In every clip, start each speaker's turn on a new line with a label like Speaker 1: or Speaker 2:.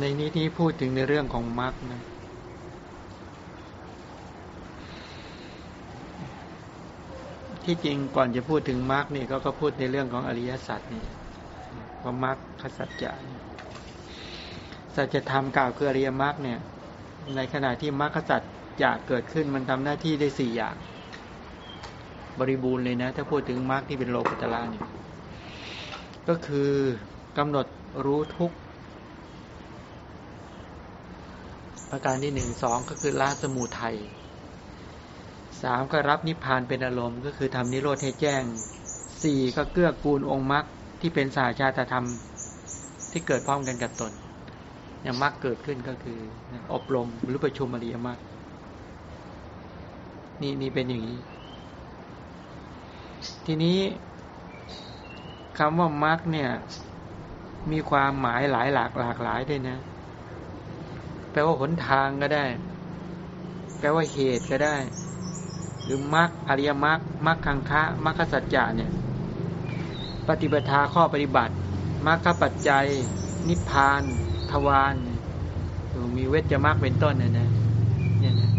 Speaker 1: ในนี้ที่พูดถึงในเรื่องของมรรคนะที่จริงก่อนจะพูดถึงมรรคนี่ก็ก็พูดในเรื่องของอริยสัจนี่ว่ามรรคขสัจจะสัจธรรมกล่าวคืออริยมรรคเนี่ย ในขณะที่มรรคสัจจะเกิดขึ้นมันทำหน้าที่ได้สี่อย่าง บริบูรณ์เลยนะ ถ้าพูดถึงมรรคที่เป็นโลกุตละเนี่ยก็คือกำหนดรู้ทุก ประการที่หนึ่งสองก็คือละสมูทัยสามก็รับนิพพานเป็นอารมณ์ ก็คือทำนิโรธให้แจ้งสี่ก็เกื้อกูลองค์มรรคที่เป็นสาชาตธรรมที่เกิดพร้อมกันกับตน อย่างมรรคเกิดขึ้นก็คืออบรมหรือประชุมอริยมรรคนี่นี่เป็นอย่างนี้ ทีนี้คำว่ามรรคเนี่ย มีความหมายหลายหลากหลากหลายด้วยนะ ลว่าหนทางก็ได้ แปลว่าเหตุก็ได้ หรือมรรคอริยมรรคมรรคคังคะมรรคสัจจะเนี่ย ปฏิบัติข้อปฏิบัติมรรคปัจจัย นิพพานทวารมีเวชมรรคเป็นต้นเนี่ยนะเนี่ยนะ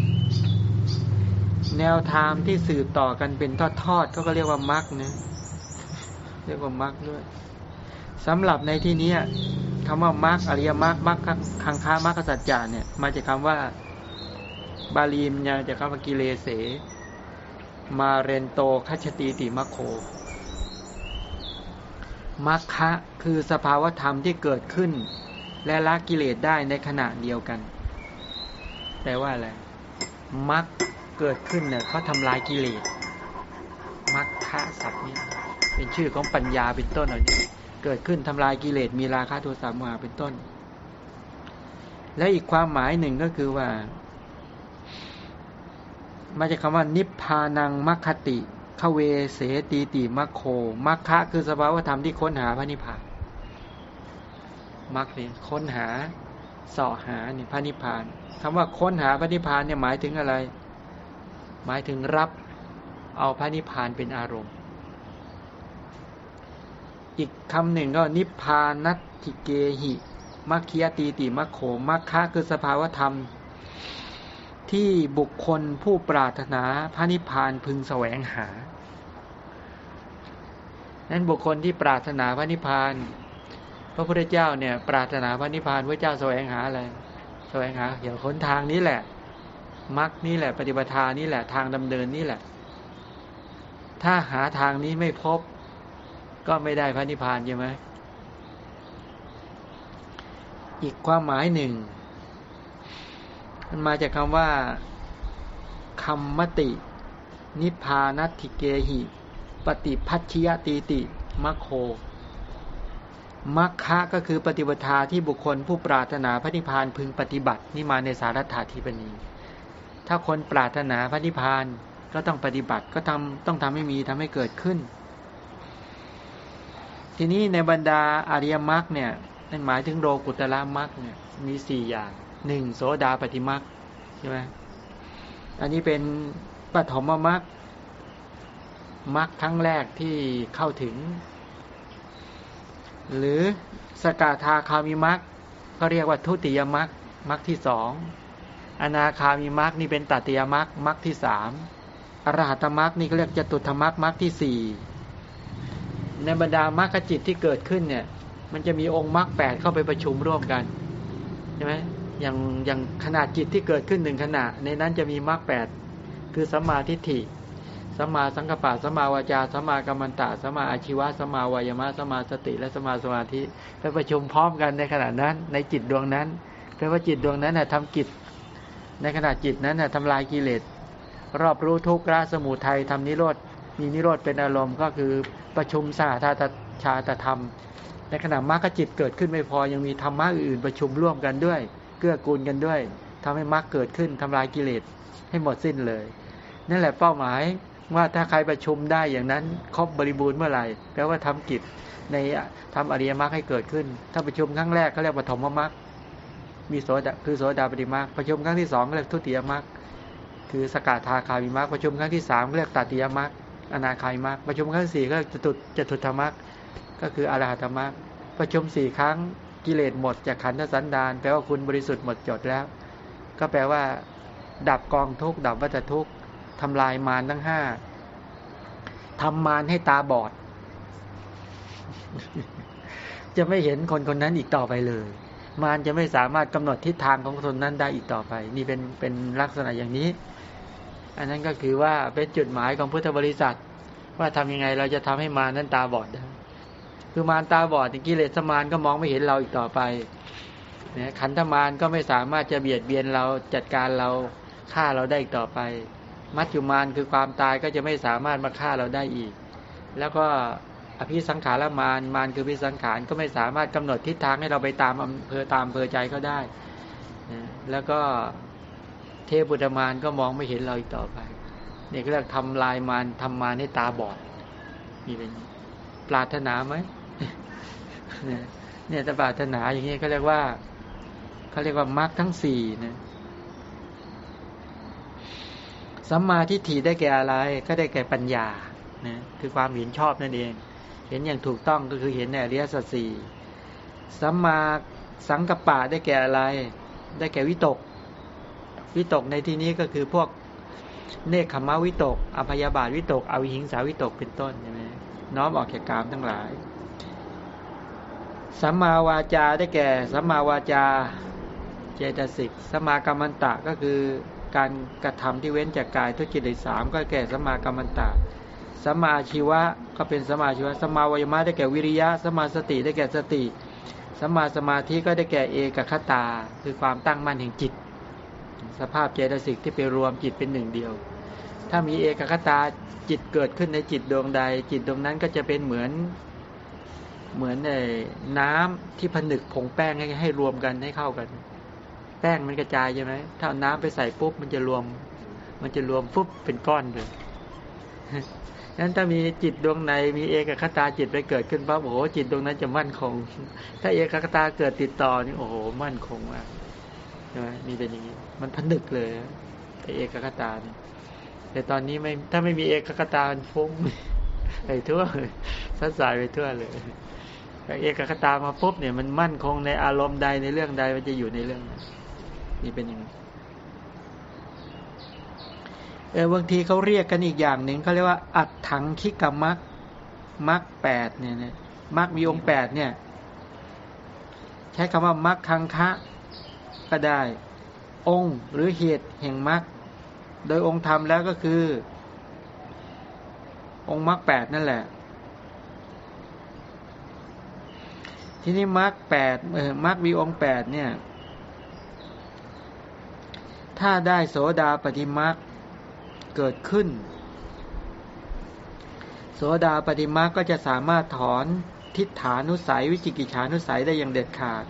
Speaker 1: แนวทางที่สืบต่อกันเป็นทอดๆเขาก็เรียกว่ามรรคนะเรียกว่ามรรคด้วย สำหรับในที่นี้คำว่ามรรคอริยมรรคมรรคคังคามรรคสัจจาเนี่ยมาจากคาว่า บาลีมันจากคำว่ากิเลเส มาเรนโตคัชตีติมัคโคมัคคะคือสภาวธรรมที่เกิดขึ้น และละกิเลสได้ในขณะเดียวกันแปลว่าอะไรมัคเกิดขึ้นเนี่ยเขาทำลายกิเลสมัคคะศัพท์นี้เป็นชื่อของปัญญาเป็นต้นเหล่านี้ เกิดขึ้นทำลายกิเลสมีราคะโทสะโมหะเป็นต้น และอีกความหมายหนึ่งก็คือว่ามาจากคำว่า นิพพานังมัคคติขเวเสตีติมัคโคมัคคะคือสภาวธรรมที่ค้นหาพระนิพพานมัคเนี่ยค้นหาเสาะหาเนี่ยพระนิพพานคำว่าค้นหาพระนิพพานเนี่ยหมายถึงอะไร หมายถึงรับเอาพระนิพพานเป็นอารมณ์ อีกคำหนึ่งก็นิพพานัติเกหิมัคคียตีติมัคโขมัคคะคือสภาวธรรม ที่บุคคลผู้ปรารถนาพระนิพพานพึงแสวงหา นั้นบุคคลที่ปรารถนาพระนิพพาน พระพุทธเจ้าเนี่ย ปรารถนาพระนิพพานพระเจ้าแสวงหาอะไรแสวงหาเกี่ยวคนทางนี้แหละมรรคนี้แหละปฏิบัติทานี้แหละทางดำเนินนี้แหละ ถ้าหาทางนี้ไม่พบ ก็ไม่ได้พระนิพพานใช่ไหมอีกความหมายหนึ่ง มันมาจากคำว่าคำมติ นิพพานัตถิเกหิ ปฏิพัชยตีติมัคโคมัคคะก็คือปฏิบัติที่บุคคลผู้ปรารถนาพระนิพพานพึงปฏิบัตินี่มาในสารัตถาธิปณีถ้าคนปรารถนาพระนิพพานก็ต้องปฏิบัติก็ทำต้องทำให้มีทำให้เกิดขึ้น ทีนี้ในบรรดาอริยมรรคเนี่ยนั่นหมายถึงโลกุตละมรรคเนี่ยมีสี่อย่างหนึ่งโสดาปฏิมรรคใช่ไหมอันนี้เป็นปฐมมรรคมรรคครั้งแรกที่เข้าถึง หรือสกาธาคามิมรรคเขาเรียกว่าทุติยมรรคมรรคที่สองอนาคามิมรรคนี่เป็นตัติยมรรคมรรคที่สามอรหัตมรรคนี่เขาเรียกจตุธมรรคมรรคที่สี่ ในบรรดามรรคจิตที่เกิดขึ้นเนี่ย มันจะมีองค์มรรคแปดเข้าไปประชุมร่วมกันใช่ไหมอย่างอย่างขนาดจิตที่เกิดขึ้นหนึ่งขณะ ในนั้นจะมีมรรคแปดคือสัมมาทิฏฐิสัมมาสังกปะสัมมาวาจาสัมมากัมมันตะสัมมาอาชีวะสัมมาวายมะสัมมาสติและสัมมาสมาธิไปประชุมพร้อมกันในขณะนั้น ในจิตดวงนั้นแปลว่าจิตดวงนั้นน่ะทำกิจ ในขณะจิตนั้นน่ะทำลายกิเลสรอบรู้ทุกข์ละสมุทัยทำนิโรธ มีนิโรธเป็นอารมณ์ก็คือประชุมสหธาตชาตธรรม ในขณะมรรคจิตเกิดขึ้นไม่พอยังมีธรรมะอื่นประชุมร่วมกันด้วย เกื้อกูลกันด้วยทำให้มรรคเกิดขึ้นทำลายกิเลสให้หมดสิ้นเลย นั่นแหละเป้าหมายว่าถ้าใครประชุมได้อย่างนั้นครบบริบูรณ์เมื่อไหร่แปลว่าทำกิจในทำอริยมรรคให้เกิดขึ้น ถ้าประชุมครั้งแรกเขาเรียกว่าธมมรรคมีโสดาคือโสดาปฏิมรรคประชุมครั้งที่สองเรียกทุติยมรรคคือสกาธาคามิมรรคประชุมครั้งที่สามเรียกตติยมรรค อนาคามิมรรคประชุมครั้งสี่ก็จะตุจะตุธรรมรรคก็คืออรหัตมรรคประชุมสี่ครั้งกิเลสหมดจากขันธสันดานแปลว่าคุณบริสุทธิ์หมดจดแล้ว ก็แปลว่า ดับกองทุกข์ดับวัฏทุกข์ทำลายมารทั้งห้าทำมารให้ตาบอด จะไม่เห็นคนคนนั้นอีกต่อไปเลย มารจะไม่สามารถกำหนดทิศทางของคนนั้นได้อีกต่อไป นี่เป็นเป็นลักษณะอย่างนี้ อันนั้นก็คือว่าเป็นจุดหมายของพุทธบริษัท ว่าทำยังไงเราจะทำให้มานั้นตาบอดได้คือมารตาบอดกิเลสมารก็มองไม่เห็นเราอีกต่อไปเนี่ยขันธมารก็ไม่สามารถจะเบียดเบียนเราจัดการเราฆ่าเราได้อีกต่อไป มัจจุมารคือความตายก็จะไม่สามารถมาฆ่าเราได้อีก แล้วก็อภิสังขารมารมารคือพิสังขารก็ไม่สามารถกำหนดทิศทางให้เราไปตามอำเภอตามอำเภอใจเขาได้นะแล้วก็ เทพบุตรมารก็มองไม่เห็นเราอีกต่อไปเนี่ยก็เรียกทำลายมารทำมารให้ตาบอดนี่เป็นปรารถนาไหมเนี่ยถ้าปรารถนาอย่างนี้เขาเรียกว่าเขาเรียกว่ามรรคทั้งสี่นะสัมมาทิฏฐิได้แก่อะไร ก็ได้แก่ปัญญานะคือความเห็นชอบนั่นเอง เห็นอย่างถูกต้องก็คือเห็นในอริยสัจสี่สัมมาสังกปะได้แก่อะไร ได้แก่วิตก วิตกในที่นี้ก็คือพวกเนคขมาวิตก อภยาบาทวิตก อวิหิงสาวิตกเป็นต้นใช่ไหมน้อมออกแก่กามทั้งหลาย สัมมาวาจาได้แก่ สัมมาวาจาเจตสิกสัมมากรรมันตะก็คือการกระทำที่เว้นจากกายทุกิเลสสามก็แก่สัมมากรรมันตะสัมมาชีวะก็เป็นสัมมาชีวะสัมมาวิมารได้แก่วิริยะสัมมาสติได้แก่สติสัมมาสมาธิก็ได้แก่เอกคตา คือความตั้งมั่นแห่งจิต สภาพเจตสิกที่ไปรวมจิตเป็นหนึ่งเดียว ถ้ามีเอกคตาจิตเกิดขึ้นในจิตดวงใด จิตดวงนั้นก็จะเป็นเหมือนเหมือนในน้ำที่ผนึกผงแป้งให้ให้รวมกันให้เข้ากัน แป้งมันกระจายใช่ไหมถ้าน้ำไปใส่ปุ๊บมันจะรวม มันจะรวมปุ๊บเป็นก้อนเลยนั้นถ้ามีจิตดวงในมีเอกคตาจิตไปเกิดขึ้นปั๊บโอ้โหจิตดวงนั้นจะมั่นคง ถ้าเอกคตาเกิดติดต่อนี่โอ้โหมั่นคงมาก ใช่ไหมนี่เป็นอย่างนี้ มันผนึกเลยไอเอกคตาเนี่ยแต่ตอนนี้ไม่ถ้าไม่มีเอกคตามันฟุ้งไปทั่วสัดสายไปทั่วเลยเอกคตามาปุ๊บเนี่ยมันมั่นคงในอารมณ์ใดในเรื่องใดมันจะอยู่ในเรื่องนั้นนี่เป็นอย่างนี้เออบางทีเขาเรียกกันอีกอย่างหนึ่งเขาเรียกว่า อัดถังคิกมักมักแปดเนี่ยนมักมีองค์แปดเนี่ย ใช้คำว่ามักคังคะ ก็ได้ องค์หรือเหตุแห่งมักโดยองค์ธรรมแล้วก็คือ องค์มักแปดนั่นแหละ ทีนี้มรรคแปดเออมรรคมีองค์แปดเนี่ย ถ้าได้โสดาปฏิมรรคเกิดขึ้น โสดาปฏิมรรคก็จะสามารถถอนทิฏฐานุสัยวิจิกิจฉานุสัยได้อย่างเด็ดขาด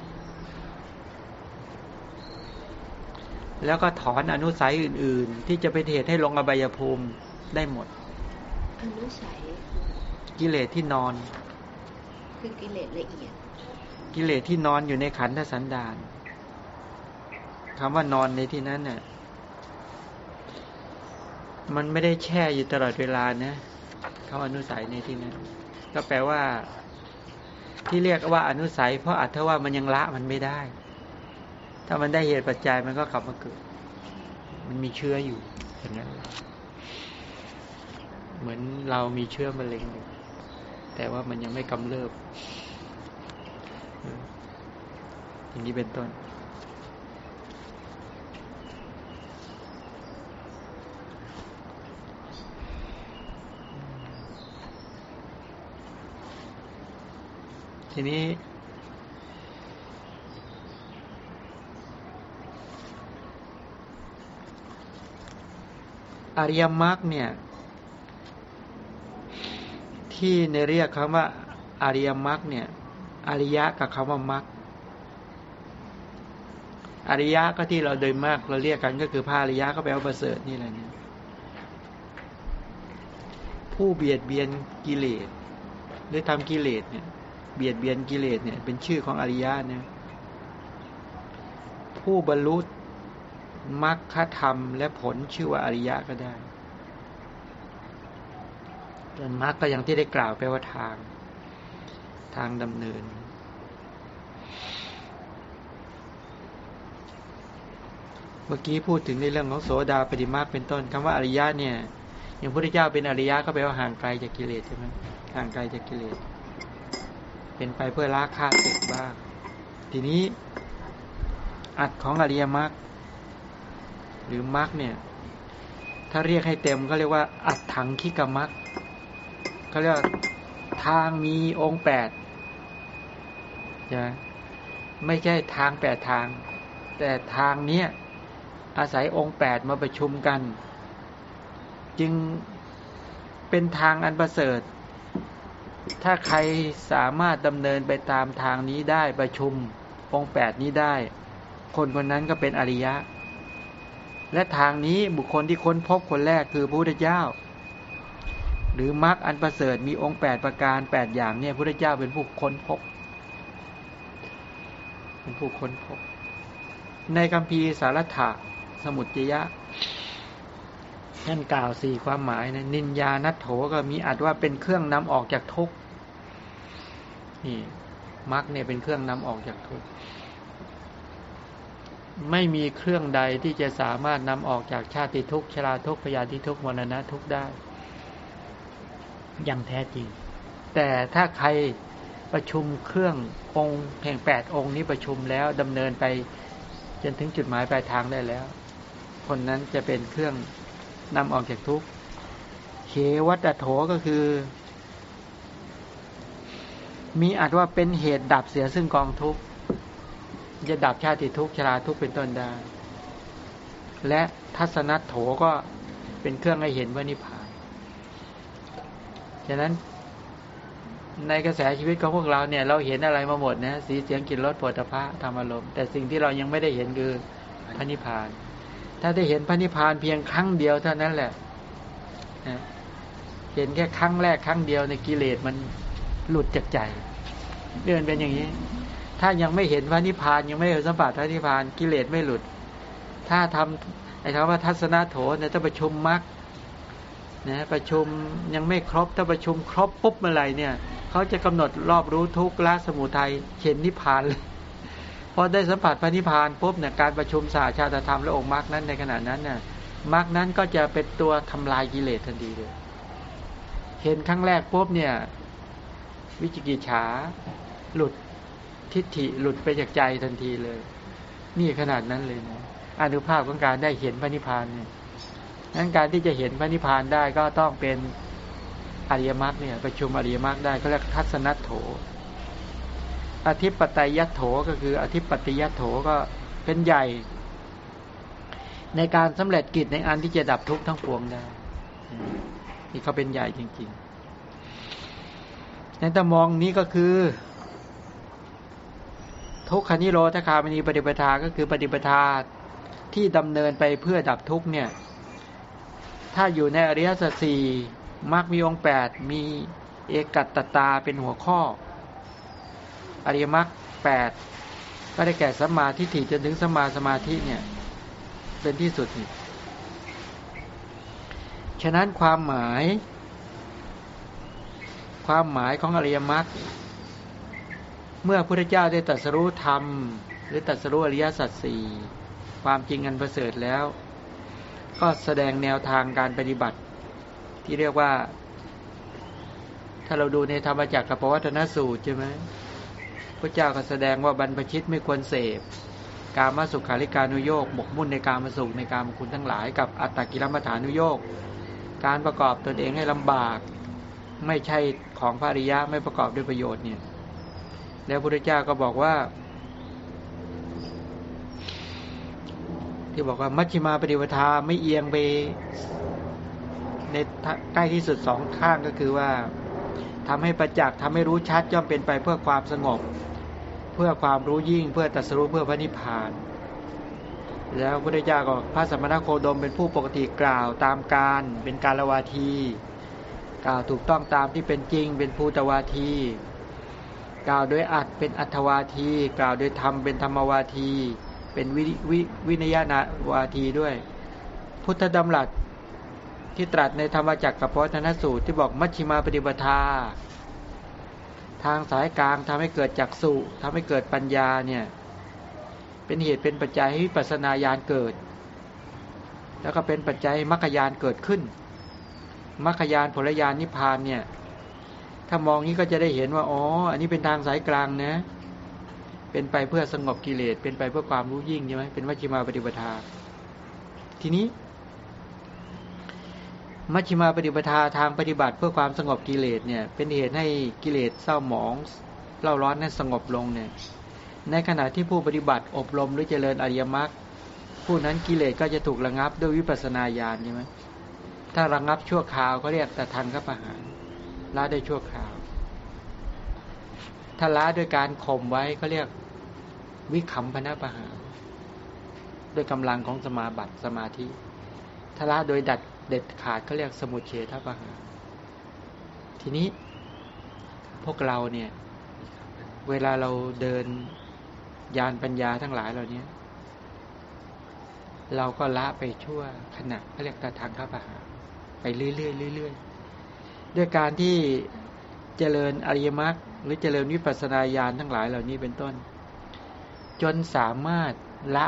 Speaker 1: แล้วก็ถอนอนุสัยอื่น ๆ ที่จะเป็นเหตุให้ลงอบายภูมิได้หมด
Speaker 2: อนุสัย
Speaker 1: กิเลสที่นอน
Speaker 2: คือกิเลสละเอียด
Speaker 1: กิเลสที่นอนอยู่ในขันธสันดานคำว่านอนในที่นั้นเนี่ยมันไม่ได้แช่อยู่ตลอดเวลานะคำอนุสัยในที่นั้น ก็แปลว่า ที่เรียกว่าอนุสัย เพราะอัตว่ามันยังละมันไม่ได้ ถ้ามันได้เหตุปัจจัยมันก็กลับมาเกิด มันมีเชื้ออยู่อย่างนั้น เหมือนเรามีเชื้อมะเร็งอยู่แต่ว่ามันยังไม่กำเริบอย่างนี้เป็นต้น ทีนี้ อริยมรรคเนี่ย ที่ในเรียกคำว่าอริยมรรคเนี่ย อริยะกับคำว่ามรรคอริยะก็ที่เราโดยมากเราเรียกกันก็คือพระอริยะก็แปลว่าประเสริฐนี่แหละเนี่ยผู้เบียดเบียนกิเลสหรือทำกิเลสเนี่ย เบียดเบียนกิเลสเนี่ย เป็นชื่อของอริยะเนี่ย ผู้บรรลุ มรรคธรรมและผลชื่อว่าอริยะก็ได้ส่วนมรรคก็อย่างที่ได้กล่าวไปว่าทาง ทางดำเนิน เมื่อกี้พูดถึงในเรื่องของโสดาปฏิมาเป็นต้น คำว่าอริยะเนี่ย อย่างพระพุทธเจ้าเป็นอริยะก็แปลว่าห่างไกลจากกิเลสใช่ไหมห่างไกลจากกิเลส เป็นไปเพื่อละฆ่าเสกบ้าง ทีนี้อัดของอริยมรรค หรือมรรคเนี่ย ถ้าเรียกให้เต็มก็เรียกว่า อัดถังคิกมรรคเขาเรียกทางมีองค์แปดใช่ไหมไม่ใช่ทางแปดทาง แต่ทางเนี้ยอาศัยองค์แปดมาประชุมกัน จึงเป็นทางอันประเสริฐ ถ้าใครสามารถดำเนินไปตามทางนี้ได้ประชุมองค์แปดนี้ได้ คนคนนั้นก็เป็นอริยะ และทางนี้บุคคลที่ค้นพบคนแรกคือพระพุทธเจ้า หรือมรรคอันประเสริฐมีองค์แปดประการแปดอย่างเนี่ยพระพุทธเจ้าเป็นผู้ค้นพบ เป็นผู้ค้นพบ ในคำพีสารถะสมุจจยะท่านกล่าวสี่ความหมายนะนินยานัทโถก็มีอัดว่าเป็นเครื่องนำออกจากทุกนี่มรรคเนี่ยเป็นเครื่องนำออกจากทุกข์ ไม่มีเครื่องใดที่จะสามารถนำออกจากชาติทุกข์ชราทุกข์พยาธิทุกข์มรณะทุกข์ได้ อย่างแท้จริง แต่ถ้าใครประชุมเครื่ององค์แห่งแปดองค์นี้ประชุมแล้วดำเนินไปจนถึงจุดหมายปลายทางได้แล้ว คนนั้นจะเป็นเครื่องนำออกจากทุกข์เขวัตโถก็คือ มีอาจว่าเป็นเหตุดับเสียซึ่งกองทุกข์ จะดับชาติทุกข์ชราทุกข์เป็นต้นได้ และทัศนัตโถก็เป็นเครื่องให้เห็นว่านิพพาน ฉะนั้นในกระแสชีวิตของพวกเราเนี่ย เราเห็นอะไรมาหมดนะสีเสียงกลิ่นรสผลิตภัณฑ์ธรรมอารมณ์แต่สิ่งที่เรายังไม่ได้เห็นคือพระนิพพาน ถ้าได้เห็นพระนิพพานเพียงครั้งเดียวเท่านั้นแหละนะเห็นแค่ครั้งแรกครั้งเดียวในกิเลสมันหลุดจากใจเดินเป็นอย่างนี้ ถ้ายังไม่เห็นพระนิพพานยังไม่เห็นสัมผัสพระนิพพานกิเลสไม่หลุด ถ้าทำไอ้คำว่าทัศนโถเนี่ยจะประชุมมรรคนะประชุมยังไม่ครบถ้าประชุมครบปุ๊บเมื่อไหร่เนี่ยเขาจะกำหนดรอบรู้ทุกข์ละสมุทัยเห็นนิพพานเลยพอได้สัมผัสพระนิพพานปุ๊บเนี่ยการประชุมสาชาตธรรมและองค์มรรคนั้นในขณะนั้นเนี่ยมรรคนั้นก็จะเป็นตัวทำลายกิเลสทันทีเลยเห็นครั้งแรกปุ๊บเนี่ย วิจิกิจฉาหลุด ทิฏฐิหลุดไปจากใจทันทีเลย นี่ขนาดนั้นเลยนะอนุภาพของการได้เห็นพระนิพพานเนี่ยนั้นการที่จะเห็นพระนิพพานได้ก็ต้องเป็นอริยมรรคเนี่ยประชุมอริยมรรคได้เขาเรียกทัศนัตโถ อธิปไตยยโถก็คือ อธิปติยัตโถก็เป็นใหญ่ ในการสำเร็จกิจในอันที่จะดับทุกข์ทั้งปวงได้นี่เขาเป็นใหญ่จริงๆในตมองนี้ก็คือ ทุกขนิโรธคามินีปฏิปทาก็คือปฏิปทาที่ดำเนินไปเพื่อดับทุกข์เนี่ย ถ้าอยู่ในอริยสัจสี่มรรคมีองค์แปดมีเอกัตตตาเป็นหัวข้อ อริยมรรคแปดก็ได้แก่สมาทิฏฐิจนถึงสมมาสมาธิเนี่ย เป็นที่สุดนี่ฉะนั้นความหมาย ความหมายของอริยมรรค เมื่อพระพุทธเจ้าได้ตรัสรู้ธรรม หรือตรัสรู้อริยสัจสี่ความจริงอันประเสริฐแล้ว ก็แสดงแนวทางการปฏิบัติ ที่เรียกว่า ถ้าเราดูในธรรมจักรกับปวัตนสูตรใช่ไหมพระเจ้าก็แสดงว่าบรรพชิตไม่ควรเสพการมาสุขาริการุโยกหมกมุ่นในการมาสุขในการมคุณทั้งหลาย กับอัตตกิรมัฐานุโยกการประกอบตนเองให้ลำบาก ไม่ใช่ของภริยะไม่ประกอบด้วยประโยชน์เนี่ย แล้วพระเจ้าก็บอกว่า ที่บอกว่ามัชฌิมาปฏิปทาไม่เอียงไปในใกล้ที่สุดสองข้างก็คือว่าทำให้ประจักษ์ทำให้รู้ชัดย่อมเป็นไปเพื่อความสงบ เพื่อความรู้ยิ่งเพื่อตัสรู้เพื่อพระนิพพาน แล้วพระพุทธเจ้าก็พระสมณโคดมเป็นผู้ปกติกล่าวตามการเป็นการละวาที กล่าวถูกต้องตามที่เป็นจริงเป็นภูตวาที กล่าวโดยอัดเป็นอัตวาที กล่าวโดยธรรมเป็นธรรมวาที เป็นวิววินยานาวาทีด้วย พุทธดำรัสที่ตรัสในธรรมจักรกับพระธนสูตรที่บอกมัชชิมาปฏิปทาทางสายกลางทำให้เกิดจักสุทำให้เกิดปัญญาเนี่ย เป็นเหตุเป็นปัจจัยให้ปัสนาญาณเกิด แล้วก็เป็นปัจจัยมรรคยานเกิดขึ้นมรรคยานผลยานนิพพานเนี่ย ถ้ามองนี้ก็จะได้เห็นว่า อ๋อ อันนี้เป็นทางสายกลางนะ เป็นไปเพื่อสงบกิเลส เป็นไปเพื่อความรู้ยิ่งใช่ไหมเป็นวัชิมาปฏิปทา ทีนี้ มัชฌิมาปฏิปทาทางปฏิบัติเพื่อความสงบกิเลสเนี่ย เป็นเหตุให้กิเลสเศร้าหมองเล่าร้อนนั้นสงบลงเนี่ย ในขณะที่ผู้ปฏิบัติอบรมหรือเจริญอริยมรรคผู้นั้นกิเลสก็จะถูกระงับด้วยวิปัสสนาญาณใช่ไหมถ้าระงับชั่วคราวก็เรียกแต่ทันก็ประหาร ละได้ชั่วคราว ถ้าละด้วยการข่มไว้ก็เรียกวิคัมพนะประหารด้วยกำลังของสมาบัติสมาธิถ้าละโดยดัดเด็ดขาดก็เรียกสมุทเฉทประหารทีนี้พวกเราเนี่ย เวลาเราเดินยานปัญญาทั้งหลายเหล่านี้เราก็ละไปชั่วขณะเขาเรียกตาทางข้าปหาไปเรื่อยๆเรื่อยๆ ด้วยการที่เจริญอริยมรรคหรือเจริญวิปัสสนาญาณทั้งหลายเหล่านี้เป็นต้น จนสามารถละ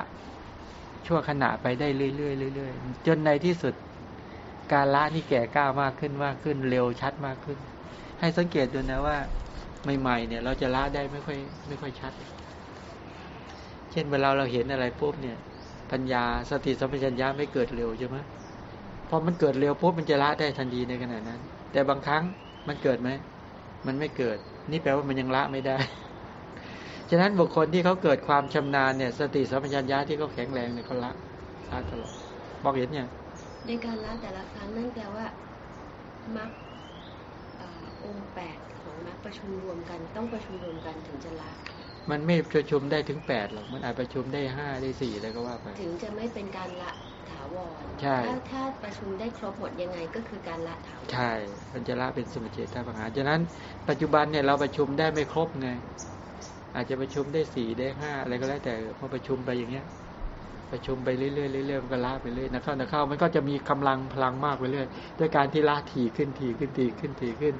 Speaker 1: ชั่วขณะไปได้เรื่อยๆเรื่อยๆจนในที่สุดการละนี่แก่กล้ามากขึ้นมากขึ้น เร็วชัดมากขึ้น ให้สังเกตดูนะว่าใหม่ๆเนี่ย เราจะละได้ไม่ค่อยไม่ค่อยชัด เช่นเวลาเราเห็นอะไรปุ๊บเนี่ย ปัญญาสติสัมปชัญญะไม่เกิดเร็วใช่ไหมพอมันเกิดเร็วปุ๊บมันจะละได้ทันทีในขณะนั้น แต่บางครั้งมันเกิดไหม มันไม่เกิด นี่แปลว่ามันยังละไม่ได้ ฉะนั้นบุคคลที่เขาเกิดความชำนาญเนี่ย สติสัมปชัญญะที่เขาแข็งแรงเนี่ยเขาละละตลอดบอกเห็นเนี่ย
Speaker 2: ในการละแต่ละครั้งนั่นแปลว่ามักองค์แปดของมักประชุมรวมกัน ต้องประชุมรวมกันถึงจะละ
Speaker 1: มันไม่ประชุมได้ถึงแปดหรอกมันอาจประชุมได้ห้าได้สี่อะไรก็ว่าไป
Speaker 2: ถึงจะไม่เป็นการละ ถาวร
Speaker 1: ใช่
Speaker 2: ถ้าถ้าประชุมได้ครบหมดยังไงก็คือการละถาวร
Speaker 1: ใช่มันจะละเป็นสมุทเฉทปัญหาฉะนั้น ปัจจุบันเนี่ยเราประชุมได้ไม่ครบไงอาจจะประชุมได้สี่ได้ห้าอะไรก็แล้วแต่พอประชุมไปอย่างเงี้ย ประชุมไปเรื่อยๆเรื่อยๆมันก็ละไปเรื่อยนะเข้านะเข้ามันก็จะมีกำลังพลังมากไปเรื่อยด้วยการที่ละถี่ขึ้นถี่ขึ้นถี่ขึ้นถี่ขึ้น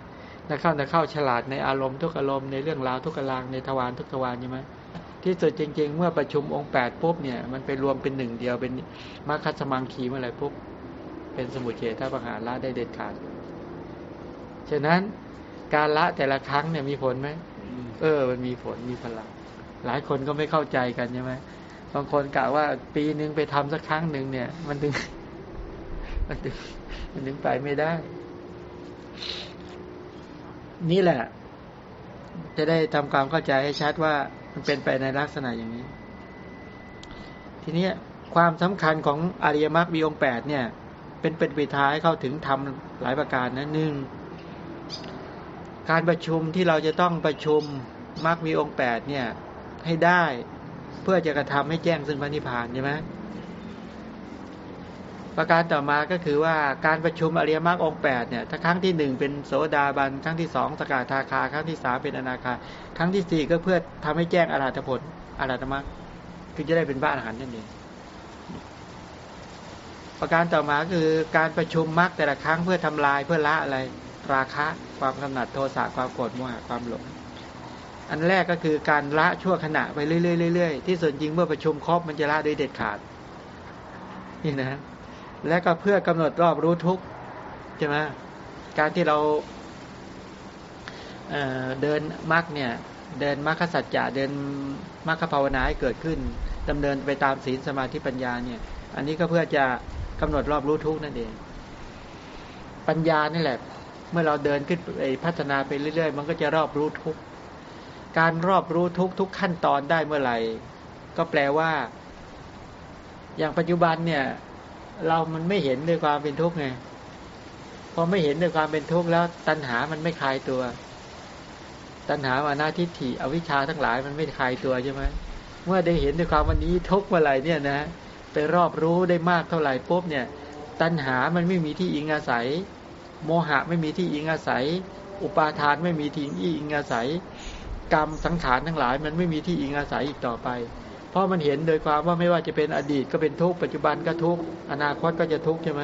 Speaker 1: นะเข้านะเข้าฉลาดในอารมณ์ทุกอารมณ์ในเรื่องราวทุกกลางในทวารทุกทวารใช่ไหม ที่สุดจริง ๆ เมื่อประชุมองค์แปดปุ๊บเนี่ย มันไปรวมเป็นหนึ่งเดียวเป็นมาคัสมังคีเมื่อไหร่ปุ๊บเป็นสมุทเฉทประหารละได้เด็ดขาด ฉะนั้นการละแต่ละครั้งเนี่ยมีผลไหมเออ มันมีผลมีพลัง หลายคนก็ไม่เข้าใจกันใช่ไหมบางคนกะว่าปีหนึ่งไปทำสักครั้งหนึ่งเนี่ย มันถึง มันถึงมันถึงไปไม่ได้ นี่แหละ จะได้ทำความเข้าใจให้ชัดว่า มันเป็นไปในลักษณะอย่างนี้ ทีนี้ความสำคัญของอริยมรรคมีองค์แปดเนี่ย เป็นเป็นปิท้ายเข้าถึงทำหลายประการนะหนึ่งการประชุมที่เราจะต้องประชุมมรรคมีองค์แปดเนี่ยให้ได้เพื่อจะกระทำให้แจ้งซึ่งพระนิพพานใช่ไหม ประการต่อมาก็คือว่าการประชุมอริยมรรคองแปดเนี่ยถ้าครั้งที่หนึ่งเป็นโสดาบันครั้งที่สองสกาทาคา ครั้งที่สามเป็นอนาคา ครั้งที่สี่ก็เพื่อทำให้แจ้งอรหัตผลอรหัตมรรคคือจะได้เป็นบ้านอาหารนั่นเองประการต่อมาคือการประชุมมรรคแต่ละครั้งเพื่อทำลายเพื่อละอะไรราคะความกำหนัดโทสะความโกรธโมหะความหลงอันแรกก็คือการละชั่วขณะไปเรื่อยๆที่ส่วนจริงเมื่อประชุมครบมันจะละโดยเด็ดขาดนี่นะ และก็เพื่อกำหนดรอบรู้ทุกใช่ไหมการที่เราเเดินมรรคเนี่ย เดินมรรคสัจจะเดินมรรคภาวนาให้เกิดขึ้นดำเนินไปตามศีลสมาธิปัญญาเนี่ย อันนี้ก็เพื่อจะกำหนดรอบรู้ทุกนั่นเอง ปัญญานี่แหละ เมื่อเราเดินขึ้นไปพัฒนาไปเรื่อย ๆ มันก็จะรอบรู้ทุกการรอบรู้ทุกทุกขั้นตอนได้เมื่อไหร่ ก็แปลว่า อย่างปัจจุบันเนี่ย เรามันไม่เห็นด้วยความเป็นทุกข์ไงพอไม่เห็นด้วยความเป็นทุกข์แล้ว ตัณหามันไม่คลายตัว ตัณหามานาทิฏฐิอวิชชาทั้งหลายมันไม่คลายตัวใช่ไหมเมื่อได้เห็นด้วยความวันนี้ทุกข์เมื่อไหร่เนี่ยนะไปรอบรู้ได้มากเท่าไหร่ปุ๊บเนี่ย ตัณหามันไม่มีที่อิงอาศัย โมหะไม่มีที่อิงอาศัย อุปาทานไม่มีที่อิงอาศัย กรรมสังขารทั้งหลาย มันไม่มีที่อิงอาศัยอีกต่อไป เพราะมันเห็นโดยความว่าไม่ว่าจะเป็นอดีตก็เป็นทุกข์ปัจจุบันก็ทุกข์อนาคตก็จะทุกข์ใช่ไหม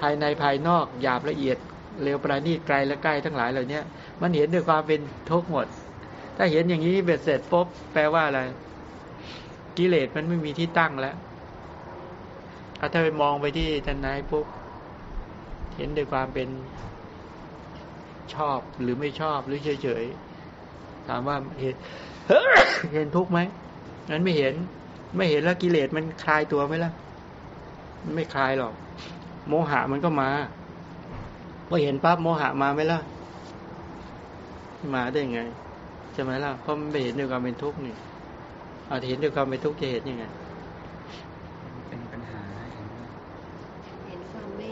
Speaker 1: ภายในภายนอกหยาบละเอียดเร็วประณีตไกลและใกล้ทั้งหลายเหล่านี้มันเห็นด้วยความเป็นทุกข์หมด ถ้าเห็นอย่างนี้เบ็ดเสร็จปุ๊บแปลว่าอะไร กิเลสมันไม่มีที่ตั้งแล้วถ้าไปมองไปที่ทนายปุ๊บเห็นด้วยความเป็นชอบหรือไม่ชอบหรือเฉยๆถามว่าเห็นเห็นทุกข์ไหม นั้นไม่เห็น ไม่เห็นแล้วกิเลสมันคลายตัวไหมล่ะมันไม่คลายหรอก โมหะมันก็มาพอเห็นปั๊บโมหะมาไหมล่ะ มาได้ไงใช่ไหมล่ะเพราะมันไม่เห็นด้วยความเป็นทุกข์นี่อาจจะเห็นด้วยความเป็นทุกข์จะเห็นยังไง
Speaker 3: เป็นปัญหาเห็น
Speaker 2: เห็นความไม่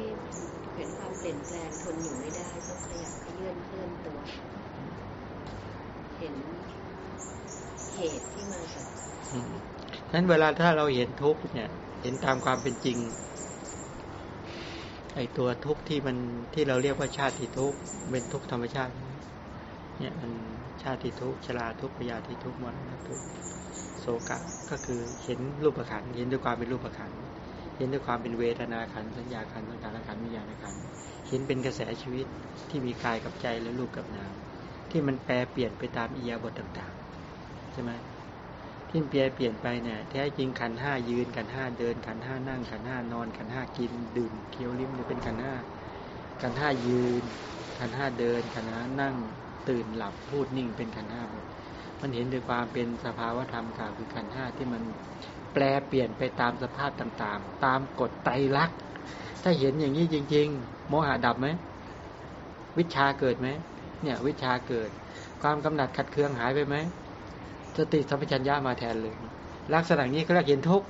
Speaker 2: เห็นความเปลี่ยนแปลงทนอยู่ไม่ได้ต้องขยับขยื่นเคลื่อนตัว เห็นเหตุ
Speaker 1: นั้นเวลาถ้าเราเห็นทุกข์เนี่ย เห็นตามความเป็นจริง ไอตัวทุกข์ที่มันที่เราเรียกว่าชาติทุกข์เป็นทุกข์ธรรมชาติ เนี่ยมันชาติทุกข์ชราทุกข์พยาธิทุกข์มรณะทุกข์โศกะก็คือเห็นรูปขันธ์เห็นด้วยความเป็นรูปขันธ์เห็นด้วยความเป็นเวทนาขันธ์สัญญาขันธ์สังขารขันธ์วิญญาณขันธ์เห็นเป็นกระแสชีวิตที่มีกายกับใจและรูปกับนามที่มันแปรเปลี่ยนไปตามอิยาบทต่างๆใช่ไหม ที่เปลี่ยนเปลี่ยนไปเนี่ยแท้จริงขันห้ายืนขันห้าเดิน ขันห้านั่งขันห้านอน ขันห้ากินดื่มเคี้ยวลิ้มเนี่ยเป็นขันห้าขันห้ายืน ขันห้าเดินขันห้านั่งตื่นหลับพูดนิ่งเป็นขันห้าหมดมันเห็นด้วยความเป็นสภาวธรรมกล่าวคือขันห้าที่มันแปลเปลี่ยนไปตามสภาพต่างๆ ตามกฎไตรลักษณ์ถ้าเห็นอย่างนี้จริง ๆ โมหะดับไหมวิชาเกิดไหมเนี่ย วิชาเกิด ความกำหนัดขัดเคืองหายไปไหม สติสัมปชัญญะมาแทนเลย ลักษณะนี้ก็เรียกเห็นทุกข์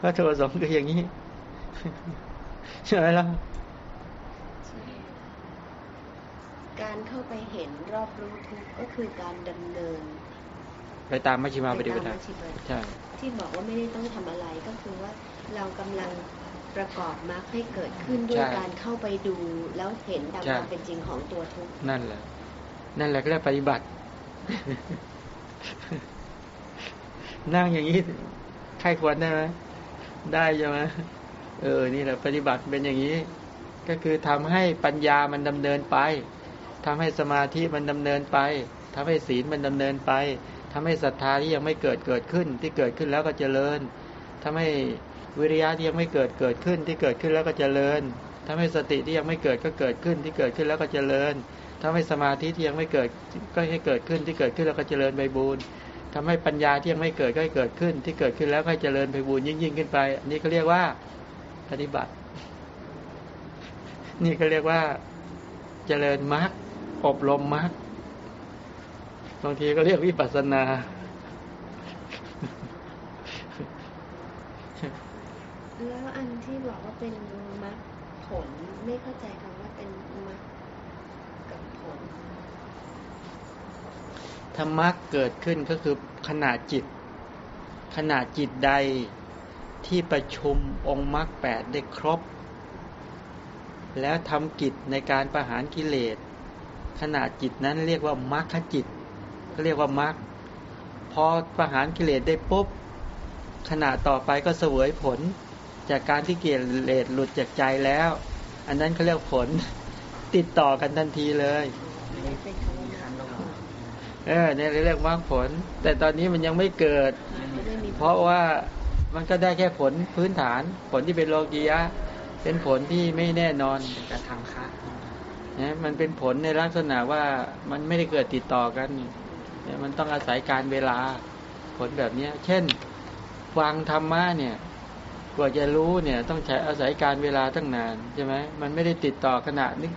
Speaker 1: พระโทสมคืออย่างนี้ใช่ไหมล่ะ
Speaker 2: การเข้าไปเห็นรอบรู้ทุกข์ก็คือการดำเนิน
Speaker 1: ไปตามมัชฌิมาป
Speaker 2: ไป
Speaker 1: ฏิป
Speaker 2: ตาม
Speaker 1: ทา
Speaker 2: มัชฌิมา
Speaker 1: ใช่
Speaker 2: ที่บอกว่าไม่ได้ต้องทำอะไรก็คือว่าเรากำลังประกอบมรรคให้เกิดขึ้นด้วยการเข้าไปดูแล้วเห็นตามความเป็นจริงของตัวทุกข์
Speaker 1: นั่นแหละ นั่นแหละก็เรียกปฏิบัติ นั่งอย่างนี้ใครควรได้ไหมได้ใช่ไหมเออ นี่แหละ ปฏิบัติเป็นอย่างนี้ ก็คือทำให้ปัญญามันดำเนินไปทำให้สมาธิมันดำเนินไปทำให้ศีลมันดำเนินไปทำให้ศรัทธาที่ยังไม่เกิดเกิดขึ้น ที่เกิดขึ้นแล้วก็เจริญทำให้วิริยะที่ยังไม่เกิดเกิดขึ้น ที่เกิดขึ้นแล้วก็เจริญทำให้สติที่ยังไม่เกิดก็เกิดขึ้น ที่เกิดขึ้นแล้วก็เจริญ ทำให้สมาธิที่ยังไม่เกิดก็ให้เกิดขึ้นที่เกิดขึ้นแล้วก็เจริญไปบูรณ์ทำให้ปัญญาที่ยังไม่เกิดก็ให้เกิดขึ้น ที่เกิดขึ้นแล้วก็ให้เจริญไปบูรณ์ยิ่งยิ่งขึ้นไป อันนี้เขาเรียกว่าปฏิบัติ นี่ก็เรียกว่าเจริญมรรคอบรมมรรคบางทีก็เรียกวิปัสสนา
Speaker 2: แล้วอันที่บอกว่าเป็นมรรคผลไม่เข้าใจคำว่าเป็นมรรคกับผล
Speaker 1: ธรรมะเกิดขึ้นก็คือขณะจิต ขณะจิตใดที่ประชุมองค์มรรคแปดได้ครบ แล้วทำกิจในการประหารกิเลสขณะจิตนั้นเรียกว่ามรรคจิตก็เรียกว่ามรรคพอประหารกิเลสได้ปุ๊บขณะต่อไปก็เสวยผล จากการที่กิเลสหลุดจากใจแล้ว อันนั้นเขาเรียกผลติดต่อกันทันทีเลย
Speaker 2: เอ
Speaker 1: อเนี่ยเรียกมรรคผล แต่ตอนนี้มันยังไม่เกิด
Speaker 2: ไม่ได้มี
Speaker 1: เพราะว่ามันก็ได้แค่ผลพื้นฐาน ผลที่เป็นโลกียะ เป็นผลที่ไม่แน่นอน
Speaker 3: กระทำคะ
Speaker 1: นะมันเป็นผลในลักษณะว่ามันไม่ได้เกิดติดต่อกันเนี่ยมันต้องอาศัยการเวลาผลแบบเนี้ยเช่น ฟังธรรมะเนี่ย กว่าจะรู้เนี่ยต้องใช้อาศัยการเวลาตั้งนานใช่ไหมมันไม่ได้ติดต่อขณะนึก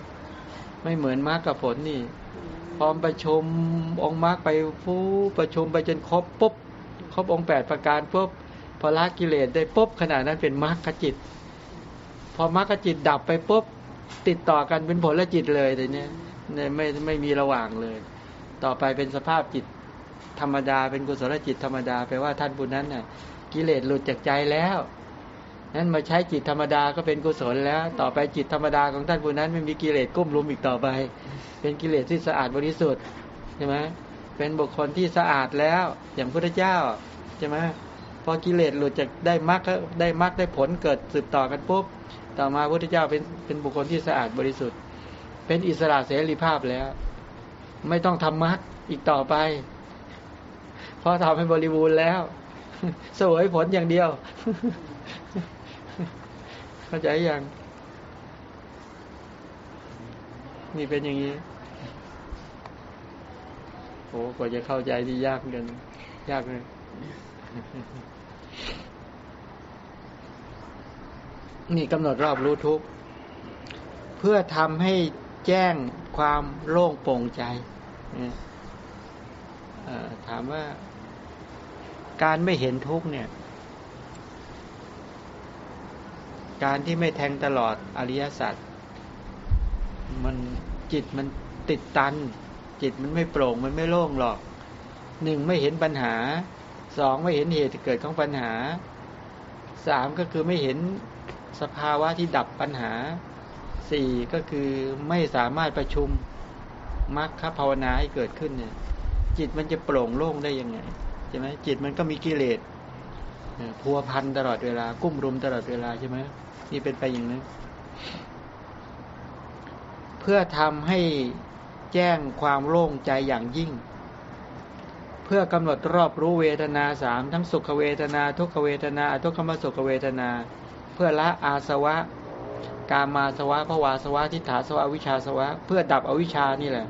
Speaker 1: ไม่เหมือนมรรคกับผลนี่ พอประชุมองค์มรรคไปฟูประชุมไปจนครบปุ๊บครบองค์แปดประการปุ๊บพอละกิเลสได้ปุ๊บขณะนั้นเป็นมรรคจิต พอมรรคจิตดับไปปุ๊บติดต่อกันเป็นผลจิตเลยแต่เนี้ยเนี่ยไม่ไม่มีระหว่างเลย ต่อไปเป็นสภาพจิตธรรมดาเป็นกุศลจิตธรรมดาแปลว่าท่านผู้นั้นน่ะ กิเลสหลุดจากใจแล้ว นั้นมาใช้จิตธรรมดาก็เป็นกุศลแล้ว ต่อไปจิตธรรมดาของท่านผู้นั้นไม่มีกิเลสกุ้มลุมอีกต่อไป เป็นกิเลสที่สะอาดบริสุทธิ์ใช่ไหมเป็นบุคคลที่สะอาดแล้ว อย่างพระเจ้าใช่ไหมพอกิเลสหลุดจากได้มรรคได้มรรคได้ผลเกิดสืบต่อกันปุ๊บต่อมาพระพุทธเจ้าเป็นเป็นบุคคลที่สะอาดบริสุทธิ์ เป็นอิสระเสรีภาพแล้ว ไม่ต้องทำมรรคอีกต่อไปเพราะทำให้บริบูรณ์แล้ว สวยผลอย่างเดียว เข้าใจยังนี่เป็นอย่างนี้โอ้กว่าจะเข้าใจที่ยากเหมือนกันยากเลยนี่กำหนดรอบรู้ทุกเพื่อทำให้แจ้งความโล่งโปร่งใจถามว่าการไม่เห็นทุกเนี่ย การที่ไม่แทงตลอดอริยสัจมันจิตมันติดตัน จิตมันไม่โปร่งมันไม่โล่งหรอกหนึ่งไม่เห็นปัญหาสองไม่เห็นเหตุเกิดของปัญหาสามก็คือไม่เห็นสภาวะที่ดับปัญหาสี่ก็คือไม่สามารถประชุมมรรคภาวนาให้เกิดขึ้นเนี่ย จิตมันจะโปร่งโล่งได้ยังไงใช่ไหมจิตมันก็มีกิเลสพัวพันตลอดเวลา กุ้มรุมตลอดเวลาใช่ไหม นี่เป็นไปอย่างนั้น เพื่อทำให้แจ้งความโล่งใจอย่างยิ่ง เพื่อกำหนดรอบรู้เวทนาสามทั้งสุขเวทนา ทุกขเวทนาทุกขมสุขเวทนา เพื่อละอาสวะ กามาสวะภวาสวะทิฏฐาสวะวิชาสวะ เพื่อดับอวิชานี่แหละ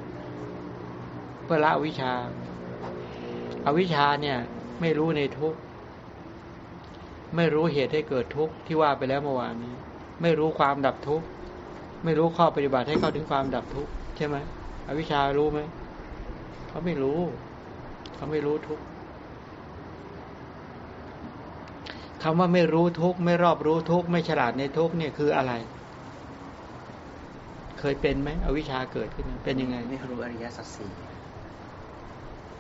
Speaker 1: เพื่อละอวิชาอวิชชาเนี่ยไม่รู้ในทุกข์ ไม่รู้เหตุให้เกิดทุกข์ที่ว่าไปแล้วเมื่อวานนี้ ไม่รู้ความดับทุกข์ไม่รู้ข้อปฏิบัติให้เข้าถึงความดับทุกข์ใช่ไหมอวิชชารู้ไหมเขาไม่รู้ เขาไม่รู้ทุกข์คำว่าไม่รู้ทุกข์ไม่รอบรู้ทุกข์ไม่ฉลาดในทุกข์เนี่ยคืออะไร เคยเป็นไหมอวิชชาเกิดขึ้นเป็นยังไง
Speaker 3: ไม่รู้อริยสัจสี่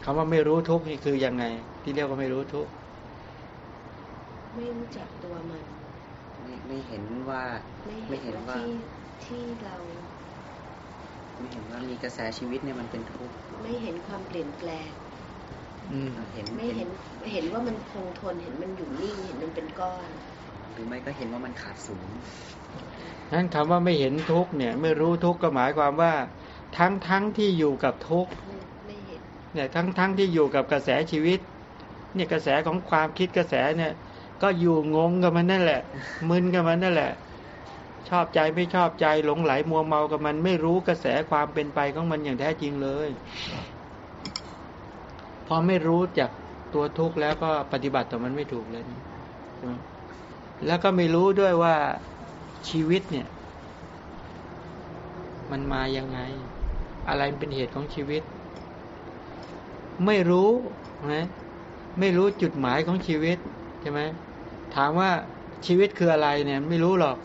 Speaker 1: คำว่าไม่รู้ทุกข์นี่คือยังไง ที่เรียกว่าไม่รู้ทุกข์
Speaker 2: ไม่รู้จักตัวมัน
Speaker 3: ไม่ไม่เห็นว่า
Speaker 2: ไม่
Speaker 3: ไม่
Speaker 2: เห็
Speaker 3: เห็
Speaker 2: น
Speaker 3: น
Speaker 2: ว่า
Speaker 3: ว่า
Speaker 2: ที่ที่เรา
Speaker 3: ไม่เห็นว่ามีกระแสชีวิตเนี่ยมันเป็นทุกข์
Speaker 2: ไม่เห็นความเปลี่ยนแปลง
Speaker 1: อืม
Speaker 3: เห็น
Speaker 2: ไม่เห็นไม่เห็นว่ามันคงทนเห็นมันอยู่นิ่งเห็นมันเป็นก้อน
Speaker 3: หรือไม่ก็เห็นว่ามันขาดศูนย์
Speaker 1: นั้นคำว่าไม่เห็นทุกข์เนี่ยไม่รู้ทุกข์ก็หมายความว่า ทั้งทั้งที่อยู่กับทุกข์
Speaker 2: ไม่ไม่เห็น
Speaker 1: เนี่ยทั้งทั้งที่อยู่กับกระแสชีวิต เนี่ยกระแสของความคิดกระแสเนี่ย ก็อยู่งงกับมันนั่นแหละ มึนกับมันนั่นแหละ ชอบใจไม่ชอบใจหลงไหลมัวเมากับมัน ไม่รู้กระแสความเป็นไปของมันอย่างแท้จริงเลย พอไม่รู้จากตัวทุกข์แล้วก็ปฏิบัติต่อมันไม่ถูกเลยแล้วก็ไม่รู้ด้วยว่าชีวิตเนี่ย มันมายังไง อะไรเป็นเหตุของชีวิต ไม่รู้นะไม่รู้จุดหมายของชีวิตใช่ไหม ถามว่าชีวิตคืออะไรเนี่ย ไม่รู้หรอก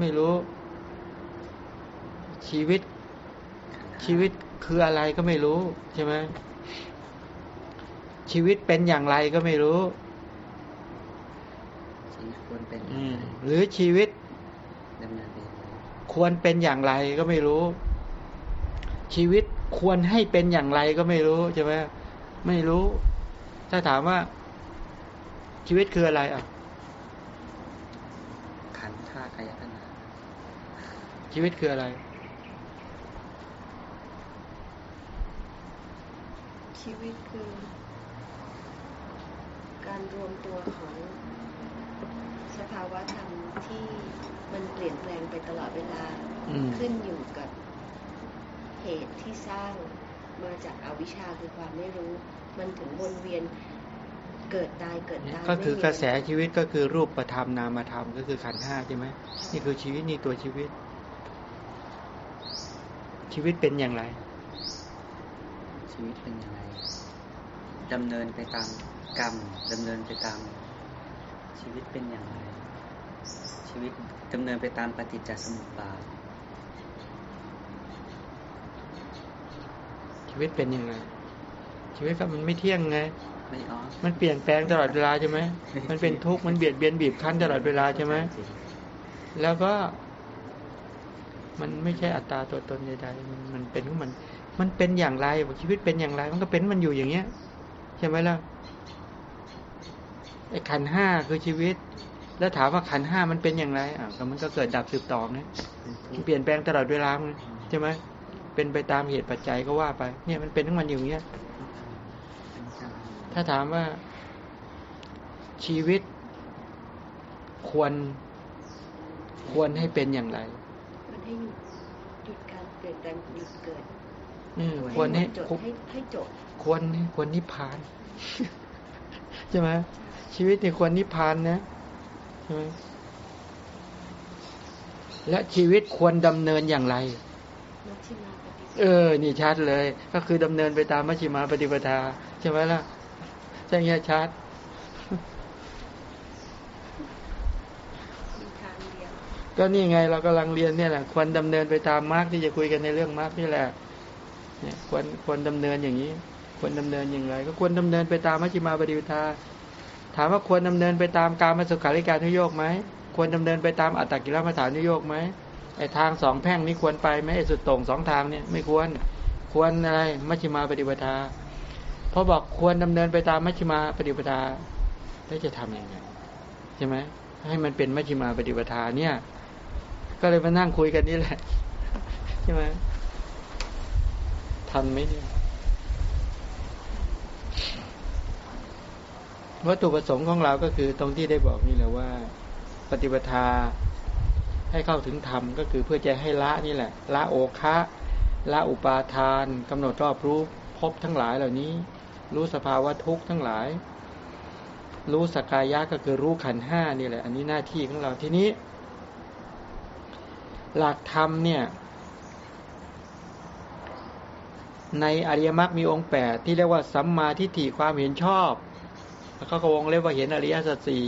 Speaker 1: ไม่รู้ ชีวิต ชีวิตคืออะไรก็ไม่รู้ใช่ไหมชีวิตเป็นอย่างไรก็ไม่รู้
Speaker 3: ชีวิตควรเป็น
Speaker 1: อืมหรือชีวิต
Speaker 3: ดำเนินไป
Speaker 1: ควรเป็นอย่างไรก็ไม่รู้ ชีวิตควรให้เป็นอย่างไรก็ไม่รู้ใช่ไหมไม่รู้ ถ้าถามว่า ชีวิตคืออะไรอะ
Speaker 3: ขันธ์ธาตุอายตนะ
Speaker 1: ชีวิตคืออะไร
Speaker 2: ชีวิตคือ การรวมตัวของสภาวะธรรมที่มันเปลี่ยนแปลงไปตลอดเวลา
Speaker 1: อืม
Speaker 2: ขึ้นอยู่กับเหตุที่สร้างมาจากอาวิชชาคือความไม่รู้ มันถึงวนเวียนเกิดตายเกิดตาย
Speaker 1: ก็คือ
Speaker 2: ไม่มี
Speaker 1: กระแสชีวิตก็คือรูปประธรรมนามธรรมก็คือขันธ์ห้าใช่ไหมนี่คือชีวิตนี่ตัวชีวิต ชีวิตเป็นอย่างไร
Speaker 3: ชีวิตเป็นยังไงดำเนินไปตามกรรมดำเนินไปตาม ชีวิตเป็นอย่างไร ชีวิตดำเนินไปตามปฏิจจสมุปบาท
Speaker 1: ชีวิตเป็นยังไงชีวิตก็มันไม่เที่ยงไง
Speaker 3: ไม่อ๋อ
Speaker 1: มันเปลี่ยนแปลงตลอดเวลาใช่ไหมมันเป็นทุกข์มันเบียดเบียนบีบคั้นตลอดเวลาใช่ไหมแล้วก็ มันไม่ใช่อัตตาตัวตนใดๆมันมันเป็นของมัน มันเป็นอย่างไรบอกชีวิตเป็นอย่างไร มันก็เป็นมันอยู่อย่างเงี้ยใช่ไหมล่ะไอ้ขันห้าคือชีวิต แล้วถามว่าขันห้ามันเป็นอย่างไรอะก็มันก็เกิดดับสืบต่อไงมันเปลี่ยนแปลงตลอดเวลาใช่ไหมเป็นไปตามเหตุปัจจัยก็ว่าไป เนี่ยมันเป็นของมันอยู่อย่างเงี้ย ถ้าถามว่าชีวิตควร ควรให้เป็นอย่างไร
Speaker 2: ให้หยุดหยุดการเปลี่ยนแปลงหยุดเกิด
Speaker 1: เออควรให้
Speaker 2: จดให้ให้จบ
Speaker 1: ควรควรนิพพานใช่ไหมชีวิตนี่ควรนิพพานนะใช่ไหมและชีวิตควรดำเนินอย่างไร
Speaker 2: มัชฌิมาปฏิป
Speaker 1: เออ นี่ชัดเลย ก็คือดำเนินไปตามมัชฌิมาปฏิปทา ใช่ไหมล่ะใช่เงี้ยชัด
Speaker 2: มีทางเดียว
Speaker 1: ก็นี่ไงเรากำลังเรียนเนี่ยแหละควรดำเนินไปตามมารรคที่จะคุยกันในเรื่องมารรคนี่แหละ เนี่ยควรควรดำเนินอย่างนี้ ควรดำเนินอย่างไร ก็ควรดำเนินไปตามมัชฌิมาปฏิปทา ถามว่าควรดำเนินไปตามการมาสุขาริการนุโยกไหมควรดำเนินไปตามอัตตกิลมัฐานุโยกไหมไอ้ทางสองแพร่งนี้ควรไปไหมไอ้สุดโต่งสองทางเนี่ยไม่ควรควรอะไรมัชฌิมาปฏิปทาพอบอกควรดำเนินไปตามมัชฌิมาปฏิปทาแล้วจะทำยังไงใช่ไหมให้มันเป็นมัชฌิมาปฏิปทาเนี่ย ก็เลยมานั่งคุยกันนี่แหละใช่ไหมทันไหมเนี่ยวัตถุประสงค์ของเราก็คือตรงที่ได้บอกนี่แหละว่า ปฏิปทาให้เข้าถึงธรรมก็คือเพื่อจะให้ละนี่แหละ ละโอคะละอุปาทานกำหนดรอบรู้พบทั้งหลายเหล่านี้ รู้สภาวะทุกข์ทั้งหลาย รู้สกายะก็คือรู้ขันห้านี่แหละ อันนี้หน้าที่ของเราทีนี้ หลักธรรมเนี่ย ในอริยมรรคมีองค์แปดที่เรียกว่าสัมมาทิฏฐิความเห็นชอบแล้วก็วงเรียกว่าเห็นอริยสัจสี่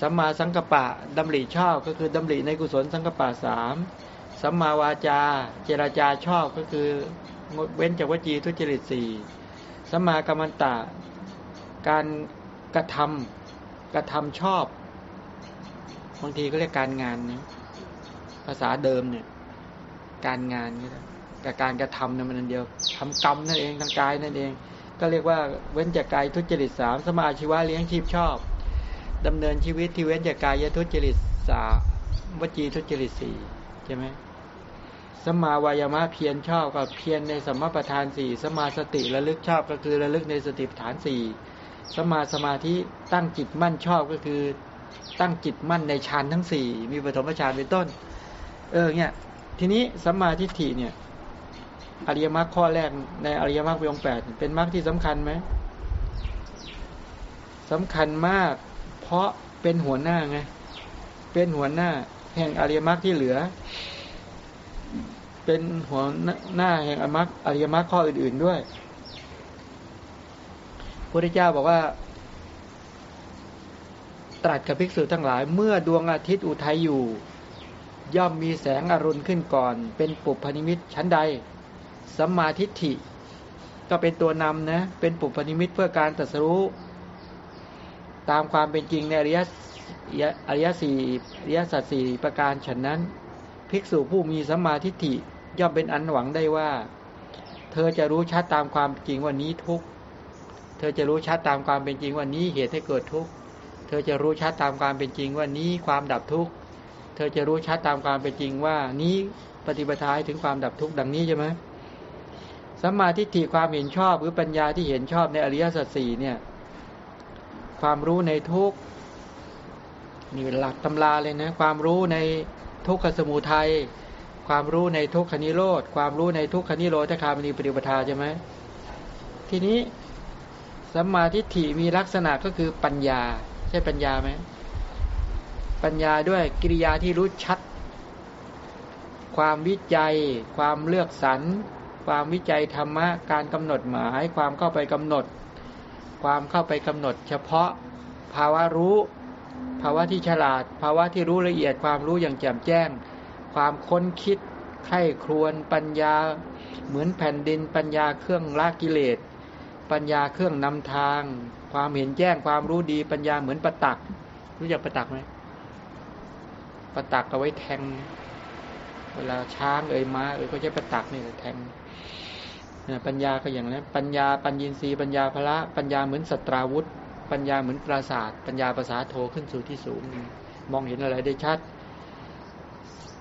Speaker 1: สัมมาสังกปะดำริชอบก็คือดำริในกุศลสังกปะสามสัมมาวาจา เจราจาชอบก็คืองดเว้นจากวจีทุจริตสี่สัมมากรรมตะ การกระทำกระทำชอบ บางทีก็เรียกการงานนี้าษาเดิมเนี่ย การงานนี่แหละกับการกระทำนี่ยมันเดียวทำกรรมนั่นเองทางกายนั่นเอง ก็เรียกว่าเว้นจากกายทุจริตสามสมาชีวะเลี้ยงชีพชอบดำเนินชีวิตที่เว้นจากกายทุจริตสามวจีทุจริตสี่ใช่ไหมสมาวายามะเพียรชอบกับเพียรในสมมาประธานสี่สมาสติระลึกชอบก็คือระลึกในสติปัฏฐานสี่สมาสมาธิตั้งจิตมั่นชอบก็คือตั้งจิตมั่นในฌานทั้งสี่มีปฐมฌานเป็นต้น เออเนี่ยทีนี้สัมมาทิฏฐิเนี่ยอริยมรรคข้อแรกในอริยมรรคองแปดเป็นมรรคที่สำคัญไหมสำคัญมาก เพราะเป็นหัวหน้าไงเป็นหัวหน้า แห่งอริยมรรคที่เหลือ เป็นหัวหน้าแห่งอมรรคอริยมรรคข้ออื่น ๆด้วยพระพุทธเจ้าบอกว่า ตรัสกับภิกษุทั้งหลาย เมื่อดวงอาทิตย์อุทัยอยู่ ย่อมมีแสงอรุณขึ้นก่อน เป็นบุพนิมิตฉันใดสัมมาทิฏฐิ ก็เป็นตัวนำนะเป็นบุพนิมิตเพื่อการตรัสรู้ตามความเป็นจริงในอริยอริยสี่อริยสัจสี่ประการฉันนั้น ภิกษุผู้มีสัมมาทิฏฐิย่อมเป็นอันหวังได้ว่า เธอจะรู้ชัดตามความจริงว่านี้ทุกข์เธอจะรู้ชัดตามความเป็นจริงว่านี้เหตุให้เกิดทุกเธอจะรู้ชัดตามความเป็นจริงว่านี้ความดับทุกข์ ธอจะรู้ชัดตามความเป็นจริงว่า นี้ปฏิปทาถึงความดับทุกข์ดังนี้ใช่ไหมสัมมาทิฏฐิความเห็นชอบหรือปัญญาที่เห็นชอบในอริยสัจสี่เนี่ย ความรู้ในทุกนี่เป็นหลักตำราเลยนะความรู้ในทุกขสมุทัยความรู้ในทุกขนิโรธความรู้ในทุกขนิโรธคามนีปฏิปทาใช่ไหมทีนี้สัมมาทิฏฐิมีลักษณะก็คือปัญญา ใช่ปัญญาไหม ปัญญาด้วยกิริยาที่รู้ชัด ความวิจัย ความเลือกสรรความวิจัยธรรมะการกำหนดหมาย ความเข้าไปกำหนด ความเข้าไปกำหนด เฉพาะภาวะรู้ ภาวะที่ฉลาด ภาวะที่รู้ละเอียดความรู้อย่างแจ่มแจ้ง ความค้นคิดไข้ครวนปัญญา เหมือนแผ่นดินปัญญาเครื่องละกิเลสปัญญาเครื่องนำทาง ความเห็นแจ้งความรู้ดีปัญญาเหมือนประตัก รู้จักประตักไหม ประตักเอาไว้แทง เวลาช้างเอ่ยม้าเอ่ยก็ใช้ประตักนี่แหละแทงปัญญาก็อย่างนั้นปัญญาปัญญีสีปัญญาพละ ปัญญาเหมือนสตราวุธ ปัญญาเหมือนปราศาสตร์ปัญญาภาษาโทขึ้นสู่ที่สูง มองเห็นอะไรได้ชัด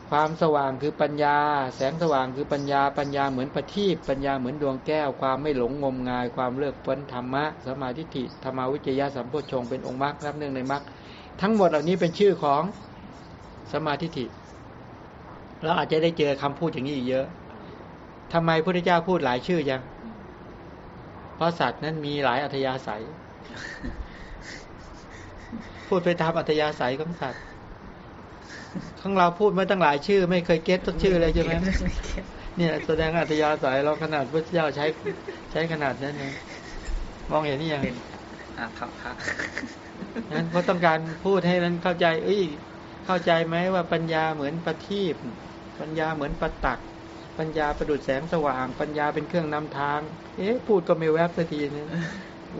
Speaker 1: ความสว่างคือปัญญา แสงสว่างคือปัญญา ปัญญาเหมือนประทีปปัญญาเหมือนดวงแก้ว ความไม่หลงงมงาย ความเลือกพ้นธรรมะสมาธิธรรมาวิจยะสัมโพชงเป็นองค์มรรครับเนื่งในมรรคทั้งหมดเหล่านี้เป็นชื่อของ สมมาทิฏฐิเราอาจจะได้เจอคำพูดอย่างนี้อีกเยอะทำไมพระพุทธเจ้าพูดหลายชื่อยัง เพราะสัตว์นั้นมีหลายอัธยาศัย พูดไปตามอัธยาศัยของสัตว์ของเราพูดมาตั้งหลายชื่อ ไม่เคยเก็ตสักชื่อเลยใช่ไหมเนี่ยแสดงอัธยาศัยเราขนาดพระเจ้าใช้ใช้ขนาดนั้นเองมองเห็นนี่ยัง
Speaker 3: เป็นอาภัพพระ
Speaker 1: นั้นเพราะต้องการพูดให้นั้นเข้าใจ เอ้ย เข้าใจไหมว่าปัญญาเหมือนประทีปปัญญาเหมือนประตัก ปัญญาประดุจแสงสว่าง ปัญญาเป็นเครื่องนำทาง เอ๊ะพูดก็ไม่แวบสักทีนึง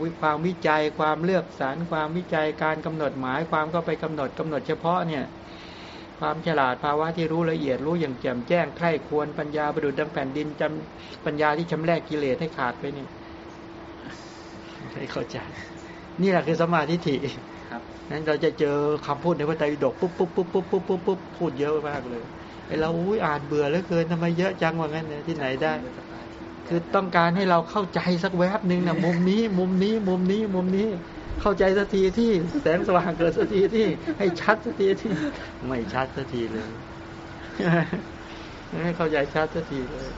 Speaker 1: วิความวิจัยความเลือกสรรความวิจัยการกำหนดหมายความก็ไปกำหนดกำหนดเฉพาะเนี่ย ความฉลาดภาวะที่รู้ละเอียดรู้อย่างแจ่มแจ้งใคร่ควรปัญญาประดุจดังแผ่นดินจำปัญญาที่ชำแรกกิเลสให้ขาดไปนี่ไม่เข้าใจ นี่แหละคือสมาธิ นั้นเราจะเจอคำพูดในพระไตรปิฎกปุ๊บปุ๊บปุ๊บปุ๊บปุ๊บปุ๊บปุ๊บพูดเยอะมากเลยไอเราอุ้ยอ่านเบื่อเหลือเกินทำไมเยอะจังว่างั้นเนี่ยที่ไหนได้ คือต้องการให้เราเข้าใจสักแวบหนึ่งนะมุมนี้มุมนี้มุมนี้มุมนี้เข้าใจสักทีที่แสงสว่างเกิดสักทีที่ให้ชัดสักทีที่ไม่ชัดสักทีเลยไม่ให้เข้าใจชัดสักทีเลย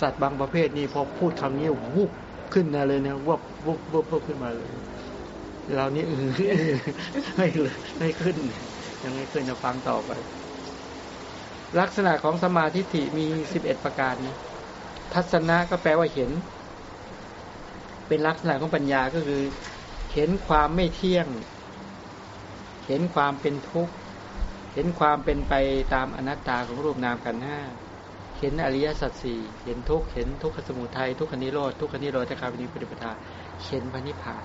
Speaker 1: สัตว์บางประเภทนี่พอพูดคำนี้วุบขึ้นมาเลยเนี่ยวับวุบวุบวุบขึ้นมาเลย เรานี่เออไม่เลยไม่ขึ้น ยังไม่ขึ้นจะฟังต่อไป ลักษณะของสมาธิฐิมีสิบเอ็ดประการนะทัศนะก็แปลว่าเห็น เป็นลักษณะของปัญญาก็คือ เห็นความไม่เที่ยง เห็นความเป็นทุกข์ เห็นความเป็นไปตามอนัตตาของรูปนามกันห้าเห็นอริยสัจสี่เห็นทุกข์เห็นทุกขสมุทัยทุกขนิโรธทุกขนิโรธคาวินิปฏิปทาเห็นพระนิพพาน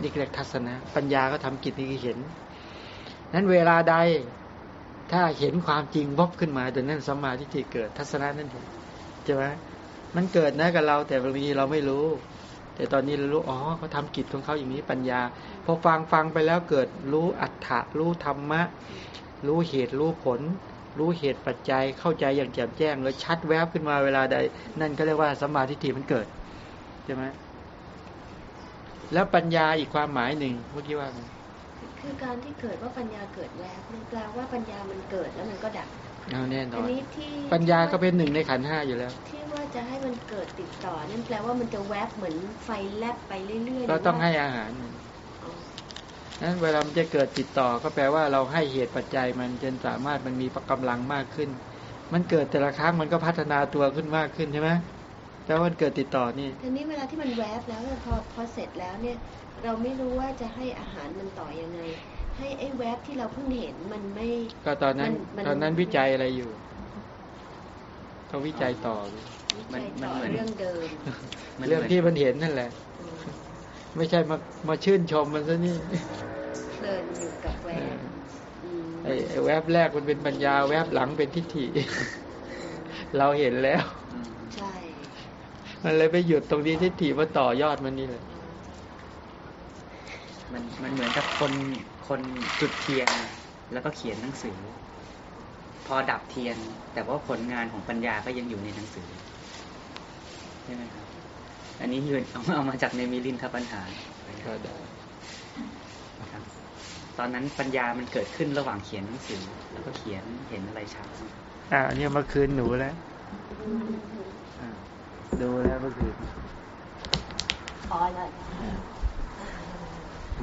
Speaker 1: นี่เรียกทัศนะ ปัญญาก็ทำกิจนี้เห็น นั้นเวลาใดถ้าเห็นความจริงวบขึ้นมาแต่นั่นสมมาทิฏฐิเกิดทัศนะนั่นเองใช่ไหมมันเกิดนะกับเรา แต่บางทีเราไม่รู้ แต่ตอนนี้เรารู้อ๋อเขาทำกิจของเขาอย่างนี้ปัญญาพอฟังฟังไปแล้วเกิดรู้อัฏฐะรู้ธรรมะ รู้เหตุรู้ผล รู้เหตุปัจจัยเข้าใจอย่างแจ่มแจ้งแล้วชัดแวบขึ้นมาเวลาใด นั่นก็เรียกว่าสมมาทิฏฐิมันเกิดใช่ไหม แล้วปัญญาอีกความหมายหนึ่งเมื่อกี้ว่าไง
Speaker 2: คือการที่เกิดว่าปัญญาเกิดแวบมันแปลว่าปัญญามันเกิดแล้วมันก็ดับ
Speaker 1: เอาแน่น
Speaker 2: อั
Speaker 1: อนน
Speaker 2: นี้ที่
Speaker 1: ปัญญาก็เป็นหนึ่งในขันธ์ห้าอยู่แล้ว
Speaker 2: ที่ว่าจะให้มันเกิดติดต่อนั่นแปลว่ามันจะแวบเหมือนไฟแลบไปเรื่อยๆ
Speaker 1: ก็ต้อง
Speaker 2: รื
Speaker 1: ให้
Speaker 2: ว่า
Speaker 1: อาหารมัน
Speaker 2: อ๋อ
Speaker 1: นั้นเวลามันจะเกิดติดต่อก็แปลว่าเราให้เหตุปัจจัยมันจนสามารถมันมีกำลังมากขึ้น มันเกิดแต่ละครั้งมันก็พัฒนาตัวขึ้นมากขึ้นใช่ไหม แต่ว่ามันเกิดติดต่อนี่
Speaker 2: ทีนี้เวลาที่มันแวบแล้วเนี่ยพอพอเสร็จแล้วเนี่ย เราไม่รู้ว่าจะให้อาหารมันต่อยังไง ให้ไอ้แวบที่เราเพิ่งเห็นมันไม่
Speaker 1: ก็ตอนนั้น
Speaker 2: มันมัน
Speaker 1: ตอนนั้นวิจัยอะไรอยู่เขาวิจัยต่อเลย
Speaker 2: วิจัยต่อเรื่องเดิม
Speaker 3: มัน
Speaker 1: เรื่อง
Speaker 3: หมืน
Speaker 1: ที่มันเห็นนั่นแหละ
Speaker 2: อืม
Speaker 1: ไม่ใช่มามาชื่นชมมันซะนี่
Speaker 2: เพลินอยู่กับแวบอืม
Speaker 1: ไอ้ไอ้แวบแรกมันเป็นปัญญา แวบหลังเป็นทิฏฐิ เราเห็นแล้ว
Speaker 3: อื ม
Speaker 2: ใช่
Speaker 1: มันเลยไปหยุดตรงนี้ทิฏฐิมาต่อยอดมันนี่เลย
Speaker 3: มันมันเหมือนกับคนคนจุดเทียนแล้วก็เขียนหนังสือ พอดับเทียน แต่ว่าผลงานของปัญญาก็ยังอยู่ในหนังสือใช่ไหมครับอันนี้ยืนเอาเอามาจากในมิลินทปัญหา
Speaker 1: ก็ได้
Speaker 3: ครับตอนนั้นปัญญามันเกิดขึ้นระหว่างเขียนหนังสือ แล้วก็เขียนเห็นอะไรชัด
Speaker 1: อ่าเนี่ยเมื่อคืนหนูแล้วอ่า ดูแล้วเมื่อคืน
Speaker 2: อ๋อเลย
Speaker 1: อ่า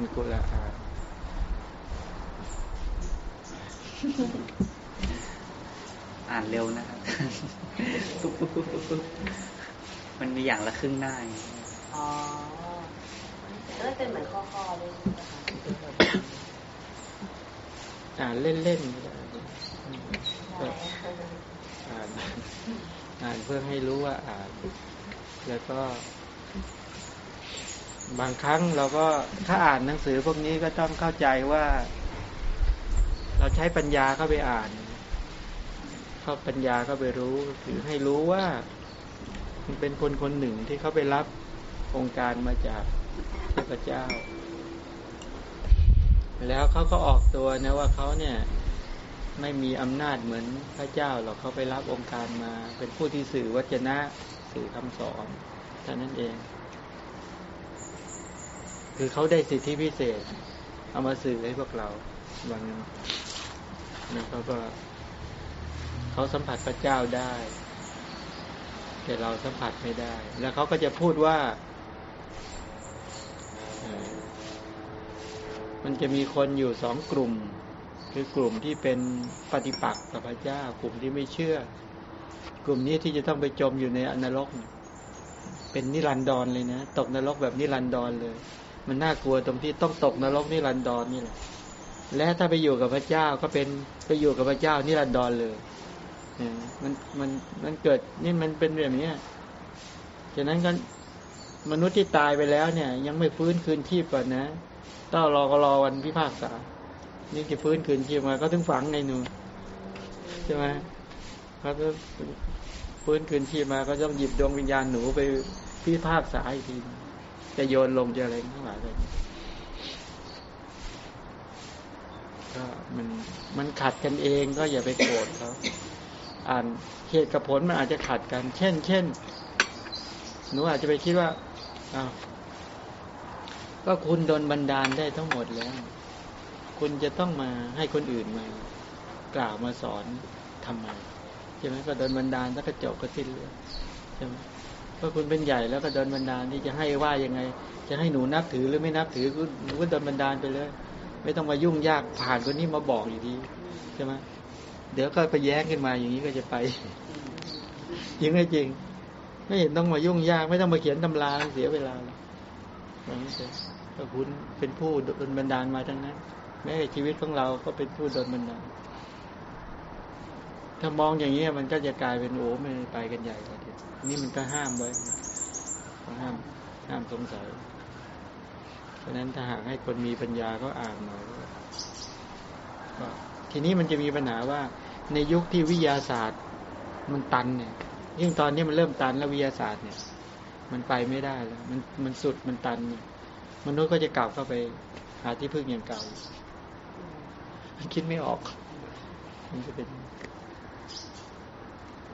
Speaker 1: มีกุละอ่า
Speaker 3: อ่านเร็วนะครับปุ๊บปุ๊บปุ๊บปุ๊บปุ๊บมันมีอย่างละครึ่งหน้าอย่างเงี้ย
Speaker 2: อ๋อแล้วเป็นเหมือนข้อๆเลย
Speaker 1: อ่านเล่นๆก็ได้อืมก็อ่าน อ่านเพื่อให้รู้ว่าอ่าน แล้วก็ บางครั้งเราก็ถ้าอ่านหนังสือพวกนี้ก็ต้องเข้าใจว่า เราใช้ปัญญาเข้าไปอ่าน เข้าปัญญาเข้าไปรู้คือให้รู้ว่า มันเป็นคนคนหนึ่งที่เขาไปรับองค์การมาจากเทพเจ้า แล้วเขาก็ออกตัวนะว่าเขาเนี่ย ไม่มีอำนาจเหมือนพระเจ้าหรอกเขาไปรับองค์การมา เป็นผู้ที่สื่อวจนะสื่อคำสอนเท่านั้นเอง คือเขาได้สิทธิพิเศษ เอามาสื่อให้พวกเราว่างั้นแล้วเขาก็เขาสัมผัสพระเจ้าได้ แต่เราสัมผัสไม่ได้ แล้วเขาก็จะพูดว่ามันจะมีคนอยู่สองกลุ่ม คือกลุ่มที่เป็นปฏิปักษ์กับพระเจ้า กลุ่มที่ไม่เชื่อ กลุ่มนี้ที่จะต้องไปจมอยู่ในอนรก เป็นนิรันดรเลยนะ ตกนรกแบบนิรันดรเลย มันน่ากลัวตรงที่ต้องตกนรกนิรันดรนี่แหละ และถ้าไปอยู่กับพระเจ้าก็เป็นไปอยู่กับพระเจ้านิรันดรเลยเนี่ยมันมันมันเกิดนี่มันเป็นแบบนี้ฉะนั้นก็มนุษย์ที่ตายไปแล้วเนี่ย ยังไม่ฟื้นคืนชีพก่อนนะต้องรอก็รอวันพิพากษา นี่จะฟื้นคืนชีพมา ก็ถึงฝังไงหนูใช่ไหมเขาจะฟื้นคืนชีพมา ก็ต้องหยิบดวงวิญญาณหนูไปพิพากษาอีกทีจะโยนลงจะอะไรทั้งหลายเลยก็มันมันขัดกันเองก็อย่าไปโกรธเขาอ่านเหตุกับผลมันอาจจะขัดกัน เช่น เช่น หนูอาจจะไปคิดว่าอ้าวก็คุณโดนบันดาลได้ทั้งหมดแล้ว คุณจะต้องมาให้คนอื่นมากล่าวมาสอนทำไมใช่ไหมก็โดนบันดาลแล้วก็จบก็สิ้นเรื่องใช่ไหมเพราะคุณเป็นใหญ่แล้วก็โดนบันดาลที่จะให้ว่ายังไง จะให้หนูนับถือหรือไม่นับถือก็หนูก็โดนบันดาลไปเลย ไม่ต้องมายุ่งยากผ่านคนนี้มาบอกอยู่ดีใช่ไหมเดี๋ยวก็ไปแย้งขึ้นมาอย่างนี้ก็จะไปจริงไม่จริง ไม่เห็นต้องมายุ่งยาก ไม่ต้องมาเขียนตำราเสียเวลาหรอกอย่างนี้เถอะก็คุณเป็นผู้โดนบันดาลมาทั้งนั้น แม้ชีวิตของเราก็เป็นผู้โดนบันดาลถ้ามองอย่างนี้มันก็จะกลายเป็นโอ้ไม่ไปกันใหญ่กว่าทีนี่มันก็ห้ามไว้ห้ามห้ามสงสัยเพราะนั้นถ้าหากให้คนมีปัญญาก็อ่านหน่อยก็ทีนี้มันจะมีปัญหาว่า ในยุคที่วิทยาศาสตร์มันตันเนี่ยยิ่งตอนนี้มันเริ่มตันแล้ววิทยาศาสตร์เนี่ย มันไปไม่ได้แล้วมันมันสุดมันตันเนี่ยมนุษย์ก็จะกลับเข้าไปหาที่พึ่งอย่างเก่า คิดไม่ออก มันจะเป็น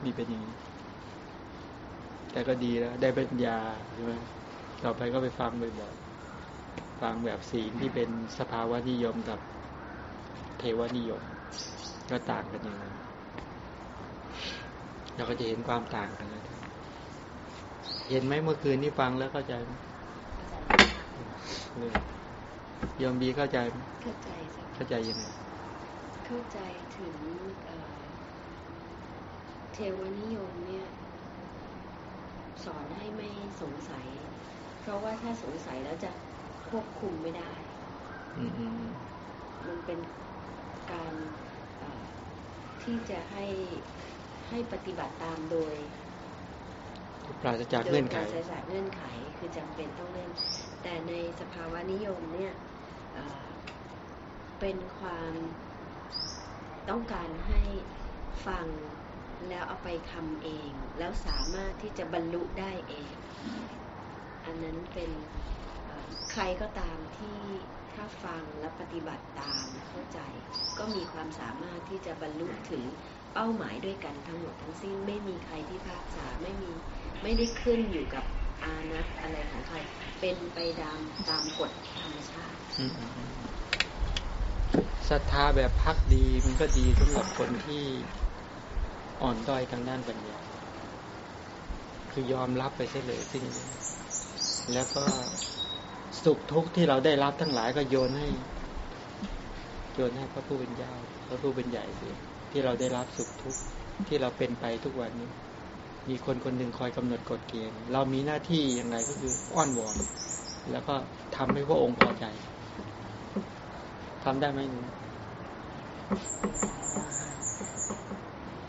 Speaker 1: มีเป็นอย่างนี้ แต่ก็ดีแล้ว ได้ปัญญาใช่ไหมต่อไปก็ไปฟังบ่อยๆฟังแบบศีลที่เป็นสภาวะนิยมกับเทวนิยม ก็ต่างกันอย่างนั้นเราก็จะเห็นความต่างกันแล้วเห็นไหมเมื่อคืนนี้ฟังแล้วเข้าใจไหมเลยโยมบีเข้าใจไหม
Speaker 2: เข้าใจจ้ะ
Speaker 1: เข้าใจยังไง
Speaker 2: เข้าใจถึงเอ่อเทวนิยมเนี่ยสอนให้ไม่สงสัย เพราะว่าถ้าสงสัยแล้วจะควบคุมไม่ได้
Speaker 1: อืมอืมอืม
Speaker 2: มันเป็นการเอ่อที่จะให้ให้ปฏิบัติตามโดย
Speaker 1: ปราศจากเงื่อนไข
Speaker 2: โดยปราศจากเงื่อนไขคือจำเป็นต้องเล่น แต่ในสภาวะนิยมเนี่ยเอ่อเป็นความ ต้องการให้ฟังแล้วเอาไปทำเอง แล้วสามารถที่จะบรรลุได้เอง อันนั้นเป็นใครก็ตามที่ถ้าฟังและปฏิบัติตามเข้าใจ ก็มีความสามารถที่จะบรรลุถึงเป้าหมายด้วยกันทั้งหมดทั้งสิ้นไม่มีใครที่พากษาไม่มีไม่ได้ขึ้นอยู่กับอานัตอะไรของใคร เป็นไปตามตามกฎธรรมชาติ
Speaker 1: ศรัทธาแบบพักดีมันก็ดีสำหรับคนที่อ่อนด้อยทางด้านปัญญา คือยอมรับไปเสียเลยสิ่งนี้แล้วก็สุขทุกข์ที่เราได้รับทั้งหลายก็โยนให้ โยนให้พระผู้เป็นเจ้าพระผู้เป็นใหญ่สิที่เราได้รับสุขทุกข์ที่เราเป็นไปทุกวันนี้ มีคนคนหนึ่งคอยกำหนดกฎเกณฑ์ เรามีหน้าที่อย่างไรก็คืออ้อนวอนแล้วก็ทำให้พระองค์พอใจ ทำได้ไหมหนู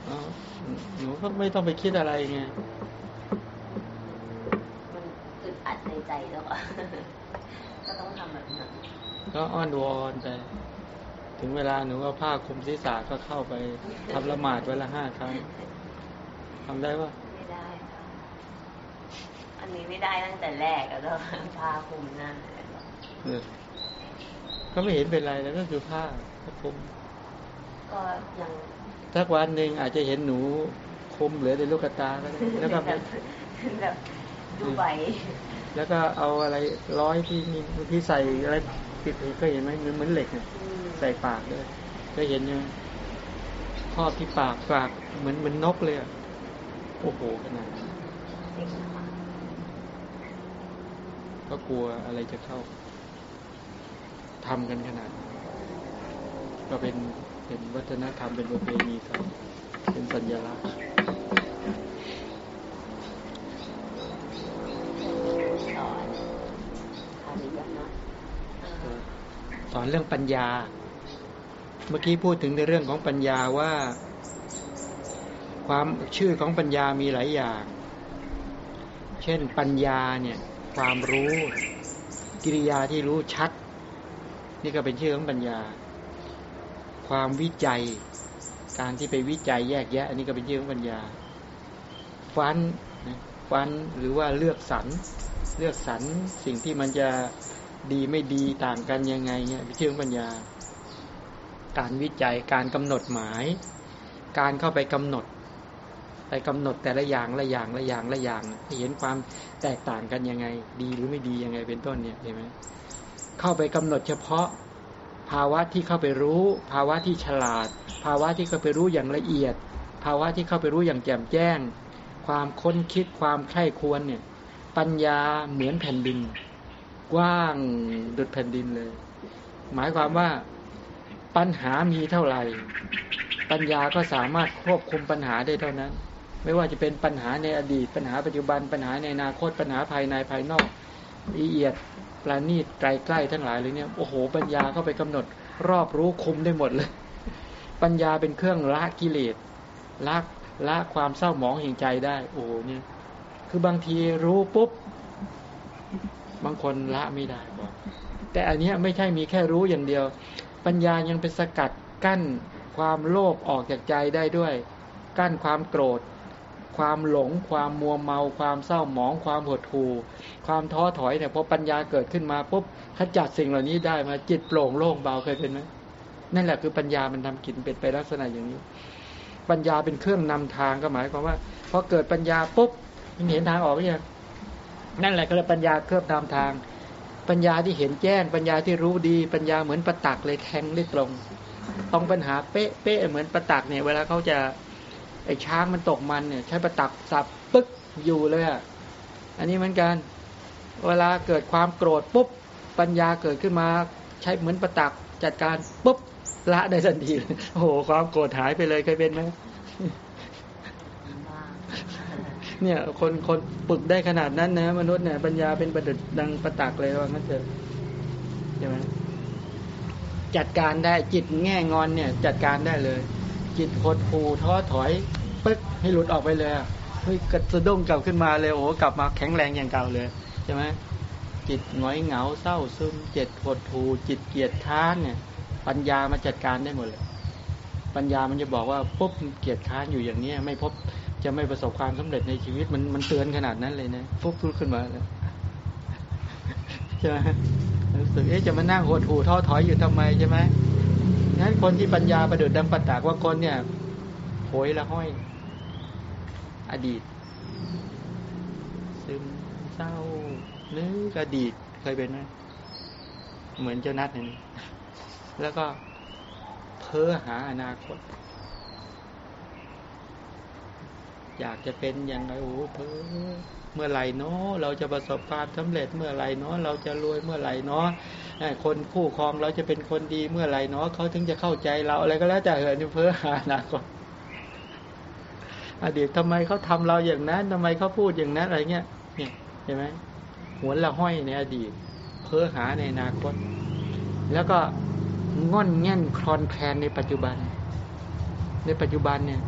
Speaker 1: อ๋อหนูก็ไม่ต้องไปคิดอะไรไง
Speaker 2: มันอึดอัดในใจแล้วอะก็ต้องทำแบบนั้น
Speaker 1: ก็อ้อนวอนไปถึงเวลาหนูเอาผ้าคลุมศีรษะก็เข้าไปทำละหมาดวันละห้าครั้งทำได้ปะ
Speaker 4: ไม่ได้ค่ะอันนี้ไม่ได้ตั้งแต่แรกแล้วก็พาคุมนั่น
Speaker 1: เออ ก็ไม่เห็นเป็นไรแล้วก็คือผ้าก็คลุม
Speaker 4: ก็ยัง
Speaker 1: สักวันหนึ่งอาจจะเห็นหนูคลุมเหลือแต่ลูกตาก็ได้แล้วก็
Speaker 4: แบบแบบดูใบ
Speaker 1: แล้วก็เอาอะไรร้อยที่นี่ที่ใส่อะไรติดเคยเห็นไหมเหมือนเหล็กใส่ปากด้วยเคยเห็นยังครอบที่ปากปากเหมือนเหมือนนกเลยโอ้โหขนาดนั้นก็กลัวอะไรจะเข้า ทำกันขนาด ก็เป็นเป็นวัฒนธรรมเป็นประเพณีเขาเป็นสัญลักษณ์สอนเรื่องปัญญา เมื่อกี้พูดถึงในเรื่องของปัญญาว่า ความชื่อของปัญญามีหลายอย่าง เช่นปัญญาเนี่ย ความรู้ กิริยาที่รู้ชัด นี่ก็เป็นชื่อของปัญญา ความวิจัย การที่ไปวิจัยแยกแยะ อันนี้ก็เป็นชื่อของปัญญา ฟันฟันหรือว่าเลือกสรรเลือกสรรสิ่งที่มันจะดีไม่ดีต่างกันยังไงเนี่ยเป็นชื่อของปัญญา การวิจัยการกำหนดหมาย การเข้าไปกำหนด ไปกำหนดแต่ละอย่างละอย่างละอย่างละอย่างเห็นความแตกต่างกันยังไง ดีหรือไม่ดียังไงเป็นต้นเนี่ยเห็นไหม เข้าไปกำหนดเฉพาะ ภาวะที่เข้าไปรู้ ภาวะที่ฉลาด ภาวะที่เข้าไปรู้อย่างละเอียด ภาวะที่เข้าไปรู้อย่างแจ่มแจ้ง ความค้นคิดความใคร่ควรเนี่ยปัญญาเหมือนแผ่นดิน กว้างดุดแผ่นดินเลย หมายความว่าปัญหามีเท่าไหร่ ปัญญาก็สามารถควบคุมปัญหาได้เท่านั้น ไม่ว่าจะเป็นปัญหาในอดีต ปัญหาปัจจุบันปัญหาในอนาคตปัญหาภายในภายนอกละเอียด ประณีตไกลใกล้ทั้งหลายเลยเนี่ยโอ้โหปัญญาเข้าไปกำหนด รอบรู้คุมได้หมดเลย ปัญญาเป็นเครื่องละกิเลสละละความเศร้าหมองแห่งใจได้ โอ้โหเนี่ย คือบางทีรู้ปุ๊บบางคนละไม่ได้บอกแต่อันนี้ไม่ใช่มีแค่รู้อย่างเดียว ปัญญายังเป็นสกัดกั้นความโลภออกจากใจได้ด้วย กั้นความโกรธ ความหลง ความมัวเมา ความเศร้าหมอง ความหดหู่ ความท้อถอยเนี่ยพอปัญญาเกิดขึ้นมาปุ๊บขจัดสิ่งเหล่านี้ได้มาจิตโปร่งโล่งเบาเคยเป็นไหมนั่นแหละคือปัญญามันทำกินเป็นไปลักษณะอย่างนี้ ปัญญาเป็นเครื่องนำทางก็หมายความว่าพอเกิดปัญญาปุ๊บมันเห็นทางออกหรือยังนั่นแหละก็เลยปัญญาเคลือบนำทาง ปัญญาที่เห็นแจ้ง ปัญญาที่รู้ดีปัญญาเหมือนประตักเลยแทงได้ตรง ตรงปัญหาเป๊ะเป๊ะเหมือนประตักเนี่ย เวลาเขาจะ ไอ้ช้างมันตกมันเนี่ย ใช้ประตักสับปึ๊กอยู่เลยอะอันนี้เหมือนกัน เวลาเกิดความโกรธปุ๊บปัญญาเกิดขึ้นมาใช้เหมือนประตักจัดการปุ๊บละได้ทันทีโอ้โหความโกรธหายไปเลยเคยเป็นไหมเนี่ยคนคนปึกได้ขนาดนั้นนะ มนุษย์เนี่ยปัญญาเป็นประดุดดังประตักเลยว่างั้นเถอะใช่ไหมจัดการได้จิตแง่งอนเนี่ย จัดการได้เลย จิตหดหูท้อถอยปึ๊กให้หลุดออกไปเลยเฮ้ยกระสะดุ้งกลับขึ้นมาเลยโอ้กลับมาแข็งแรงอย่างเก่าเลยใช่ไหมจิตหงอยเหงาเศร้าซึมเจิตหดหูจิตเกียดค้านเนี่ย ปัญญามาจัดการได้หมดเลย ปัญญามันจะบอกว่าปุ๊บเกียดค้านอยู่อย่างเนี้ย ไม่พบจะไม่ประสบความสำเร็จในชีวิตมันมันเตือนขนาดนั้นเลยนะฟุบฟุบขึ้นมาเลยใช่ไหมรู้สึกเอ๊ะจะมานั่งหดหูท้อถอยอยู่ทำไมใช่ไหม นั้นคนที่ปัญญาประดุดดังปัตตากว่าคนเนี่ยโหยละห้อย อดีต ซึมเศร้านึกอดีตเคยเป็นไหมเหมือนเจ้านัดนี่แล้วก็เพ้อหาอนาคต อยากจะเป็นอย่างไรโอ้เพ้อ เมื่อไหร่เนาะเราจะประสบความสำเร็จเมื่อไหร่เนาะเราจะรวยเมื่อไหร่เนาะคนคู่ครองเราจะเป็นคนดีเมื่อไหร่เนาะเขาถึงจะเข้าใจเราอะไรก็แล้วแต่เหอะเพ้อหาอนาคตอดีตทำไมเขาทาเราอย่างนั้นทำไมเขาพูดอย่างนั้นอะไรเงี้ยเนี่ยเห็นไหมหัวละห้อยในอดีต เพ้อหาในอนาคต แล้วก็ง่อนแง่นคลอนแคลนในปัจจุบัน ในปัจจุบันเนี่ย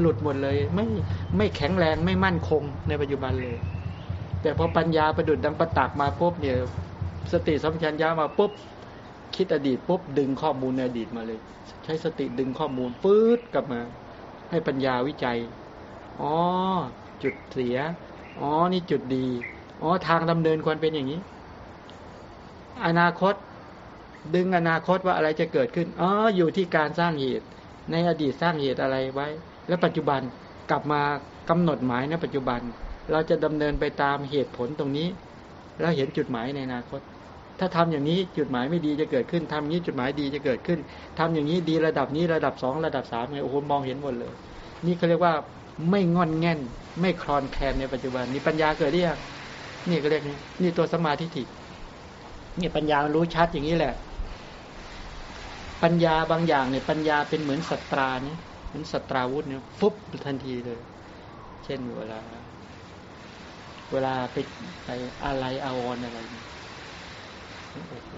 Speaker 1: หลุดหมดเลย ไม่ไม่แข็งแรงไม่มั่นคงในปัจจุบันเลย แต่พอปัญญาประดุดดังประตักมาปุ๊บเนี่ยสติสัมปชัญญะมาปุ๊บคิดอดีตปุ๊บดึงข้อมูลในอดีตมาเลย ใช้สติดึงข้อมูลปื๊ดกลับมา ให้ปัญญาวิจัยอ๋อจุดเสียอ๋อนี่จุดดีอ๋อทางดำเนินควรเป็นอย่างนี้ อนาคต ดึงอนาคตว่าอะไรจะเกิดขึ้นอ๋ออยู่ที่การสร้างเหตุ ในอดีตสร้างเหตุอะไรไว้ แล้วปัจจุบันกลับมากำหนดหมายในปัจจุบัน เราจะดำเนินไปตามเหตุผลตรงนี้ แล้วเห็นจุดหมายในอนาคต ถ้าทำอย่างนี้จุดหมายไม่ดีจะเกิดขึ้นทำอย่างนี้จุดหมายดีจะเกิดขึ้นทำอย่างนี้ดีระดับนี้ระดับสองระดับสามไงโอ้โหมองเห็นหมดเลย นี่เขาเรียกว่าไม่งอนแง่น ไม่คลอนแคลนในปัจจุบันนี่ปัญญาเกิดได้ยังนี่ก็เรียกนี่นี่ตัวสมาธิถินี่ปัญญารู้ชัดอย่างนี้แหละ ปัญญาบางอย่างเนี่ยปัญญาเป็นเหมือนสัตราเนี่ย มือนสตราวุธเนี่ยฟุบทันทีเลย เช่นเวลา เวลาไปไปอะไรอาวรอะไรเนี่ยโอ้โห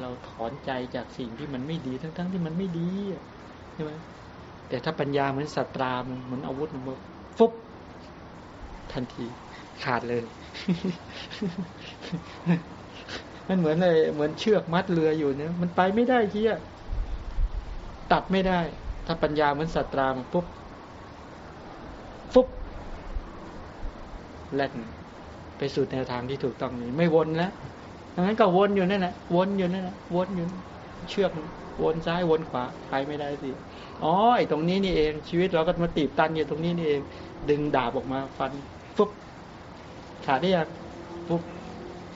Speaker 1: เราถอนใจจากสิ่งที่มันไม่ดีทั้งๆที่มันไม่ดีใช่ไหมแต่ถ้าปัญญาเหมือนสัตรามันเหมือนอาวุธมันฟุบทันที ขาดเลยมันเหมือนเลยเหมือนเชือกมัดเรืออยู่เนี่ยมันไปไม่ได้เชี่ยตัดไม่ได้ ถ้าปัญญาเหมือนสัตรามปุ๊บฟุบแล่นไปสู่แนวทางที่ถูกต้องนี่ไม่วนแล้วดังนั้นก็วนอยู่นั่นแหละวนอยู่นั่นแหละวนอยู่เชือกวนซ้ายวนขวาไปไม่ได้สิอ๋อไอ้ตรงนี้นี่เองชีวิตเราก็มาตีบตันอยู่ตรงนี้นี่เอง ดึงดาบออกมาฟันฟุ๊บขาดได้ยังฟุบ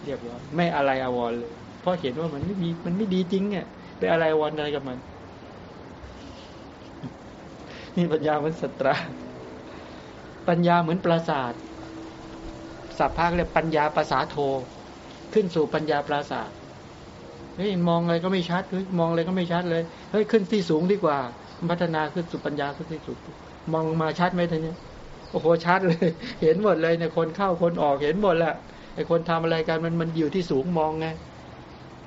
Speaker 1: เรียบร้อยไม่อะไรอาวรเลยเพราะเห็นว่ามันไม่มีมันไม่ดีจริงเนี่ยไปอะไรอาวรอะไรกับมัน นี่ปัญญาเหมือนสตรา ปัญญาเหมือนปราศาสตร์สัพพะเรียกปัญญาภาษาโท ขึ้นสู่ปัญญาปราศาสตร์เฮ้ยมองอะไรก็ไม่ชัดเฮ้ยมองอะไรก็ไม่ชัดเลยเฮ้ยขึ้นที่สูงดีกว่า พัฒนาขึ้นสู่ปัญญาขึ้นที่สูงมองมาชัดไหมท่านเนี้โอ้โหชัดเลย เห็นหมดเลยเนี่ยคนเข้าคนออกเห็นหมดแหละไอ้คนทำอะไรกันมันมันอยู่ที่สูงมองไง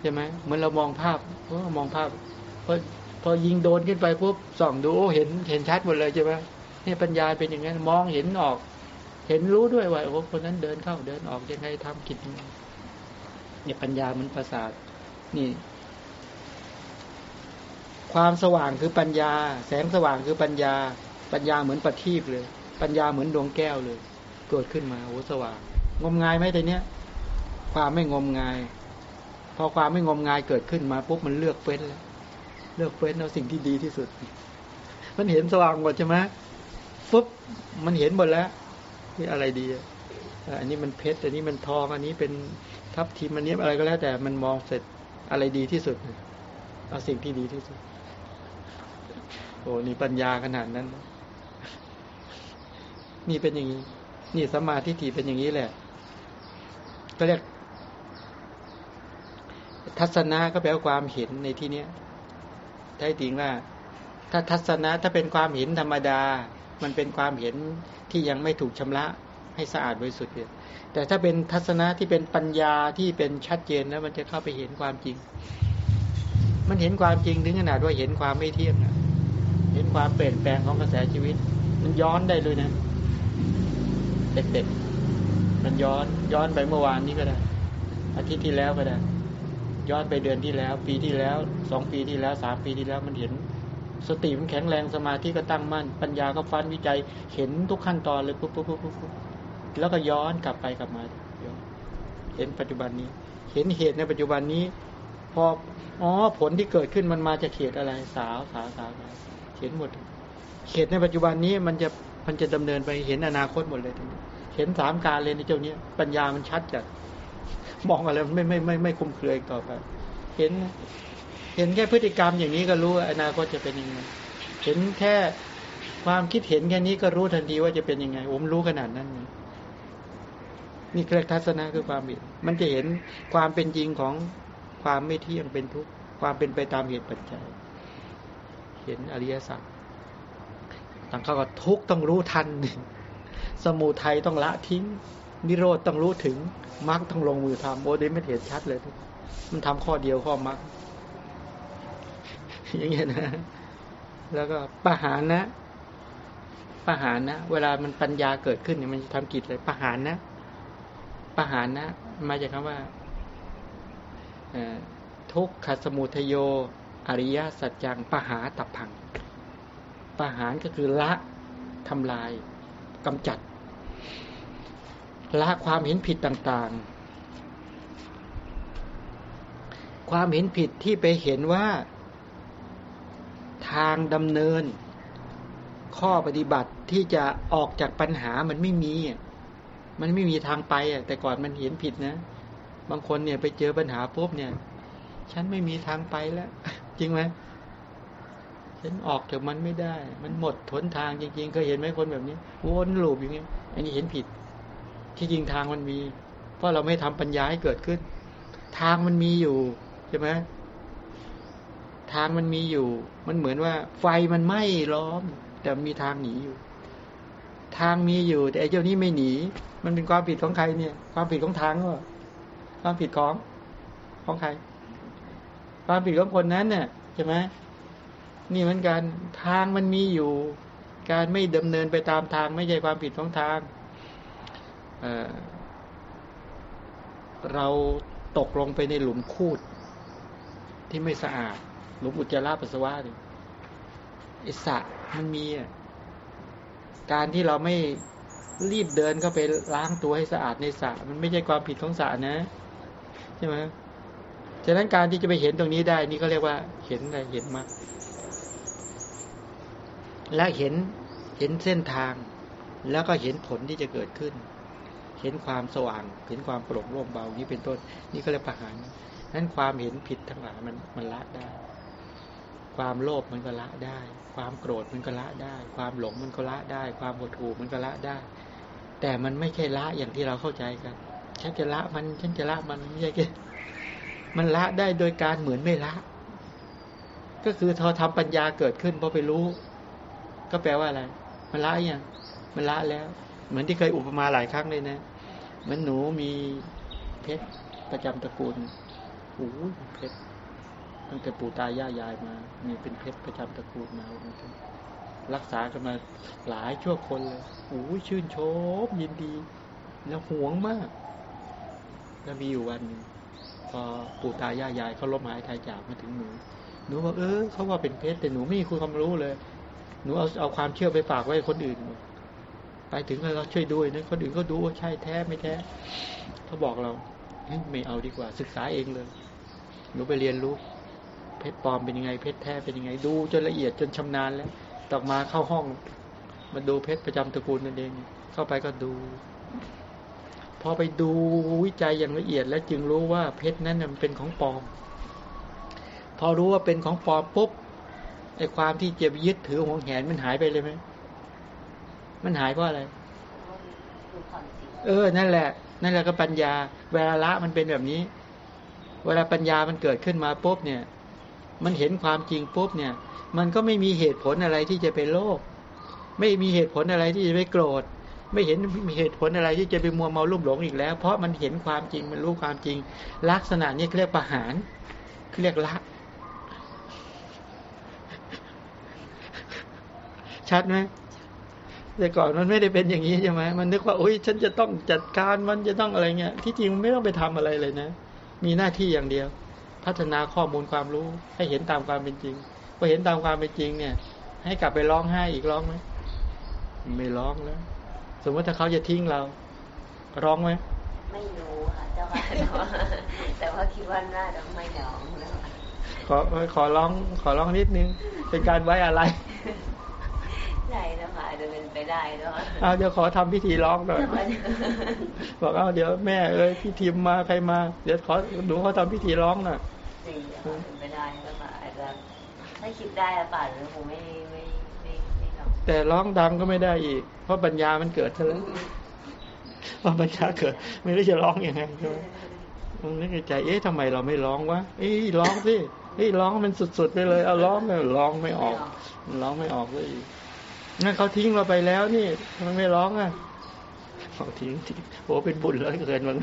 Speaker 1: ใช่ไหมเหมือนเรามองภาพเออมองภาพพอ พอยิงโดนขึ้นไปปุ๊บส่องดูโอ้เห็นเห็นชัดหมดเลยใช่ไหมนี่ปัญญาเป็นอย่างนั้นมองเห็นออก เห็นรู้ด้วยว่าโอ้คนนั้นเดินเข้าเดินออกยังไงทำกิจเนี่ยปัญญามันประสาทนี่ ความสว่างคือปัญญา แสงสว่างคือปัญญา ปัญญาเหมือนประทีปเลย ปัญญาเหมือนดวงแก้วเลย เกิดขึ้นมาโอ้สว่าง งมงายไหมแต่เนี้ย ความไม่งมงาย พอความไม่งมงายเกิดขึ้นมาปุ๊บมันเลือกเฟ้นแล้ว เลือกเฟ้นเอาสิ่งที่ดีที่สุด มันเห็นสว่างหมดใช่ไหมปุ๊บมันเห็นหมดแล้วนี่อะไรดีอันนี้มันเพชรอันนี้มันทองอันนี้เป็นทับทิมอันนี้อะไรก็แล้ว แต่มันมองเสร็จอะไรดีที่สุดเอาสิ่งที่ดีที่สุด โอ้นี่ปัญญาขนาดนั้นนี่เป็นอย่างนี้ นี่สมาธิถี่เป็นอย่างนี้แหละ ก็เรียกทัศนะก็แปลว่าความเห็นในที่เนี้ย แท้จริงว่า ถ้าทัศนะถ้าเป็นความเห็นธรรมดา มันเป็นความเห็นที่ยังไม่ถูกชำระให้สะอาดบริสุทธิ์แต่ถ้าเป็นทัศนะที่เป็นปัญญาที่เป็นชัดเจนแล้วมันจะเข้าไปเห็นความจริง มันเห็นความจริงถึงขนาดว่าเห็นความไม่เที่ยงนะเห็นความเปลี่ยนแปลงของกระแสชีวิต มันย้อนได้เลยนะเด็กๆมันย้อนย้อนไปเมื่อวานนี้ก็ได้ อาทิตย์ที่แล้วก็ได้ ย้อนไปเดือนที่แล้ว ปีที่แล้วสองปีที่แล้วสามปีที่แล้วมันเห็น สติมันแข็งแรงสมาธิก็ตั้งมั่น ปัญญาก็ฟันวิจัยเห็นทุกขั้นตอนเลยปุ๊บปุ๊บปุ๊บปุ๊บแล้วก็ย้อนกลับไปกลับมาเห็นปัจจุบันนี้ เห็นเหตุในปัจจุบันนี้ พออ๋อผลที่เกิดขึ้นมันมาจากเหตุอะไรสาวสาวสาวเห็นหมดเหตุในปัจจุบันนี้มันจะมันจะดำเนินไปเห็นอนาคตหมดเลย เห็นสามการเลยในเจ้านี้ปัญญามันชัดจัด มองอะไรไม่ไม่ไม่ไม่คุ้มเครืออีกต่อไปเห็น เห็นแค่พฤติกรรมอย่างนี้ก็รู้อนาคตจะเป็นยังไงเห็นแค่ความคิดเห็นแค่นี้ก็รู้ทันทีว่าจะเป็นยังไงผมรู้ขนาดนั้นนี่เรียกทัศนะคือความเห็นมันจะเห็นความเป็นจริงของความไม่เที่ยงเป็นทุกข์ความเป็นไปตามเหตุปัจจัย เห็นอริยสัจต่างเขาก็ทุกต้องรู้ทัน สมุทัยต้องละทิ้ง นิโรธต้องรู้ถึงมรรคต้องลงมือทำโอ้ดีไม่เห็นชัดเลย มันทำข้อเดียวข้อมรรคอย่างเงี้ยนะ แล้วก็ปหานะปหานะ เวลามันปัญญาเกิดขึ้นเนี่ยมันจะทำกิจเลยปหานะปหานะมาจากคำว่าทุกขสมุทโย อริยสัจจังปหาตับพังปหารก็คือละทำลายกำจัด ละความเห็นผิดต่างๆ ความเห็นผิดที่ไปเห็นว่า ทางดำเนิน ข้อปฏิบัติที่จะออกจากปัญหามันไม่มี มันไม่มีทางไปอะ แต่ก่อนมันเห็นผิดนะ บางคนเนี่ยไปเจอปัญหาปุ๊บเนี่ย ฉันไม่มีทางไปแล้ว จริงไหมฉันออกจากมันไม่ได้ มันหมดทนทางจริงๆ เคยเห็นไหมคนแบบนี้วนลูปอย่างนี้ย อันนี้เห็นผิด ที่จริงทางมันมี เพราะเราไม่ทำปัญญาให้เกิดขึ้น ทางมันมีอยู่ใช่ไหมทางมันมีอยู่ มันเหมือนว่า ไฟมันไหม้ล้อม แต่มีทางหนีอยู่ ทางมีอยู่ แต่ไอ้เจ้านี้ไม่หนี มันเป็นความผิดของใครเนี่ย ความผิดของทางก็ความผิดของของใคร ความผิดของคนนั้นเนี่ยใช่ไหมนี่เหมือนกันทางมันมีอยู่ การไม่ดำเนินไปตามทางไม่ใช่ความผิดของทาง เราตกลงไปในหลุมคูด ที่ไม่สะอาด หลุมอุจจาระปัสสาวะนี่ไอสะมันมีอะการที่เราไม่รีบเดินก็ไปล้างตัวให้สะอาดในสระมันไม่ใช่ความผิดของสระนะใช่ไหมฉะนั้นการที่จะไปเห็นตรงนี้ได้นี่ก็เรียกว่าเห็นอะไรเห็นมากและเห็นเห็นเส้นทาง แล้วก็เห็นผลที่จะเกิดขึ้น เห็นความสว่าง เห็นความโปร่งโล่งเบานี้เป็นต้น นี่ก็เรียกประหารนั้นความเห็นผิดทั้งหลายมันมันละได้ ความโลภมันก็ละได้ ความโกรธมันก็ละได้ ความหลงมันก็ละได้ ความโมถูมันก็ละได้ แต่มันไม่ใช่ละอย่างที่เราเข้าใจกันฉันจะละมันฉันจะละมันไม่ใช่แค่มันละได้โดยการเหมือนไม่ละ ก็คือทอทำปัญญาเกิดขึ้นพราะไปรู้ ก็แปลว่าอะไร มันละอย่าง มันละแล้ว เหมือนที่เคยอุปมาหลายครั้งเลยนะเหมือนหนูมีเพชรประจำตระกูลโอ้เพชรตั้งแต่ปู่ตายายายมา มีเป็นเพชรประจำตระกูลมารักษากันมาหลายชั่วคนเลยโอ้ชื่นชมยินดี แล้วหวงมาก แล้วมีอยู่วันนึงพอปู่ตายายายเขาล้มหายตายจากมาถึงหนูหนูบอกเออเขาว่าเป็นเพชรแต่หนูไม่มีความรู้เลย หนูเอาเอาความเชื่อไปฝากไว้คนอื่น ไปถึงเราช่วยด้วยนะคนอื่นก็ดูว่าใช่แท้ไม่แท้เขาบอกเราไม่เอาดีกว่า ศึกษาเองเลยหนูไปเรียนรู้ เพชรปลอมเป็นยังไง เพชรแท้เป็นยังไง ดูจนละเอียดจนชำนาญแล้วต่อมาเข้าห้องมาดูเพชรประจำตระกูลนั่นเอง เข้าไปก็ดู พอไปดูวิจัยอย่างละเอียด แล้วจึงรู้ว่าเพชรนั้นมันเป็นของปลอม พอรู้ว่าเป็นของปลอมปุ๊บไอ้ความที่เจ็บยึดถือหวงแหนมันหายไปเลยไหม มันหายเพราะอะไรเออ นั่นแหละ นั่นแหละก็ปัญญา เวลาละมันเป็นแบบนี้ เวลาปัญญามันเกิดขึ้นมาปุ๊บเนี่ย มันเห็นความจริงปุ๊บเนี่ย มันก็ไม่มีเหตุผลอะไรที่จะไปโลภไม่มีเหตุผลอะไรที่จะไปโกรธ ไม่เห็นมีเหตุผลอะไรที่จะไปมัวเมาลุ่มหลงอีกแล้ว เพราะมันเห็นความจริงมันรู้ความจริง ลักษณะนี้เรียกประหารเรียกละ ชัดไหม แต่ก่อนมันไม่ได้เป็นอย่างนี้ใช่ไหมมันนึกว่าโอ้ยฉันจะต้องจัดการมันจะต้องอะไรเงี้ยที่จริงไม่ต้องไปทำอะไรเลยนะ มีหน้าที่อย่างเดียว พัฒนาข้อมูลความรู้ให้เห็นตามความเป็นจริงพอเห็นตามความเป็นจริงเนี่ย ให้กลับไปร้องไห้อีกร้องไหมไม่ร้องแล้ว สมมติถ้าเขาจะทิ้งเรา ร้องไหม
Speaker 4: ไม่รู้ค่ะเจ้าค่ะแต่ว่าคิดว่าน่าจะไม่ร้องแล้ว
Speaker 1: ขอขอร้องขอร้องนิดนึงเป็นการไว้อะไร
Speaker 4: ใช่แล้วค่ะจะเป็นไปได้แล้ว
Speaker 1: เอาเดี๋ยวขอทำพิธีร้องหน่อยบอกเอาเดี๋ยวแม่เอ้ยพี่ทีมมาใครมา เดี๋ยวขอหนูเขาทำพิธีร้องน่ะ
Speaker 4: จริงเป็นไปได้แล้วค่ะอาจจะถ้าคิดได้ละป่ะหรือคงไม่ไม่ไม่ไม่ร้อง
Speaker 1: แต่ร้องดังก็ไม่ได้อีก เพราะปัญญามันเกิดซะแล้วพอปัญญาเกิด ไม่รู้จะร้องอยังไงใช่ไหมมันนึกในใจ เอ๊ะทำไมเราไม่ร้องวะเอ๊ะร้องสิเฮ้ยร้องมันสุดๆไปเลย เอาร้องเลยร้องไม่ออก ร้องไม่ออกเลย งั้นเขาทิ้งเราไปแล้วนี่ทำไมไม่ร้องอะเขาทิ้งทิ้งโอ้เป็นบุญแล้วเกินมัน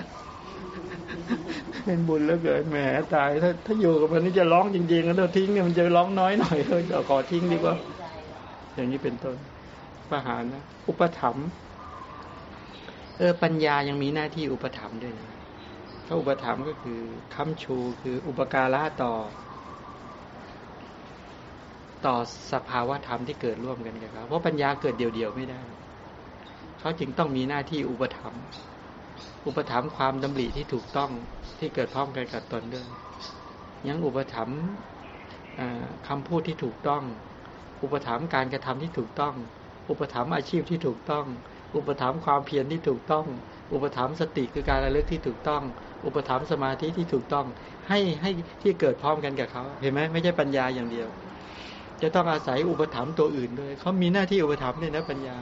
Speaker 1: เป็นบุญแล้วเกินแหมตายถ้าถ้าอยู่กับมันนี่จะร้องจริงๆแล้วถ้าทิ้งเนี่ยมันจะร้องน้อยหน่อยเลยขอทิ้งดีกว่า อย่างนี้เป็นต้นประหารนะอุปถัมภ์เออปัญญายังมีหน้าที่อุปถัมภ์ด้วยนะถ้าอุปถัมภ์ก็คือค้ำชูคืออุปการะต่อ ต่อสภาวะธรรมที่เกิดร่วมกันกับเขาเพราะปัญญาเกิดเดี่ยวๆไม่ได้ เขาจึงต้องมีหน้าที่อุปถัมภ์อุปถัมภ์ความดำริที่ถูกต้องที่เกิดพร้อมกันกับตนด้วยยังอุปถัมภ์คำพูดที่ถูกต้อง อุปถัมภ์การกระทำที่ถูกต้อง อุปถัมภ์อาชีพที่ถูกต้อง อุปถัมภ์ความเพียรที่ถูกต้อง อุปถัมภ์สติคือการระลึกที่ถูกต้องออุปถัมภ์สมาธิที่ถูกต้อง ให้ให้ที่เกิดพร้อมกันกับเขา เห็นไหมไม่ใช่ปัญญาอย่างเดียว จะต้องอาศัยอุปถัมภ์ตัวอื่นด้วยเขามีหน้าที่อุปถัมภ์เนี่ยนะปัญญา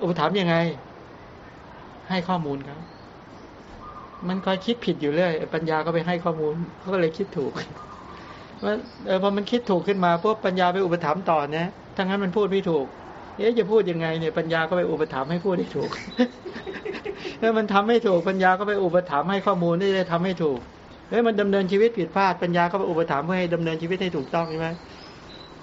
Speaker 1: อุปถัมภ์ยังไง ให้ข้อมูลครับ มันคอยคิดผิดอยู่เรื่อยปัญญาก็ไปให้ข้อมูลเขาก็เลยคิดถูกว่าเออพอมันคิดถูกขึ้นมาพวกปัญญาไปอุปถัมภ์ต่อนะทั้งนั้นมันพูดไม่ถูกเอ๊ะจะพูดยังไงเนี่ยปัญญาก็ไปอุปถัมภ์ให้พูดให้ถูกถ้ามันทำให้ถูกปัญญาก็ไปอุปถัมภ์ให้ข้อมูลที่จะทำให้ถูกเฮ้ยมันดำเนินชีวิตผิดพลาดปัญญาก็ไปอุปถัมภ์เพื่อให้ดำเนินชีวิตให้ถูกต้องใช่ไหม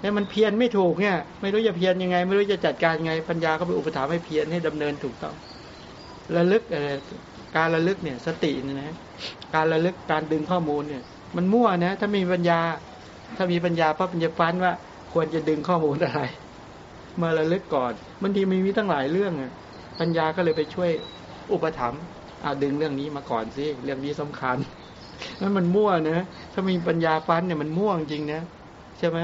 Speaker 1: แล้วมันเพียรไม่ถูกเนี่ย ไม่รู้จะเพียรยังไง ไม่รู้จะจัดการยังไง ปัญญาก็ไปอุปถัมภ์ให้เพียรให้ดำเนินถูกต้องระลึกอะไรการระลึกเนี่ย สติเนี่ยนะการระลึกการดึงข้อมูลเนี่ย มันมั่วนะ ถ้ามีปัญญา ถ้ามีปัญญาพระปัญญาฟันว่า ควรจะดึงข้อมูลอะไร มาระลึกก่อนบางทีมันมีตั้งหลายเรื่องอะปัญญาก็เลยไปช่วยอุปถัมภ์อาดึงเรื่องนี้มาก่อนสิเรื่องนี้สำคัญนั้นมันมั่วนะถ้ามีปัญญาฟันเนี่ยมันมั่วจริงนะใช่ไหม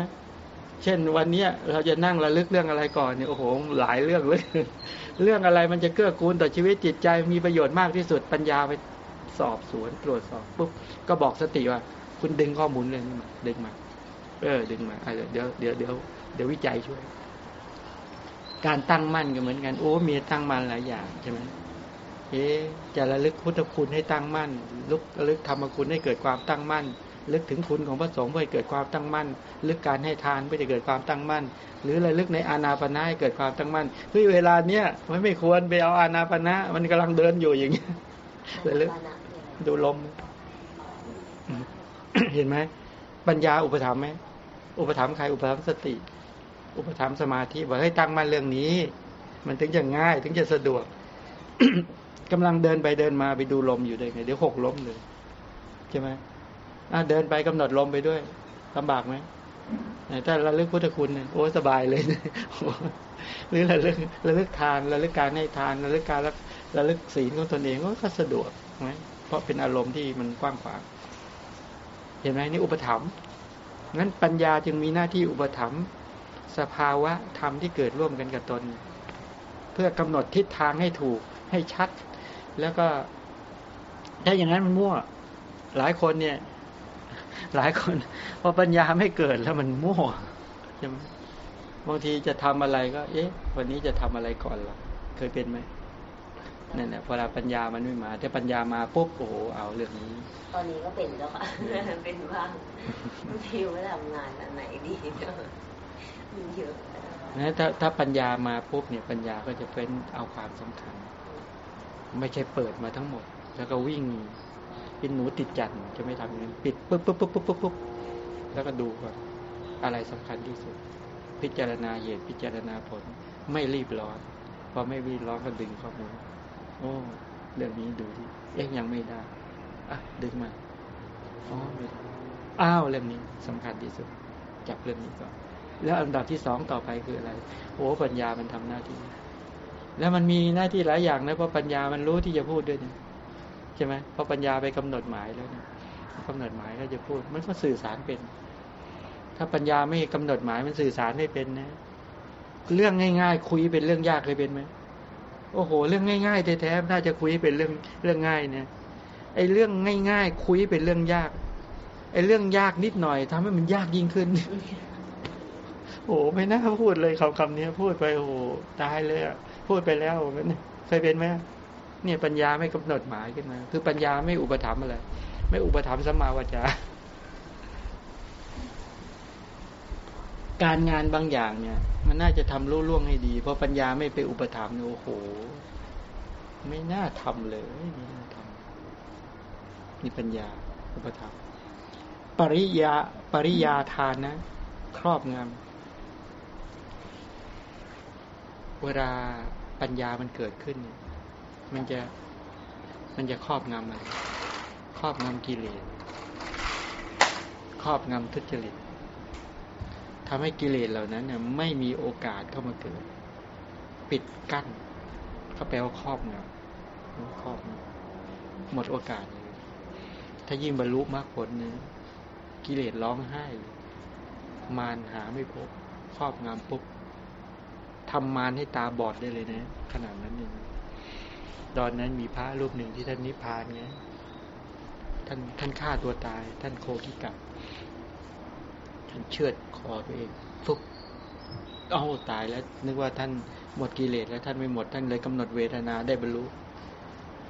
Speaker 1: เช่นวันเนี้ยเราจะนั่งระลึกเรื่องอะไรก่อนเนี่ยโอ้โหหลายเรื่องเลย เรื่องอะไรมันจะเกื้อกูลต่อชีวิตจิตใจมีประโยชน์มากที่สุดปัญญาไปสอบสวนตรวจสอบปุ๊บก็บอกสติว่า คุณดึงข้อมูลเรื่องนี้มาดึงมา เออ ดึงมาเดี๋ยวเดี๋ยวเดี๋ยวเดี๋ยววิจัยช่วย การตั้งมั่นก็เหมือนกันโอ้มีตั้งมั่นหลายอย่างใช่ไหมเอ๊จะระลึกพุทธคุณให้ตั้งมั่นลุกระลึกธรรมคุณให้เกิดความตั้งมั่น ลึกถึงคุณของพระสงฆ์เพื่อให้เกิดความตั้งมั่น ลึกการให้ทานเพื่อจะเกิดความตั้งมั่น หรือระลึกในอานาปนาให้เกิดความตั้งมั่นคือเวลาเนี้ยมันไม่ควรไปเอาอานาปนะมันกำลังเดินอยู่อย่างเงี้ยระลึกดูลม เห็นไหมปัญญาอุปถัมภ์ไหมอุปถัมภ์ใครอุปถัมภ์สติ อุปถัมภ์สมาธิบอกให้ตั้งมั่นเรื่องนี้ มันถึงจะง่าย ถึงจะสะดวกกำลังเดินไปเดินมาไปดูลมอยู่ได้ไงเดี๋ยวหกล้มเลยใช่ไหม เดินไปกำหนดลมไปด้วยลำบากไหมถ้าระลึกพุทธคุณเนี่ยโอ้สบายเลยหรือระลึกระลึกทานระลึกการให้ทานระลึกการระลึกศีลของตนเองก็สะดวกไหมเพราะเป็นอารมณ์ที่มันกว้างขวางเห็นไหมนี่อุปถัมภ์งั้นปัญญาจึงมีหน้าที่อุปถัมภ์สภาวะธรรมที่เกิดร่วมกันกับตน เพื่อกำหนดทิศทางให้ถูกให้ชัด แล้วก็ ถ้าอย่างนั้นมันมั่ว หลายคนเนี่ย หลายคนพอปัญญาไม่เกิดแล้วมันมั่วใช่ไหมบางทีจะทำอะไรก็ เอ๊ะ วันนี้จะทำอะไรก่อนล่ะเคยเป็นไหมนั่นแหละเวลาปัญญามันไม่มาถ้าปัญญามาปุ๊บโอ้โหเอาเรื่องนี้
Speaker 4: ตอนนี้ก็เป็นแล้วค่ะเป็นบ้างบางทีว่าทำงานอันไหนดีมันเยอะ
Speaker 1: นะถ้าถ้าปัญญามาปุ๊บเนี่ยปัญญาก็จะเป็นเอาความสำคัญ ไม่ใช่เปิดมาทั้งหมด แล้วก็วิ่ง เป็นหนูติดจันจะไม่ทำอย่างนั้นปิดปุ๊บปุ๊บปุ๊บปุ๊บปุ๊บปุ๊บแล้วก็ดูว่าอะไรสำคัญที่สุด พิจารณาเหตุพิจารณาผล ไม่รีบร้อนพอไม่รีบร้อนก็ดึงข้อมูลโอ้เรื่องนี้ดูที่เอ๊ะยังไม่ได้อะดึงมาอ๋อไม่ได้อ้าวเรื่องนี้สำคัญที่สุด จับเรื่องนี้ก่อนแล้วอันดับที่สองต่อไปคืออะไรโอ้ปัญญามันทำหน้าที่ แล้วมันมีหน้าที่หลายอย่างนะเพราะปัญญามันรู้ที่จะพูดด้วยเนี่ย ใช่ไหมพอปัญญาไปกำหนดหมายแล้วเนี่ยกำหนดหมายก็จะพูด มันก็สื่อสารเป็น ถ้าปัญญาไม่กำหนดหมายมันสื่อสารไม่เป็นนะ เรื่องง่าย ๆ คุยเป็นเรื่องยากเคยเป็นไหมโอ้โห เรื่องง่ายๆแท้ๆน่าจะคุยเป็นเรื่องเรื่องง่ายเนี่ยไอ้เรื่องง่าย ๆ คุยเป็นเรื่องยากไอ้เรื่องยากนิดหน่อยทำให้มันยากยิ่งขึ้นโอ้ไม่น่าพูดเลยคำคำนี้พูดไปโอ้ตายเลยอะพูดไปแล้วเนี่ยเคยเป็นไหม เนี่ยปัญญาไม่กำหนดหมายขึ้นมา คือปัญญาไม่อุปถัมภ์อะไร ไม่อุปถัมภ์สัมมาวจาการงานบางอย่างเนี่ย มันน่าจะทำรุ่ล่วงให้ดี เพราะปัญญาไม่ไปอุปถัมภ์เนี่ยโอ้โห ไม่น่าทำเลยไม่น่าทำนี่ปัญญาอุปถัมภ์ปริยาปริยาทานนะ ครอบงำเวลาปัญญามันเกิดขึ้นเนี่ย มันจะมันจะครอบงำอะไรครอบงำกิเลสครอบงำทุจริตทำให้กิเลสเหล่านั้นเนี่ยไม่มีโอกาสเข้ามาเกิด ปิดกั้นก็แปลว่าครอบงำครอบงำหมดโอกาสเลยถ้ายิ่งบรรลุมรรคผลเนี่ยกิเลสร้องไห้ มารหาไม่พบครอบงำปุ๊บทำมารให้ตาบอดได้เลยนะ ขนาดนั้นเอง ตอนนั้นมีพระรูปหนึ่งที่ท่านนิพพานไงท่านท่านฆ่าตัวตาย ท่านโคกิกะท่านเชือดคอตัวเองฟุบเอาตายแล้ว นึกว่าท่านหมดกิเลสแล้วท่านไม่หมดท่านเลยกำหนดเวทนาได้บรรลุ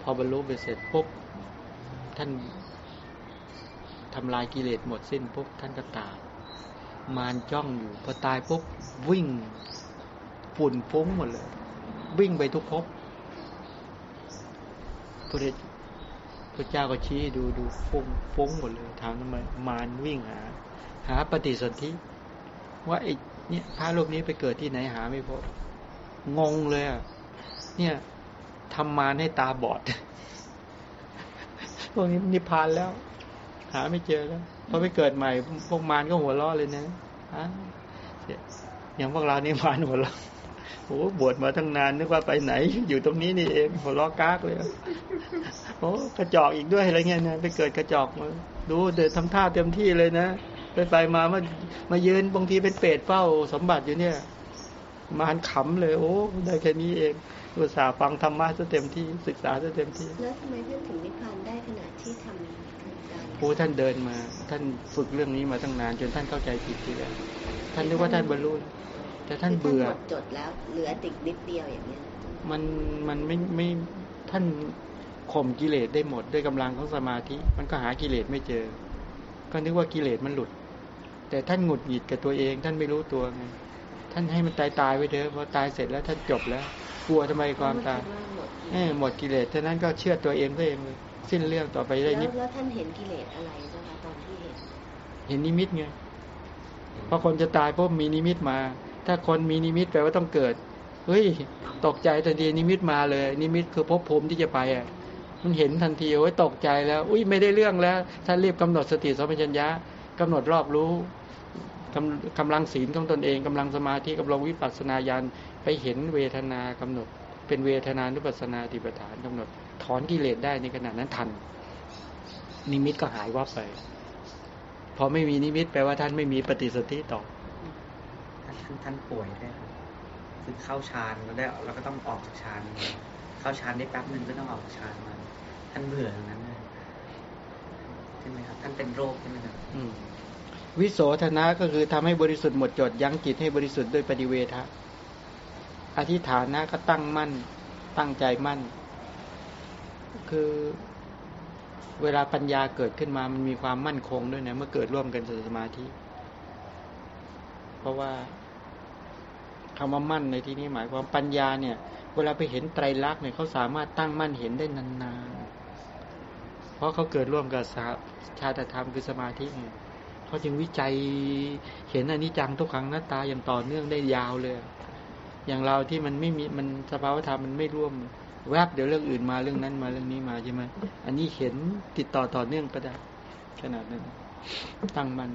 Speaker 1: พอบรรลุไปเสร็จปุ๊บท่านทำลายกิเลสหมดสิ้นปุ๊บท่านก็ตายมารจ้องอยู่ พอตายปุ๊บวิ่งฝุ่นฟุ้งหมดเลย วิ่งไปทุกภพ พระพระเจ้าก็ชี้ดูดูฟุ้งฟุ้งหมดเลยถามทำไมมารวิ่งหา หาปฏิสนธิว่าไอ้เนี่ยพระรูปนี้ไปเกิดที่ไหนหาไม่พบงงเลยอะเนี่ยทำมารให้ตาบอดพวกนี้นิพพานแล้ว หาไม่เจอแล้วพอไปเกิดใหม่พวกมารก็หัวล้อเลยนะอะอย่างพวกเรานี่มารหัวล้อ โอ้บวชมาตั้งนานนึกว่าไปไหน อยู่ตรงนี้นี่เองหัวล้อกากเลยโอ้กระจอกอีกด้วยอะไรเงี้ยนะไปเกิดกระจอกมาดูเดินทำท่าเต็มที่เลยนะไปไปมามามายืนบางทีเป็นเปรตเฝ้าสมบัติอยู่เนี่ย มารขำเลย โอ้ได้แค่นี้เองอุตส่าห์ฟังธรรมะซะเต็มที่ศึกษาซะเต็มที่
Speaker 2: แล้วทำไมท่านถึงนิพพานได้ขณะที่ทำการ
Speaker 1: โอ้ท่านเดินมา ท่านฝึกเรื่องนี้มาตั้งนาน จนท่านเข้าใจผิดทีแล้วท่านนึกว่าท่านบรรลุ แต่ท่านเบื่อ
Speaker 2: หมดจดแล้วเหลือติดนิดเดียวอย่างเงี้ย
Speaker 1: มันมันไม่ไม่ท่านข่มกิเลสได้หมดด้วยกำลังของสมาธิ มันก็หากิเลสไม่เจอ ก็นึกว่ากิเลสมันหลุด แต่ท่านหงุดหงิดกับตัวเอง ท่านไม่รู้ตัวไงท่านให้มันตายตายไปเถอะพอตายเสร็จแล้วท่านจบแล้ว กลัวทำไมความตาย
Speaker 2: เพระว่หมด
Speaker 1: เออหมดกิเลสฉะนั้นก็เชื่อตัวเองตัวเองเลยสิ้นเรื่องต่อไปได้
Speaker 2: แล้ว
Speaker 1: นิพ
Speaker 2: แล้วท่านเห็นกิเลสอะไรเจ้าคะตอนที่เห็น
Speaker 1: เห็นนิมิตไงพอคนจะตายปุ๊บมีนิมิตมา ถ้าคนมีนิมิตแปลว่าต้องเกิด เฮ้ย ตกใจทันทีนิมิตมาเลย นิมิตคือภพภูมิที่จะไปอะ มันเห็นทันทีโอ้ยตกใจแล้ว อุ้ยไม่ได้เรื่องแล้วท่านรีบกำหนดสติสัมปชัญญะกำหนดรอบรู้กำกำลังศีลของตนเองกำลังสมาธิกำลังวิปัสสนาญาณไปเห็นเวทนากำหนด เป็นเวทนานุปัสสนาติปฐานกำหนด ถอนกิเลสได้ในขณะนั้นทัน นิมิตก็หายวับไปพอไม่มีนิมิตแปลว่าท่านไม่มีปฏิสนธิต่อ
Speaker 3: ท่านท่านป่วยได้ครับคือเข้าฌานแล้วได้เราก็ต้องออกจากฌานเข้าฌานได้แป๊บหนึ่งก็ต้องออกจากฌานมาท่านเบื่อตรงนั้นเลยใช่ไหมครับ ท่านเป็นโรคใช่ไหมครับ
Speaker 1: วิโสธนะก็คือทำให้บริสุทธิ์หมดจดยั้งจิตให้บริสุทธิ์ด้วยปฏิเวทะอธิฐานะก็ตั้งมั่น ตั้งใจมั่น คือเวลาปัญญาเกิดขึ้นมามันมีความมั่นคงด้วยนะเมื่อเกิดร่วมกันสมาธิ เพราะว่า คำว่ามั่นในที่นี้หมายความปัญญาเนี่ย เวลาไปเห็นไตรลักษณ์เนี่ยเขาสามารถตั้งมั่นเห็นได้นานๆ เพราะเขาเกิดร่วมกับาชาติธรรมคือสมาธิเขาจึงวิจัยเห็นอนิจจังทุกขังหน้าตาอย่างต่อเนื่องได้ยาวเลย อย่างเราที่มันไม่มีมันสภาวธรรมมันไม่ร่วม แวบเดี๋ยวเรื่องอื่นมาเรื่องนั้นมาเรื่องนี้มาใช่ไหมอันนี้เห็นติดต่อต่อเนื่องก็ได้ขนาดนั้นตั้งมัน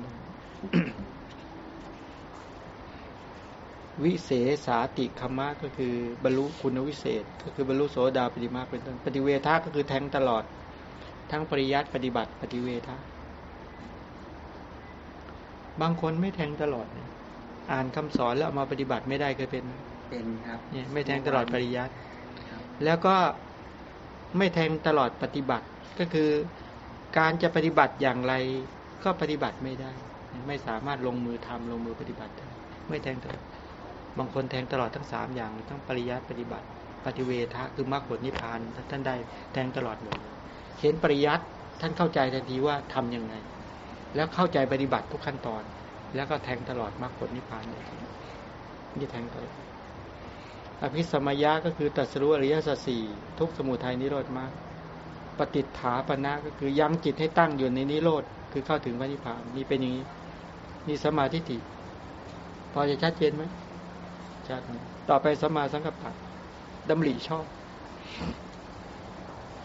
Speaker 1: วิเศษสาติคมะก็คือบรรลุคุณวิเศษ ก็คือบรรลุโสดาปฏิมาเป็นต้นปฏิเวทาก็คือแทงตลอด ทั้งปริยัติปฏิบัติปฏิเวทาบางคนไม่แทงตลอดนะอ่านคำสอนแล้วเอามาปฏิบัติไม่ได้เคยเป็นไหม
Speaker 3: เป็นครับ
Speaker 1: เนี่ยไม่แทงตลอดปริยัติ
Speaker 3: ครับ
Speaker 1: แล้วก็ไม่แทงตลอดปฏิบัติก็คือการจะปฏิบัติอย่างไรก็ปฏิบัติไม่ได้ ไม่สามารถลงมือทำลงมือปฏิบัติได้ไม่แทงตลอด บางคนแทงตลอดทั้งสามอย่างทั้งปริยัติปฏิบัติ ปฏิเวทะคือมรรคผลนิพพานท่านได้แทงตลอดหมดเห็นปริยัติท่านเข้าใจทันทีว่าทํำยังไง แล้วเข้าใจปฏิบัติทุกขั้นตอน แล้วก็แทงตลอดมรรคผลนิพพานนี่แทงตลอดอภิสมัยยะก็คือตรัสรู้อริยสัจสี่ทุกสมุทัยนิโรธมากปฏิฐาปนะก็คือยังจิตให้ตั้งอยู่ในนิโรธคือเข้าถึงพระนิพพานนี่เป็นอย่างนี้นี่สมาธิฏฐิพอจะชัดเจนไหม ชัดนะต่อไปสมาสังกัปปะดำริชอบ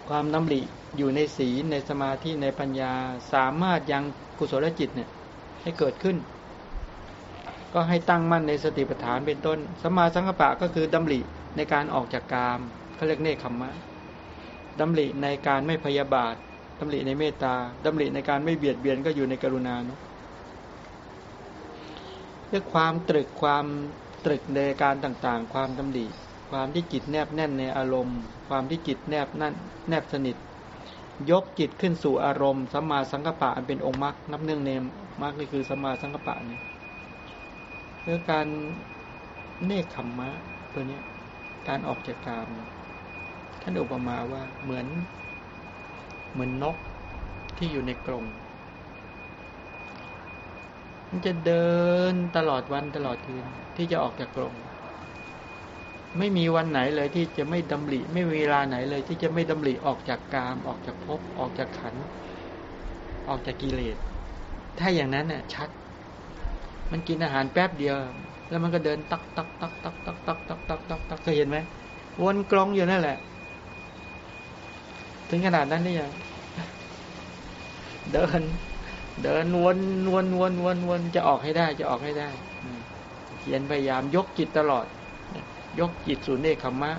Speaker 1: ความดำริอยู่ในศีลในสมาธิในปัญญาสามารถยังกุศลจิตเนี่ยให้เกิดขึ้น ก็ให้ตั้งมั่นในสติปัฏฐานเป็นต้นสมาสังกปะก็คือดำริในการออกจากกามเขาเรียกเนคขมมะดำริในการไม่พยาบาทดำริในเมตตาดำริในการไม่เบียดเบียนก็อยู่ในกรุณาเนาะเรื่องความตรึกความ ตรึกในการต่างๆ ความดำริความที่จิตแนบแน่นในอารมณ์ ความที่จิตแนบนั่นแนบสนิท ยกจิตขึ้นสู่อารมณ์สัมมาสังกปะเป็นองค์มรรคนับเนื่องเนมมรรคนี่คือสัมมาสังกปะเนี่ยเพื่อการเนคขมมะตัวเนี้ยการออกจากกามท่านอุปมาว่าเหมือน เหมือนนกที่อยู่ในกรง มันจะเดินตลอดวันตลอดคืนที่จะออกจากกรงไม่มีวันไหนเลยที่จะไม่ดำริไม่มีเวลาไหนเลยที่จะไม่ดำริออกจากกาม ออกจากภพออกจากขัน ออกจากกิเลส ถ้าอย่างนั้นเนี่ยชัด มันกินอาหารแป๊บเดียว แล้วมันก็เดินตักตักตักตักตักตักตักตักตักตักเคยเห็นไหมวนกลองอยู่นั่นแหละ ถึงขนาดนั้นนี่ยังเดิน เดินวนวนวนวนวนจะออกให้ได้จะออกให้ได้เขียนพยายามยกจิตตลอด ยกจิตสู่เนคขมะ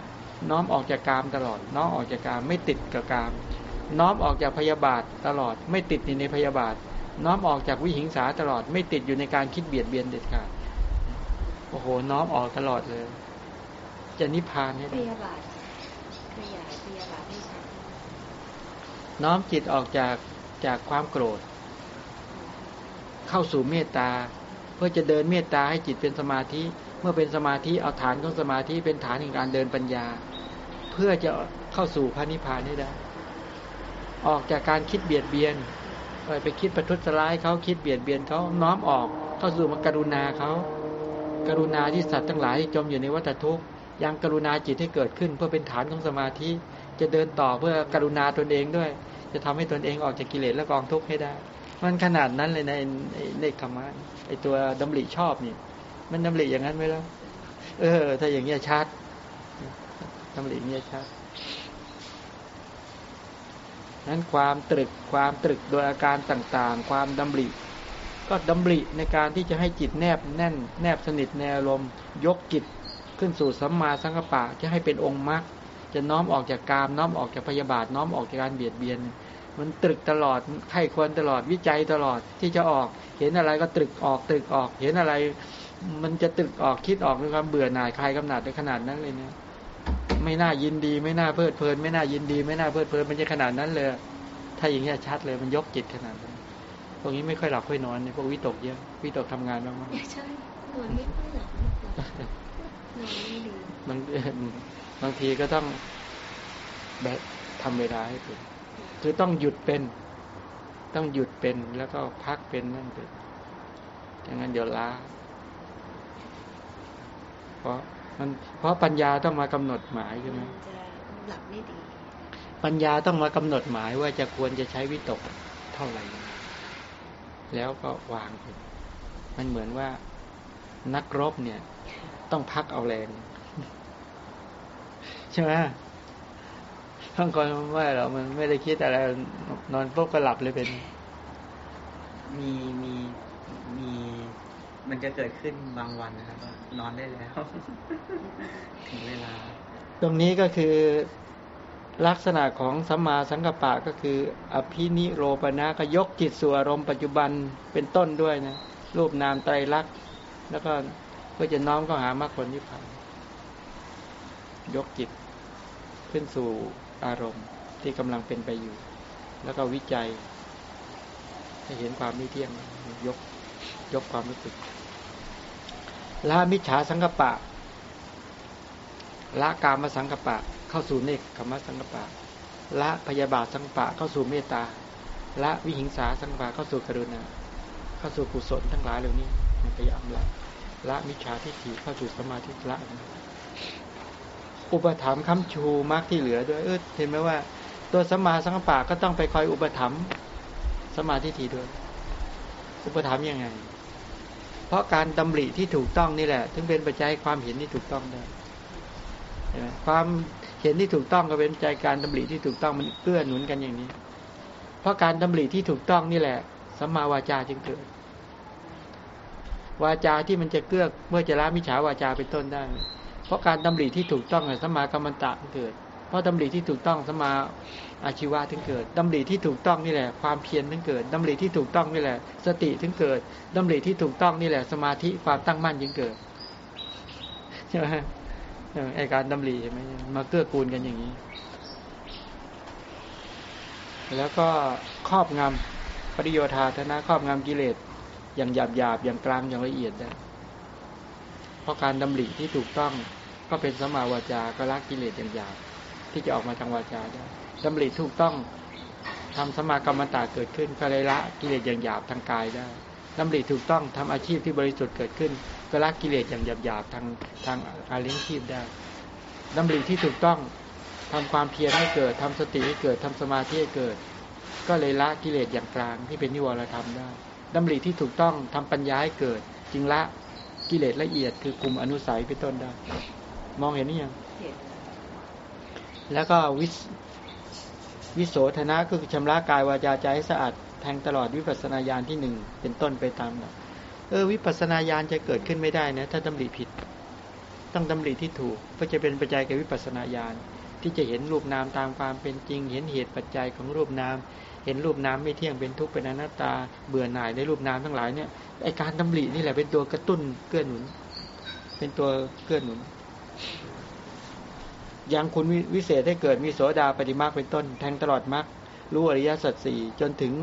Speaker 1: น้อมออกจากกามตลอด น้อมออกจากกามไม่ติดกับกาม น้อมออกจากพยาบาทตลอด ไม่ติดในพยาบาท น้อมออกจากวิหิงสาตลอด ไม่ติดอยู่ในการคิดเบียดเบียนเด็ดขาดโอ้โห น้อมออกตลอดเลย จะนิพพานให้
Speaker 2: ได้พยาบาทขยายพยาบาทให้ชัด
Speaker 1: น้อมจิตออกจากจากความโกรธ เข้าสู่เมตตา เพื่อจะเดินเมตตาให้จิตเป็นสมาธิ เมื่อเป็นสมาธิเอาฐานของสมาธิเป็นฐานแห่งการเดินปัญญา เพื่อจะเข้าสู่พระนิพพานได้ ออกจากการคิดเบียดเบียนไปคิดประทุษร้ายเขาคิดเบียดเบียนเขาน้อมออกเข้าสู่มกรุณาเขากรุณาที่สัตว์ทั้งหลายที่จมอยู่ในวัฏทุกข์ยังกรุณาจิตให้เกิดขึ้น เพื่อเป็นฐานของสมาธิจะเดินต่อเพื่อกรุณาตนเองด้วย จะทำให้ตนเองออกจากกิเลสและกองทุกข์ให้ได้ มันขนาดนั้นเลยในในคำว่าไอตัวดำริชอบนี่มันดำริอย่างนั้นไหมล่ะเออ ถ้าอย่างเงี้ยชัดดำริเงี้ยชัดนั้นความตรึกความตรึกโดยอาการต่างๆ ความดำริก็ดำริในการที่จะให้จิตแนบแน่น แนบสนิทในอารมณ์ยกจิตขึ้นสู่สัมมาสังกปะจะให้เป็นองค์มรรคจะน้อมออกจากกามน้อมออกจากพยาบาทน้อมออกจากการเบียดเบียน มันตรึกตลอดไข้ควรตลอดวิจัยตลอดที่จะออก เห็นอะไรก็ตรึกออกตรึกออก เห็นอะไร มันจะตึกออกคิดออกด้วยความเบื่อหน่ายคลายกำหนัดในขนาดนั้นเลยเนี่ยไม่น่ายินดี ไม่น่าเพลิดเพลิน ไม่น่ายินดี ไม่น่าเพลิดเพลินมันจะขนาดนั้นเลย ถ้าอย่างนี้ชัดเลยมันยกจิตขนาดนั้นพวกนี้ไม่ค่อยหลับค่อยนอนเนี่ยพวกวิตกเยอะวิตกทำงานบ้างไหม
Speaker 2: ใช่นอนไม่ค่อยหลับนอนไม่ดี
Speaker 1: บางบางทีก็ต้องแบบทำเวลาให้เป็น คือต้องหยุดเป็น ต้องหยุดเป็นแล้วก็พักเป็นนั่นเป็นอย่างนั้นเดี๋ยวล้า เพราะมันเพราะปัญญาต้องมากำหนดหมายใช่ไหม
Speaker 2: จะหลับไม่ดี
Speaker 1: ปัญญาต้องมากำหนดหมายว่าจะควรจะใช้วิตกเท่าไหร่ แล้วก็วางไปมันเหมือนว่านักรบเนี่ย ต้องพักเอาแรง ใช่ไหม ท้องคนว่าเรามันไม่ได้คิดอะไร นอนปุ๊บก็หลับเลยเป็น
Speaker 3: มีมีมี มันจะเกิดขึ้นบางวันนะครับนอนได้แล้วถึงเวลา
Speaker 1: ตรงนี้ก็คือลักษณะของสัมมาสังกัปปะก็คือ อภินิโรปนะก็ยกจิตสู่อารมณ์ปัจจุบันเป็นต้นด้วยนะรูปนามไตรลักษณ์แล้วก็เพื่อจะน้อมก็หามรรคผลนิพพานยกจิตขึ้นสู่ อารมณ์ที่กำลังเป็นไปอยู่ แล้วก็วิจัย ให้เห็นความไม่เที่ยงยกยกความรู้สึกละมิจฉาสังกปะละกามสังกปะ เข้าสู่เนกขมสังกปะละพยาบาทสังกปะเข้าสู่เมตตาละวิหิงสาสังกปะเข้าสู่กรุณาเข้าสู่กุศลทั้งหลายเหล่านี้พยายามละละมิจฉาทิฏฐิเข้าสู่สมาธิละ อุปถัมภ์คำชูมากที่เหลือด้วยเออเห็นไหมว่า ตัวสมาสังกปะก็ต้องไปคอยอุปถัมภ์สมาธิฏฐิด้วย อุปถัมภ์ยังไง เพราะการดำริที่ถูกต้องนี่แหละ ถึงเป็นปัจจัยความเห็นที่ถูกต้องได้ความเห็นที่ถูกต้องก็เป็นปัจจัยการดำริที่ถูกต้องมันเกื้อหนุนกันอย่างนี้ เพราะการดำริที่ถูกต้องนี่แหละสัมมาวาจาจึงเกิด วาจาที่มันจะเกื้อเมื่อจะละมิจฉาวาจาเป็นต้นได้ เพราะการดำริที่ถูกต้องสมมากรรมตะเกิด เพราะดำริที่ถูกต้องสมาอาชีวะถึงเกิดดำริที่ถูกต้องนี่แหละ ความเพียรถึงเกิดดำริที่ถูกต้องนี่แหละ สติถึงเกิดดำริที่ถูกต้องนี่แหละ สมาธิความตั้งมั่นจึงเกิดใช่ไหมไอการดำริใช่ไหมมาเกื้อกูลกันอย่างนี้ แล้วก็ครอบงำปริโยธาธนะครอบงำกิเลสอย่างหยาบหยาบอย่างกลางอย่างละเอียดได้เพราะการดำริที่ถูกต้อง ก็เป็นสมมาวาจาก็ละกิเลสอย่างหยาบที่จะออกมาทางวาจาได้ดำริถูกต้องทำสมากรรมตาเกิดขึ้นก็เลยละกิเลสอย่างหยาบทางกายได้ดำริถูกต้องทำอาชีพที่บริสุทธิ์เกิดขึ้น ก็ละกิเลสอย่างหยาบหยาบทางทางการเลี้ยงชีพได้ดำริที่ถูกต้องทำความเพียรให้เกิดทำสติให้เกิดทำสมาธิให้เกิด ก็เลยละกิเลสอย่างกลางที่เป็นนิวรธรรมได้ดำริที่ถูกต้องทำปัญญาให้เกิด จึงละกิเลสละเอียดคือกลุ่มอนุสัยเป็นต้นได้ มองเห็นนี่ยัง
Speaker 2: เห็น
Speaker 1: แล้วก็วิสวิโสธนะก็คือชำระกายวาจาใจให้สะอาดแทงตลอดวิปัสสนาญาณที่หนึ่งเป็นต้นไปตามนะเออวิปัสสนาญาณจะเกิดขึ้นไม่ได้นะ ถ้าดำริผิด ต้องดำริที่ถูกก็จะเป็นปัจจัยแก่วิปัสสนาญาณที่จะเห็นรูปนามตามความเป็นจริง เห็นเหตุปัจจัยของรูปนาม เห็นรูปนามไม่เที่ยงเป็นทุกข์เป็นอนัตตา เบื่อหน่ายในรูปนามทั้งหลายเนี่ยไอการดำรินี่แหละเป็นตัวกระตุ้นเกื้อหนุน เป็นตัวเกื้อหนุนอ ย่างคุณวิเศษให้เกิดมีโสดาปฏิมาเป็นต้น แทงตลอดมรรครู้อริยสัจสี่จนถึง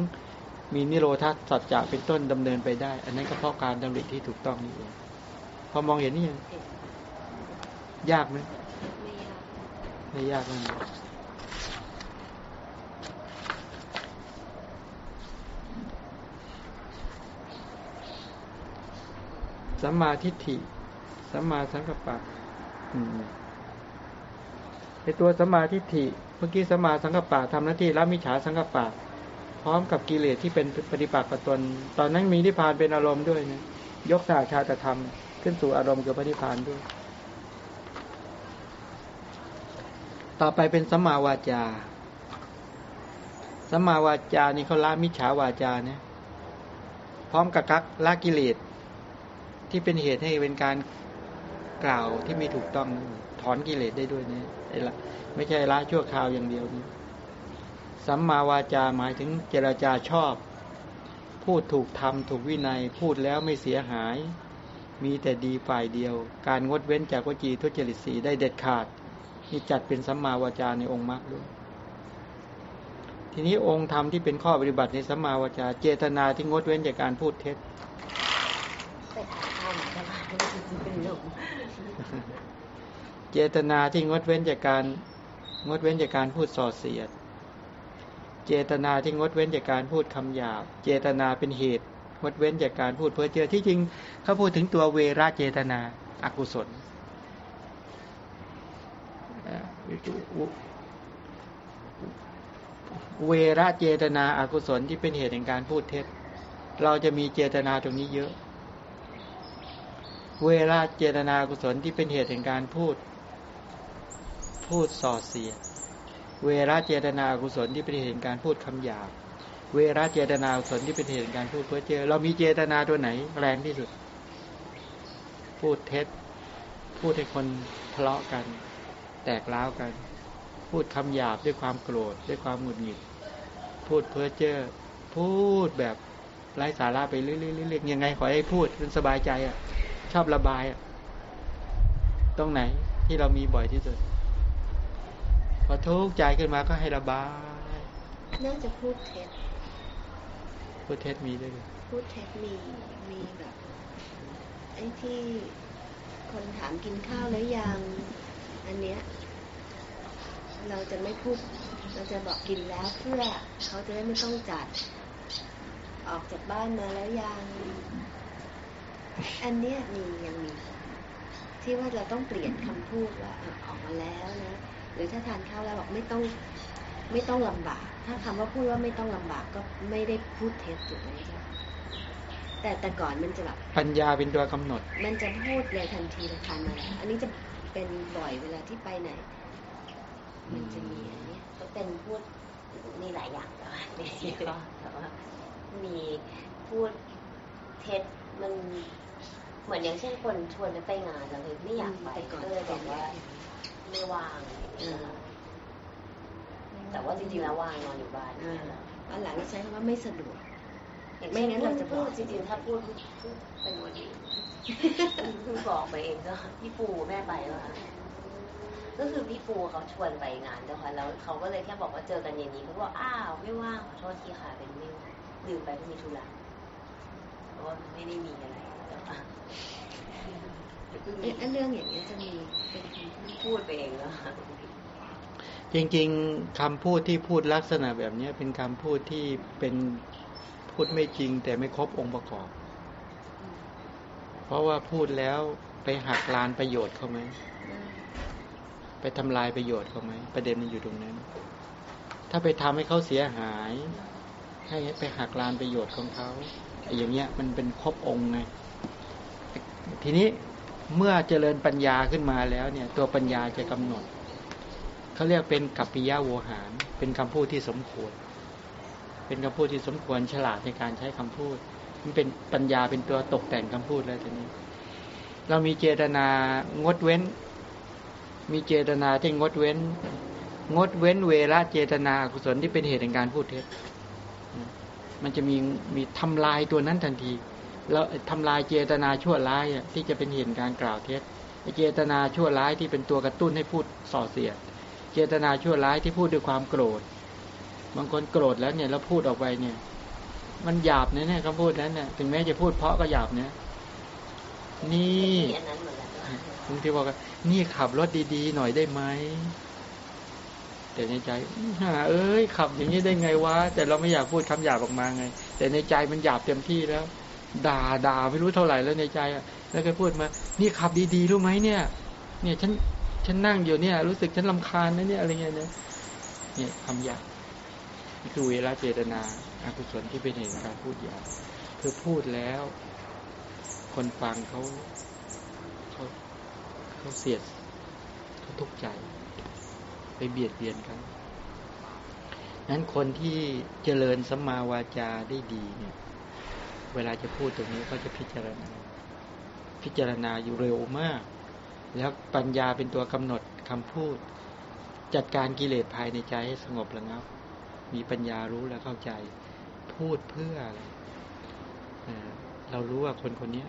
Speaker 1: มีนิโรธาสัจจะเป็นต้นดำเนินไปได้ อันนั้นก็เพราะการดำริที่ถูกต้องนี่เองพอมองเห็นนี่ยังยากไหม
Speaker 2: ไม่ยาก
Speaker 1: ไม่ยากเลยสัมมาทิฏฐิสัมมาสังกัปปะอืม ไอตัวสัมมาทิฏฐิเมื่อกี้สัมมาสังกัปปะทำหน้าที่ละมิจฉาสังกัปปะ พร้อมกับกิเลสที่เป็นปฏิปักษ์กับตน ตอนนั้นมีนิพพานเป็นอารมณ์ด้วยนะยกสาชาตธรรม ขึ้นสู่อารมณ์กับพระนิพพานด้วย ต่อไปเป็นสัมมาวาจาสัมมาวาจานี่เขาละมิจฉาวาจาเนี่ยพร้อมกับกักละกิเลสที่เป็นเหตุให้เป็นการกล่าวที่ไม่ถูกต้องถอนกิเลสได้ด้วยเนี่ย ละไม่ใช่ละชั่วคราวอย่างเดียวนี่สัมมาวาจาหมายถึงเจรจาชอบ พูดถูกทำถูกวินัย พูดแล้วไม่เสียหาย มีแต่ดีฝ่ายเดียว การงดเว้นจากวจีทุจริตสีได้เด็ดขาดนี่จัดเป็นสัมมาวาจาในองค์มรรคด้วยทีนี้องค์ธรรมที่เป็นข้อปฏิบัติในสัมมาวาจา เจตนาที่งดเว้นจากการพูดเท็จ
Speaker 4: เจ
Speaker 1: ตนาที่งดเว้นจากการงดเว้นจากการพูดส่อเสียด เจตนาที่งดเว้นจากการพูดคำหยาบ เจตนาเป็นเหตุงดเว้นจากการพูดเพ้อเจ้อที่จริงเขาพูดถึงตัวเวราเจตนาอากุศลเวราเจตนาอากุศลที่เป็นเหตุแห่งการพูดเท็จ เราจะมีเจตนาตรงนี้เยอะ เวลาเจตนากุศลที่เป็นเหตุแห่งการพูด พูดส่อเสียด เวลาเจตนากุศลที่เป็นเหตุแห่งการพูดคำหยาบ เวลาเจตนากุศลที่เป็นเหตุแห่งการพูดเพ้อเจ้อเรามีเจตนาตัวไหน แรงที่สุด พูดเท็จ พูดให้คนทะเลาะกัน แตกร้าวกัน พูดคำหยาบด้วยความโกรธด้วยความหงุดหงิด พูดเพ้อเจ้อพูดแบบไร้สาระไปเรื่อยๆยังไงขอให้พูดมันสบายใจอะ ชอบระบายอะ ตรงไหนที่เรามีบ่อยที่สุด พอทุกข์ใจขึ้นมาก็ให้ระบาย
Speaker 2: น่าจะพูดเท็จ
Speaker 1: พูดเท็จมีด้วยเหรอ
Speaker 2: พูดเท็จมีมีแบบไอ้ที่คนถามกินข้าวแล้วยังอันเนี้ยเราจะไม่พูดเราจะบอกกินแล้วเพื่อเขาจะได้ไม่ต้องจัด ออกจากบ้านมาแล้วยัง อันเนี้ยมียังมี ที่ว่าเราต้องเปลี่ยนคำพูดว่าอะออกมาแล้วนะ หรือถ้าทานข้าวแล้วบอกไม่ต้องไม่ต้องลำบาก ถ้าคำว่าพูดว่าไม่ต้องลำบากก็ไม่ได้พูดเท็จถูกไหมคะแต่แต่ก่อนมันจะแบบ
Speaker 1: ปัญญาเป็นตัวกำหนด
Speaker 2: มันจะพูดเลยทันทีเลยทานมาแล้วอันนี้จะเป็นบ่อยเวลาที่ไปไหน มันจะมีอันเนี้ย
Speaker 4: ก็เป็นพูดมีหลายอย่างแต่ว่าไม่ใช่ก็แต่ว่ามีพูดเท็จมันเหมือนอย่างเช่นคนชวนไปงานเราเลยไม่อยากไป
Speaker 2: แต่ก่อน
Speaker 4: ก็เลยบอกว่า ไม่ว่าง
Speaker 2: เออ
Speaker 4: แต่ว่าจริงๆแล้วว่างนอนอยู่บ้าน
Speaker 2: อ่าวันหลังใช้คำว่าไม่สะดวก
Speaker 4: อย่าง
Speaker 2: ไม่
Speaker 4: ไม่
Speaker 2: งั้
Speaker 4: งั้
Speaker 2: น
Speaker 4: น
Speaker 2: เรา
Speaker 4: เรา
Speaker 2: จะ
Speaker 4: จะ
Speaker 2: บ
Speaker 4: พู
Speaker 2: อก
Speaker 4: ดจริงๆถ้าพูดพูดเป็นวันนี้เพิ่งบอกไปเองก็พี่ปูแม่ไปแล้วค่ะก็คือพี่ปูเขาชวนไปงานนะคะแล้วเขาก็เลยแค่บอกว่าเจอกันเย็นนี้เขาบอกอ้าวไม่ว่างขอโทษทีค่ะเป็นไม่ลืมไปที่มีธุระเพราะว่าไม่ได้มีอะไรแต่ว่า
Speaker 2: เอ๊ะเรื่องอย่างเงี้ยจะมีเป็นคำ พูด
Speaker 4: ไปเองแล้วค่ะ
Speaker 1: จริงๆคำพูดที่พูดลักษณะแบบเนี้ยเป็นคำพูดที่เป็นพูดไม่จริง แต่ไม่ครบองค์ประกอบ เพราะว่าพูดแล้วไปหักลานประโยชน์เขาไหมไปทำลายประโยชน์เขาไหมประเด็นมันอยู่ตรงนั้น ถ้าไปทำให้เขาเสียหาย ให้ไปหักลานประโยชน์ของเขาไอ้อย่างเงี้ยมันเป็นครบองค์ไงทีนี้ เมื่อเจริญปัญญาขึ้นมาแล้วเนี่ย ตัวปัญญาจะกำหนดเขาเรียกเป็นกัปปิยะโวหาร เป็นคำพูดที่สมควร เป็นคำพูดที่สมควรฉลาดในการใช้คำพูด มันเป็นปัญญาเป็นตัวตกแต่งคำพูดแล้วทีนี้ เรามีเจตนางดเว้น มีเจตนาที่งดเว้น งดเว้นเวลาเจตนากุศลที่เป็นเหตุแห่งการพูดเท็จมันจะมีมีทำลายตัวนั้นทันที แล้วทำลายเจตนาชั่วร้ายที่จะเป็นเหตุการกล่าวเท็จเจตนาชั่วร้ายที่เป็นตัวกระตุ้นให้พูดส่อเสียด เจตนาชั่วร้ายที่พูดด้วยความโกรธ บางคนโกรธแล้วเนี่ยแล้วพูดออกไปเนี่ย มันหยาบเนี่ยคำพูดนั้นเนี่ยถึงแม้จะพูดเพราะก็หยาบเนี่ยนี่บางทีบอกว่านี่ขับรถดีๆหน่อยได้ไหมแต่ในใจหาเอ้ยขับอย่างนี้ได้ไงวะแต่เราไม่อยากพูดคำหยาบออกมาไง แต่ในใจมันหยาบเต็มที่แล้ว ด่าด่าไม่รู้เท่าไหร่แล้วในใจอะแล้วก็พูดมา นี่ขับดีๆรู้ไหมเนี่ย เนี่ยฉันฉันนั่งอยู่เนี่ย รู้สึกฉันลำคาญนะเนี่ยอะไรเงี้ยเนี่ยเนี่ยคำหยาบนี่คือเวลาเจตนาอากุศลที่เป็นเหตุการพูดหยาบคือพูดแล้ว คนฟังเขาเขาเขาเสียดเขาทุกข์ใจ ไปเบียดเบียนเขานั้นคนที่เจริญสัมมาวาจาได้ดีเนี่ย เวลาจะพูดตรงนี้ก็จะพิจารณา พิจารณาอยู่เร็วมาก แล้วปัญญาเป็นตัวกำหนดคำพูด จัดการกิเลสภายในใจให้สงบระงับ มีปัญญารู้และเข้าใจ พูดเพื่ออะไรเอ่อเรารู้ว่าคนคนนี้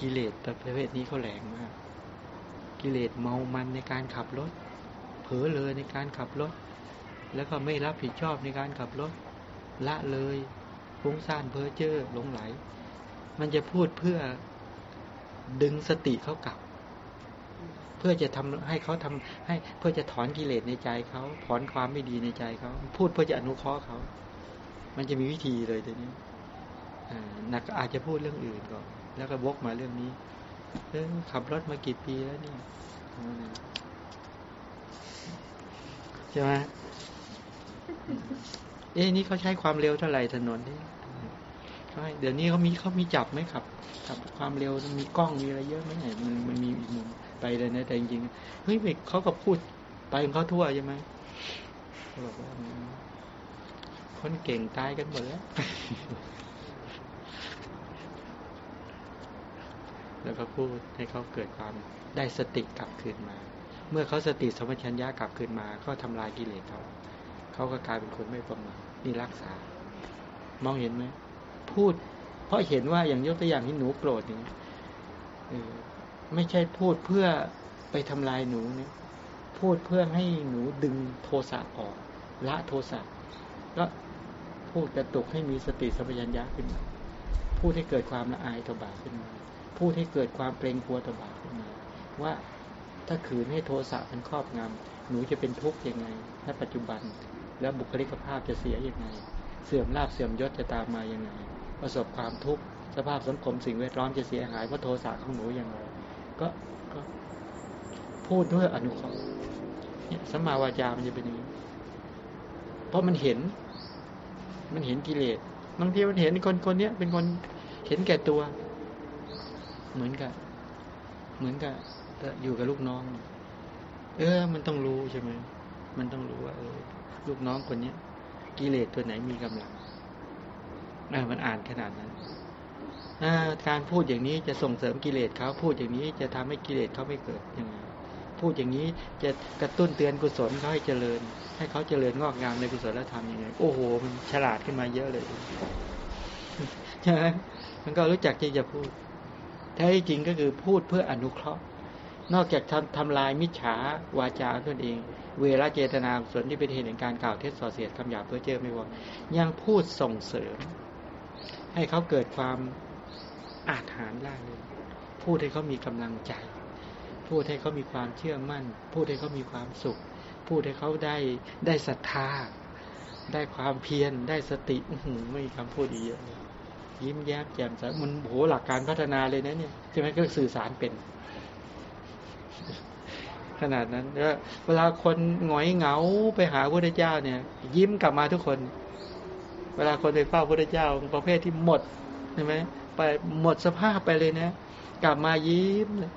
Speaker 1: กิเลสประเภทนี้เขาแรงมาก กิเลสเมามันในการขับรถ เผลอเลยในการขับรถ แล้วก็ไม่รับผิดชอบในการขับรถ ละเลย ฟุ้งซ่านเพ้อเจ้อหลงไหล มันจะพูดเพื่อดึงสติเขากลับ เพื่อจะทำให้เขาทำให้เพื่อจะถอนกิเลสในใจเขาถอนความไม่ดีในใจเขาพูดเพื่อจะอนุเคราะห์เขา มันจะมีวิธีเลยทีนี้อนักอาจจะพูดเรื่องอื่นก่อนแล้วก็วกมาเรื่องนี้เออขับรถมากี่ปีแล้วเนี่ยใช่ไหม เอ๊นี่เขาใช้ความเร็วเท่าไหร่ถนนนี่ใช่เดี๋ยวนี้เขามีเขามีจับไหมขับขับความเร็วมีกล้องมีอะไรเยอะไหมเนี่ยมันมันมีอีกมุมไปเลยนะแต่จริงๆเฮ้ยเขาก็พูดไปของเขาทั่วใช่ไหมเขาบอกว่าคนเก่งตายกันหมดแล้วแล้วก็พูดให้เขาเกิดความได้สติกลับคืนมา เมื่อเขาสติสมัชัญญะกลับคืนมา ก็ทำลายกิเลสเขา เขาก็กลายเป็นคนไม่ประมาทนี่รักษา มองเห็นไหมพูด เพราะเห็นว่าอย่างยกตัวอย่างที่หนูโกรธอย่างนี้ไม่ใช่พูดเพื่อไปทำลายหนูเนี่ยพูดเพื่อให้หนูดึงโทสะออก ละโทสะก็พูดกระตุกให้มีสติสัมปชัญญะขึ้นมาพูดให้เกิดความละอายต่อบาปขึ้นมาพูดให้เกิดความเกรงกลัวต่อบาปขึ้นมาว่าถ้าขืนให้โทสะมันครอบงำหนูจะเป็นทุกข์ยังไงณปัจจุบัน แล้วบุคลิกภาพจะเสียยังไง เสื่อมลาบเสื่อมยศจะตามมายังไง ประสบความทุกข์สภาพสังคมสิ่งแวดล้อมจะเสียหายเพราะโทสะของหนูอย่างไรก็ก็พูดด้วยอนุเคราะห์เนี่ยสัมมาวาจามันจะเป็นอย่างนี้ เพราะมันเห็น มันเห็นกิเลสบางทีมันเห็นคนคนนี้เป็นคนเห็นแก่ตัว เหมือนกับ เหมือนกับอยู่กับลูกน้อง เออ มันต้องรู้ใช่ไหมมันต้องรู้ว่าเออ ลูกน้องคนเนี้ย กิเลสตัวไหนมีกำลังอ่ามันอ่านขนาดนั้นการพูดอย่างนี้จะส่งเสริมกิเลสเขาพูดอย่างนี้จะทำให้กิเลสเขาไม่เกิดยังไงพูดอย่างนี้จะกระตุ้นเตือนกุศลเขาให้เจริญ ให้เขาเจริญงอกงามในกุศลธรรมยังไงโอ้โห มันฉลาดขึ้นมาเยอะเลยใช่ไหมมันก็รู้จักที่จะพูดแท้จริงก็คือพูดเพื่ออนุเคราะห์ นอกจากทำทำลายมิจฉาวาจาตนเอง เวลาเจตนาส่วนที่เป็นเหตุแห่งการกล่าวเท็จส่อเสียดคำหยาบเพื่อเจอไม่ว่ายังพูดส่งเสริม ให้เขาเกิดความอาถรรพ์ล่าเลยพูดให้เขามีกำลังใจ พูดให้เขามีความเชื่อมั่น พูดให้เขามีความสุข พูดให้เขาได้ได้ศรัทธา ได้ความเพียรได้สติอื้อหือไม่มีคำพูดอีกเยอะยยิ้มแย้มแจ่มใสมันโหหลักการพัฒนาเลยนะเนี่ยใช่ไหมก็สื่อสารเป็น ขนาดนั้นเวลาคนหงอยเหงาไปหาพระเจ้าเนี่ย ยิ้มกลับมาทุกคน เวลาคนไปเฝ้าพระเจ้าประเภทที่หมดใช่ไหมไปหมดสภาพไปเลยนะ กลับมายิ้มเลย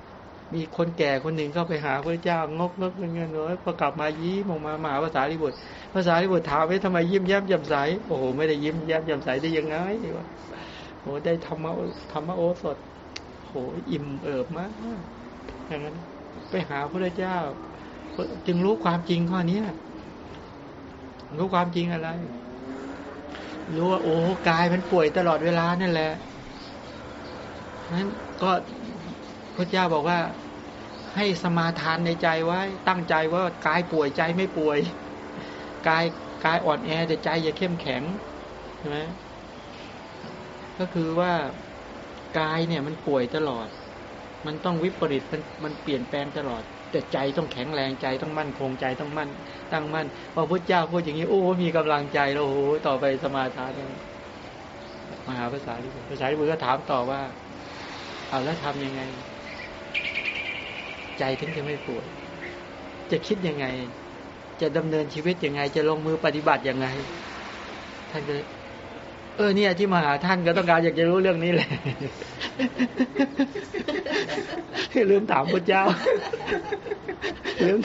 Speaker 1: มีคนแก่คนหนึ่งเข้าไปหาพระเจ้างกงกเงี้ยน้อยพอกลับมายิ้มออกมามาภาษาลิบุตรภาษาลิบุตรถามว่าทำไมยิ้มแย้มแจ่มใสโอ้โหไม่ได้ยิ้มแย้มแจ่มใสได้ยังไงวะโอ้ได้ธรรมะธรรมโอสถโหอิ่มเอิบมากอย่างนั้น ไปหาพระเจ้า จึงรู้ความจริงข้อนี้รู้ความจริงอะไร รู้ว่าโอ้กายมันป่วยตลอดเวลานั่นแหละนั้นก็พระเจ้าบอกว่า ให้สมาทานในใจไว้ ตั้งใจว่ากายป่วยใจไม่ป่วย กายกายอ่อนแอแต่ใจอย่าเข้มแข็งใช่ไหมก็คือว่ากายเนี่ยมันป่วยตลอด มันต้องวิปริตมันมันเปลี่ยนแปลงตลอด แต่ใจต้องแข็งแรงใจต้องมั่นคงใจต้องมั่น ตั้งมั่นพอพระเจ้าพูดอย่างนี้โอ้มีกำลังใจแล้วโอ้โหต่อไปสมาทานมหาภาษาลิบุตรภาษาลิบุตรก็ถามต่อว่า เอาแล้วทำยังไง ใจถึงจะไม่ป่วยจะคิดยังไง จะดำเนินชีวิตยังไง จะลงมือปฏิบัติยังไงท่านก็ เออเนี่ยที่มาหาท่านก็ต้องการอยากจะรู้เรื่องนี้แหละลืมถามพระเจ้าลืม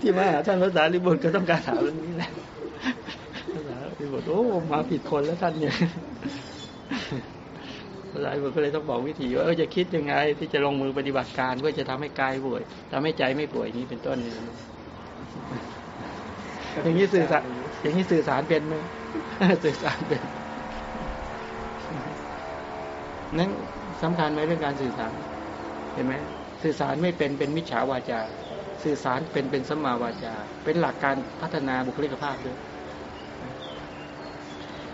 Speaker 1: ที่มาหาท่านภาษาลิบุตรก็ต้องการถามเรื่องนี้แหละภาษาลิบุตรโอ้มาผิดคนแล้วท่านเนี่ยภาษาลิบุตรก็เลยต้องบอกวิธีว่าเออจะคิดยังไง ที่จะลงมือปฏิบัติการเพื่อจะทำให้กายป่วยทำให้ใจไม่ป่วยนี้เป็นต้นเนี่ยอย่างนี้สื่อสารอย่างนี้สื่อสารเป็นไหม สื่อสารเป็นนั้นสำคัญไหมเรื่องการสื่อสาร เห็นไหมสื่อสารไม่เป็นเป็นมิจฉาวาจา สื่อสารเป็นเป็นสมาวาจา เป็นหลักการพัฒนาบุคลิกภาพด้วย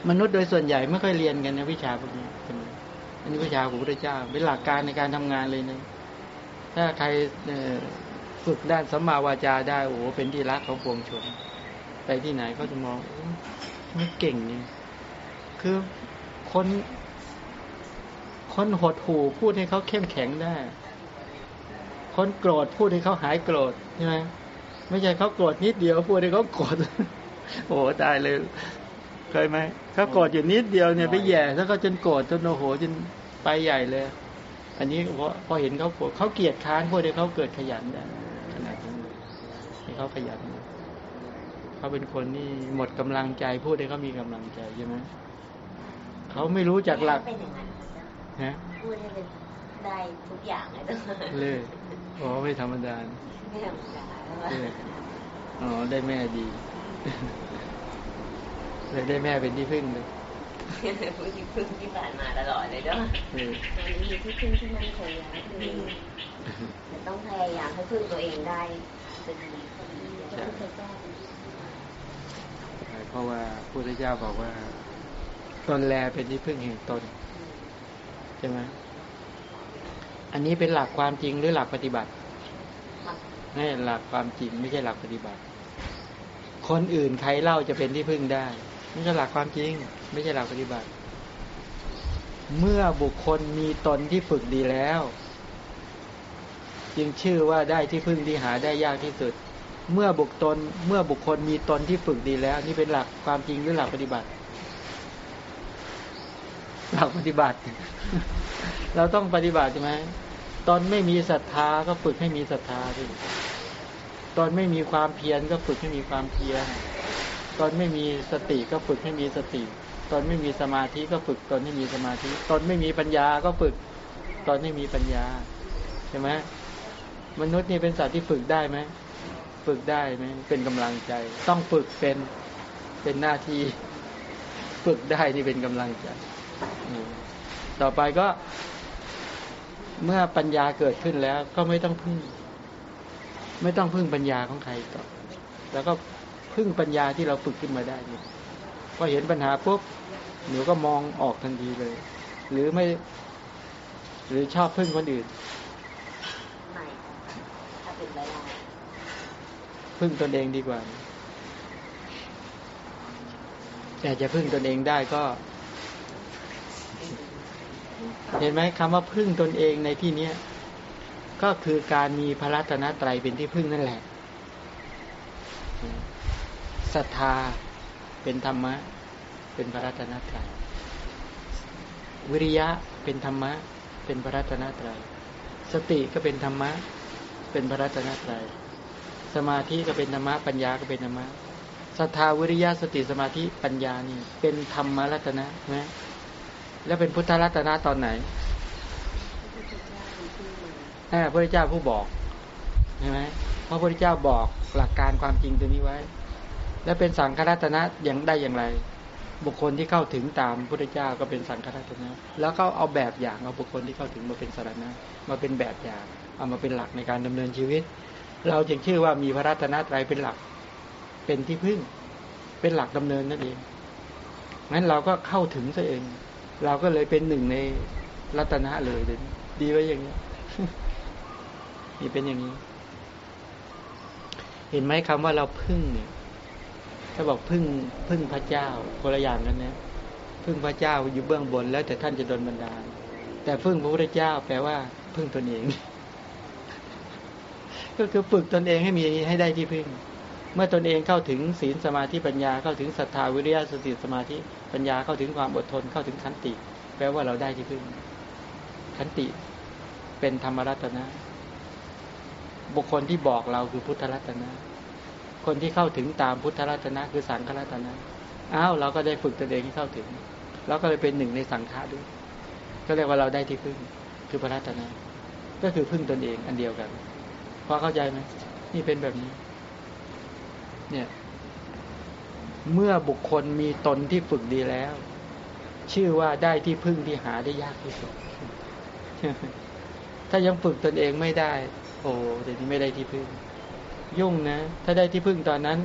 Speaker 1: มนุษย์โดยส่วนใหญ่ไม่ค่อยเรียนกันนะวิชาพวกนี้อันนี้วิชาของพระเจ้า เป็นหลักการในการทำงานเลยนะถ้าใครฝึกด้านสัมมาวาจาได้โอ้โหเป็นที่รักของปวงชน ไปที่ไหนเขาจะมอง ไม่เก่งนี่คือคนคนหดหู่พูดให้เขาเข้มแข็งได้ คนโกรธพูดให้เขาหายโกรธใช่ไหมไม่ใช่เขาโกรธนิดเดียวพูดให้เขาโกรธโอ้ตายเลยเคยไหมเขาโกรธอยู่นิดเดียวเนี่ยไปแย่ถ้าเขาจนโกรธจนโอ้โหจนไปใหญ่เลย อันนี้พอพอเห็นเขาโกรธเขาเกลียดค้านพูดให้เขาเกิดขยันได้ขนาดนั้นให้เขาขยัน เขาเป็นคนนี่หมดกำลังใจพูดให้เขามีกำลังใจใช่ไหมเขาไม่รู้จักหลัก
Speaker 4: เป็นอย่างนั้น
Speaker 1: ฮะ
Speaker 4: พูดให้เป็นได้ทุกอย่างเลยต้อง
Speaker 1: เลยอ๋อไม่ธรรมดา
Speaker 4: ไม่ธรรมดา
Speaker 1: เอออ๋อได้แม่ดีเลยได้แม่เป็นที่พึ่งเลย
Speaker 4: ผู้ที่พึ่งที่ผ่านมาตลอดเลยด้วย
Speaker 1: เออ
Speaker 4: ตอนนี้มีที่พึ่งที่มั่นคงแล้วคือจะต้องพยายามให้พึ่งตัวเองได้จะดีจะไม่เคยแก้
Speaker 1: เพราะว่าพุทธเจ้าบอกว่า ตนแลเป็นที่พึ่งแห่งตนใช่ไหมอันนี้เป็นหลักความจริงหรือหลักปฏิบัตินี่หลักความจริงไม่ใช่หลักปฏิบัติ คนอื่นใครเล่าจะเป็นที่พึ่งได้นี่ก็หลักความจริง ไม่ใช่หลักปฏิบัติ เมื่อบุคคลมีตนที่ฝึกดีแล้ว จึงชื่อว่าได้ที่พึ่งที่หาได้ยากที่สุด เมื่อบุคตนเมื่อบุคคลมีตนที่ฝึกดีแล้ว นี่เป็นหลักความจริงหรือหลักปฏิบัติ หลักปฏิบัติ เราต้องปฏิบัติใช่ไหมตอนไม่มีศรัทธาก็ฝึกให้มีศรัทธาดิตอนไม่มีความเพียรก็ฝึกให้มีความเพียร ตอนไม่มีสติก็ฝึกให้มีสติ ตอนไม่มีสมาธิก็ฝึกตอนให้มีสมาธิ ตอนไม่มีปัญญาก็ฝึก ตอนไม่มีปัญญาใช่ไหมมนุษย์นี่เป็นสัตว์ที่ฝึกได้ไหม ฝึกได้ไหมเป็นกำลังใจ ต้องฝึกเป็นเป็นหน้าที่ ฝึกได้นี่เป็นกำลังใจต่อไปก็ เมื่อปัญญาเกิดขึ้นแล้ว ก็ไม่ต้องพึ่ง ไม่ต้องพึ่งปัญญาของใครต่อแล้วก็พึ่งปัญญาที่เราฝึกขึ้นมาได้เนี่ยพอเห็นปัญหาปุ๊บหนูก็มองออกทันทีเลย หรือไม่ หรือชอบพึ่งคนอื่น
Speaker 4: ไม่ถ้าเป็นไปได้
Speaker 1: พึ่งตนเองดีกว่าแต่จะพึ่งตนเองได้ก็ เห็นไหมคำว่าพึ่งตนเองในที่เนี้ยก็คือการมีพระรัตนตรัยเป็นที่พึ่งนั่นแหละศรัทธาเป็นธรรมะ เป็นพระรัตนตรัยวิริยะเป็นธรรมะ เป็นพระรัตนตรัยสติก็เป็นธรรมะ เป็นพระรัตนตรัย สมาธิก็เป็นธรรมะปัญญาก็เป็นธรรมะศรัทธาวิริยะสติสมาธิปัญญานี่ เป็นธรรมรัตนะนะแล้วเป็นพุทธรัตนะตอนไหน
Speaker 2: พระพุทธเจ้าผู้มา
Speaker 1: อ่าพระเจ้าผู้บอกใช่ไหมเพราะพระเจ้าบอกหลักการความจริงตัวนี้ไว้ และเป็นสังฆรัตนะอย่างได้อย่างไร บุคคลที่เข้าถึงตามพุทธเจ้าก็เป็นสังฆรัตนะ แล้วก็เอาแบบอย่างเอาบุคคลที่เข้าถึงมาเป็นสารณะมาเป็นแบบอย่าง เอามาเป็นหลักในการดำเนินชีวิต เราจึงชื่อว่ามีพระรัตนตรัยเป็นหลัก เป็นที่พึ่ง เป็นหลักดำเนินนั่นเองงั้นเราก็เข้าถึงซะเอง เราก็เลยเป็นหนึ่งในรัตนะเลยเลยดีไว้อย่างนี้นี่เป็นอย่างนี้ เห็นไหมคำว่าเราพึ่งเนี่ย ถ้าบอกพึ่งพึ่งพระเจ้าคนละอย่างกันนะพึ่งพระเจ้าอยู่เบื้องบนแล้วแต่ท่านจะดลบันดาลแต่พึ่งพระพุทธเจ้าแปลว่า พึ่งตนเอง ก็คือฝึกตนเองให้มีให้ได้ที่พึ่ง เมื่อตนเองเข้าถึงศีลสมาธิปัญญาเข้าถึงศรัทธาวิริยะสติสมาธิปัญญาเข้าถึงความอดทนเข้าถึงขันติ แปลว่าเราได้ที่พึ่ง ขันติเป็นธรรมรัตนะ บุคคลที่บอกเราคือพุทธรัตนะ คนที่เข้าถึงตามพุทธรัตนะคือสังฆรัตนะอ้าวเราก็ได้ฝึกตนเองให้เข้าถึงเราก็เลยเป็นหนึ่งในสังฆาด้วย ก็เรียกว่าเราได้ที่พึ่ง คือพระรัตนะ ก็คือพึ่งตนเองอันเดียวกัน อเข้าใจไหมนี่เป็นแบบนี้ เนี่ย เมื่อบุคคลมีตนที่ฝึกดีแล้ว ชื่อว่าได้ที่พึ่งที่หาได้ยากที่สุด ถ้ายังฝึกตนเองไม่ได้ โอ้เดี๋ยวนี้ไม่ได้ที่พึ่ง ยุ่งนะ ถ้าได้ที่พึ่งตอนนั้น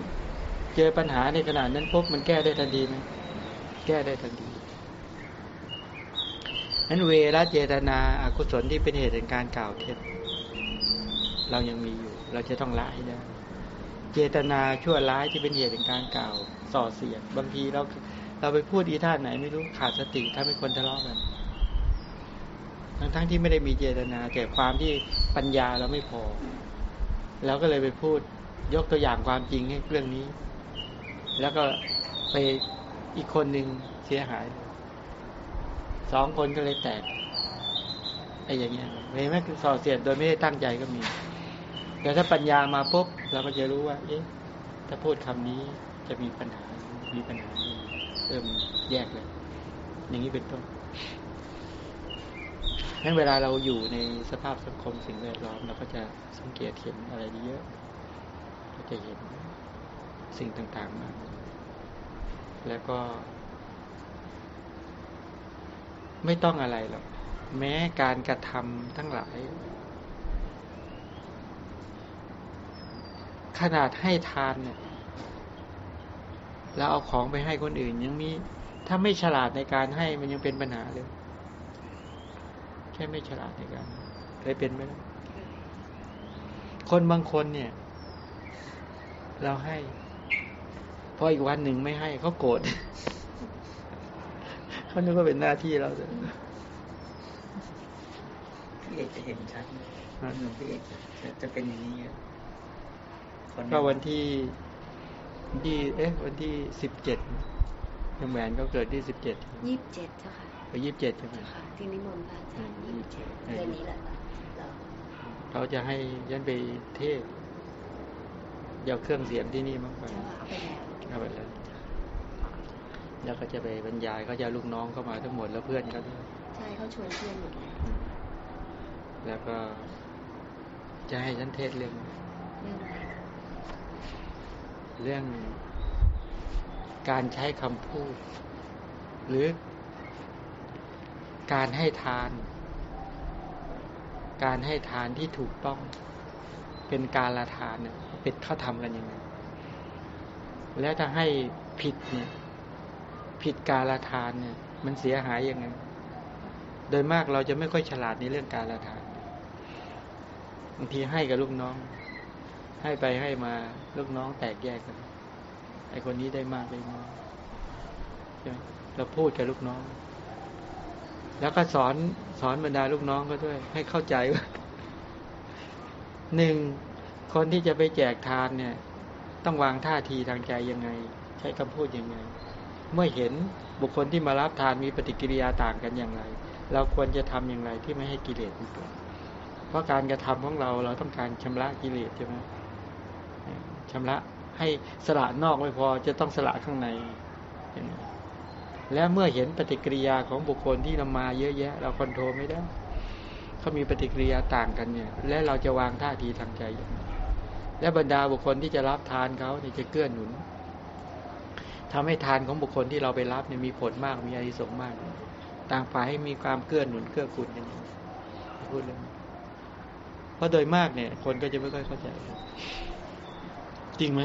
Speaker 1: เจอปัญหาในขนาดนั้นปุ๊บมันแก้ได้ทันทีไหมแก้ได้ทันทีนั้นเวรเจตนาอากุศลที่เป็นเหตุแห่งการกล่าวเท็จ เรายังมีอยู่ เราจะต้องละให้ได้ เจตนาชั่วร้ายที่เป็นเหตุแห่งการกล่าว ส่อเสียดบางทีเราเราไปพูดอีท่าไหนไม่รู้ขาดสติถ้าไม่คนทะเลาะกันทั้งทั้งที่ไม่ได้มีเจตนาแต่ความที่ปัญญาเราไม่พอเราก็เลยไปพูดยกตัวอย่างความจริงให้เรื่องนี้ แล้วก็ไปอีกคนหนึ่งเสียหายสองคนก็เลยแตกไอ้อย่างเงี้ยเห็นไหมคือส่อเสียดโดยไม่ได้ตั้งใจก็มี แต่ถ้าปัญญามาปุ๊บเราก็จะรู้ว่า เอ๊ะ ถ้าพูดคำนี้จะมีปัญหา มีปัญหาเริ่มแยกเลย อย่างนี้เป็นต้นงั้นเวลาเราอยู่ในสภาพสังคมสิ่งแวดล้อมเราก็จะสังเกตเห็นอะไรเยอะ ก็จะเห็นสิ่งต่างๆมาก แล้วก็ ไม่ต้องอะไรหรอก แม้การกระทำทั้งหลาย ขนาดให้ทานเนี่ยแล้วเอาของไปให้คนอื่นยังมีถ้าไม่ฉลาดในการให้มันยังเป็นปัญหาเลย แค่ไม่ฉลาดในการเคยเป็นไหมล่ะคนบางคนเนี่ย เราให้พออีกวันหนึ่งไม่ให้เขาโกรธเขานึกว่าเป็นหน้าที่เราเลย
Speaker 3: พี่เอกจะเห็นชัดหนูพี่เอกจะจะเป็นอย่างนี้อะ คน
Speaker 1: ก็วันที่ที่เอ๊ะ วันที่สิบเจ็ดยังแหวนก็เกิดที่สิบเจ็ด
Speaker 2: ยี่สิบเจ็ดเจ้าค่ะ
Speaker 1: ไปยี่สิบเจ็ดใช่ไหม
Speaker 2: ค่ะที่นิมนต์พระอาจารย์ยี่สิบเจ็ด
Speaker 4: เดือนนี้แหละค่ะเรา
Speaker 1: เขาจะให้ยันไปเทศเดี๋ยวเครื่องเสียงที่นี่มั้งไป
Speaker 2: เจ้าค่ะเอาไปแล้ว
Speaker 1: เอาไปแล้วแล้วก็จะไปบรรยายเขาจะเอาลูกน้องเข้ามาทั้งหมดแล้วเพื่อนเขาด้วย
Speaker 2: ใช่เขาชวนเพื่อนหมดเลย
Speaker 1: อืมแล้วก็จะให้ฉันเทศเรื่อง
Speaker 2: เรื่องอะไร
Speaker 1: เรื่องการใช้คำพูด หรือการให้ทาน การให้ทานที่ถูกต้อง เป็นการละทานเนี่ยเป็นเขาทำกันยังไงแล้วถ้าให้ผิดเนี่ย ผิดการละทานเนี่ย มันเสียหายยังไงโดยมากเราจะไม่ค่อยฉลาดในเรื่องการละทานบางทีให้กับลูกน้อง ให้ไปให้มาลูกน้องแตกแยกกันไอคนนี้ได้มากได้น้อยใช่ไหมเราพูดกับลูกน้อง แล้วก็สอนสอนบรรดาลูกน้องก็ด้วย ให้เข้าใจว่าหนึ่งคนที่จะไปแจกทานเนี่ย ต้องวางท่าทีทางใจยังไง ใช้คำพูดยังไง เมื่อเห็นบุคคลที่มารับทานมีปฏิกิริยาต่างกันอย่างไร เราควรจะทำอย่างไรที่ไม่ให้กิเลสมันเกิดเพราะการกระทำของเราเราต้องการชำระกิเลสใช่ไหม ชำระให้สละนอกไม่พอจะต้องสละข้างใน และเมื่อเห็นปฏิกิริยาของบุคคลที่นำมาเยอะแยะ เราคอนโทรลไม่ได้เขามีปฏิกิริยาต่างกันเนี่ย และเราจะวางท่าทีทางใจอย่างไรและบรรดาบุคคลที่จะรับทานเขาเนี่ยจะเกื้อหนุนทำให้ทานของบุคคลที่เราไปรับเนี่ยมีผลมากมีอานิสงส์มาก ต่างฝ่ายให้มีความเกื้อหนุนเกื้อกูลกันพูดเลยเพราะโดยมากเนี่ย คนก็จะไม่ค่อยเข้าใจ จริงไหม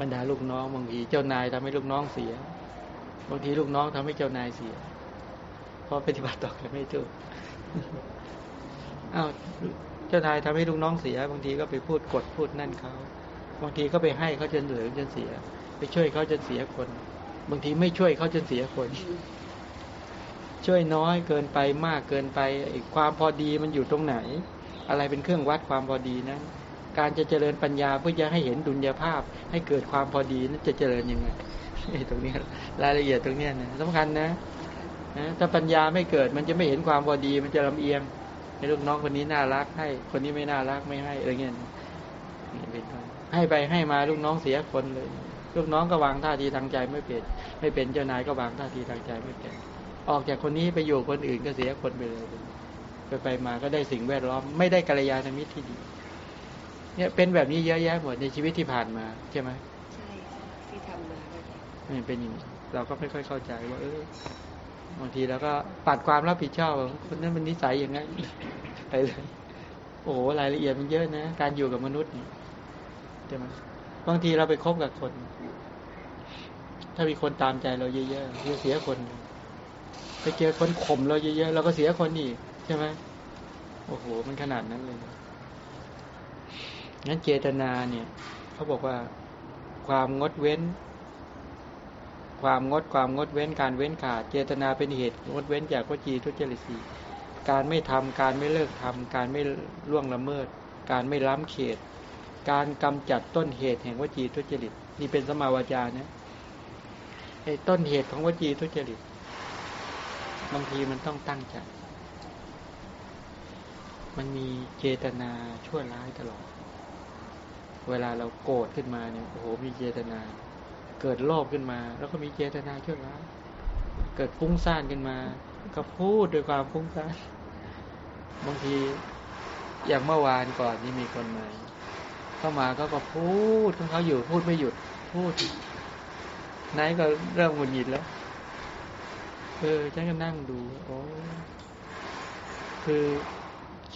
Speaker 1: บรรดาลูกน้องบางทีเจ้านายทำให้ลูกน้องเสีย บางทีลูกน้องทำให้เจ้านายเสีย เพราะปฏิบัติต่อกันไม่ถูกอ้าวเจ้านายทำให้ลูกน้องเสีย บางทีก็ไปพูดกดพูดนั่นเขาบางทีก็ไปให้เขาจนเหลือจนเสีย ไปช่วยเขาจนเสียคน บางทีไม่ช่วยเขาจนเสียคน ช่วยน้อยเกินไปมากเกินไปความพอดีมันอยู่ตรงไหน อะไรเป็นเครื่องวัดความพอดีนั้น การจะเจริญปัญญาเพื่อจะให้เห็นดุลยภาพ ให้เกิดความพอดีนั้นจะเจริญยังไงตรงนี้รายละเอียดตรงนี้นะสำคัญนะนะถ้าปัญญาไม่เกิดมันจะไม่เห็นความพอดีมันจะลำเอียงให้ลูกน้องคนนี้น่ารักให้ คนนี้ไม่น่ารักไม่ให้อะไรเงี้ยให้ไปให้มาลูกน้องเสียคนเลย ลูกน้องก็วางท่าทีทางใจไม่เป็นไม่เป็นเจ้านายก็วางท่าทีทางใจไม่เป็นออกจากคนนี้ไปอยู่คนอื่นก็เสียคนไปเลย ไปไปมาก็ได้สิ่งแวดล้อม ไม่ได้กัลยาณมิตรที่ดี เนี่ยเป็นแบบนี้เยอะแยะหมดในชีวิตที่ผ่านมาใช่ไหม
Speaker 2: ใช่ที่ทำมา
Speaker 1: ก็เป็นอย่างนี้เราก็ไม่ค่อยเข้าใจว่า เออบางทีเราก็ปัดความรับผิดชอบคนนั้นมันนิสัยอย่างนั้นไปเลยโอ้โหรายละเอียดมันเยอะนะการอยู่กับมนุษย์นี่ใช่ไหมบางทีเราไปคบกับคน ถ้ามีคนตามใจเราเยอะๆเราเสียคน ไปเจอคนข่มเราเยอะๆเราก็เสียคนอีกใช่ไหมโอ้โห มันขนาดนั้นเลย งั้นเจตนาเนี่ยเขาบอกว่าความงดเว้น ความงดความงดเว้นการเว้นขาด เจตนาเป็นเหตุงดเว้นจากวจีทุจริตสีการไม่ทำการไม่เลิกทำการไม่ล่วงละเมิด การไม่ล้ำเขต การกำจัดต้นเหตุแห่งวจีทุจริตนี่เป็นสมาวาจานี่ยไอ้ต้นเหตุของวจีทุจริตบางทีมันต้องตั้งใจ มันมีเจตนาชั่วร้ายตลอด เวลาเราโกรธขึ้นมาเนี่ยโอ้โหมีเจตนา เกิดโลภขึ้นมา แล้วก็มีเจตนาเชั่วร้ายเกิดฟุ้งซ่านขึ้นมา ก็พูดด้วยความฟุ้งซ่านบางทีอย่างเมื่อวานก่อนนี่มีคนมาเข้ามาก็ก็พูดของเขาอยู่พูดไม่หยุดพูดนายก็เริ่มหงุดหงิดแล้วเออฉันก็นั่งดูโอ้คือ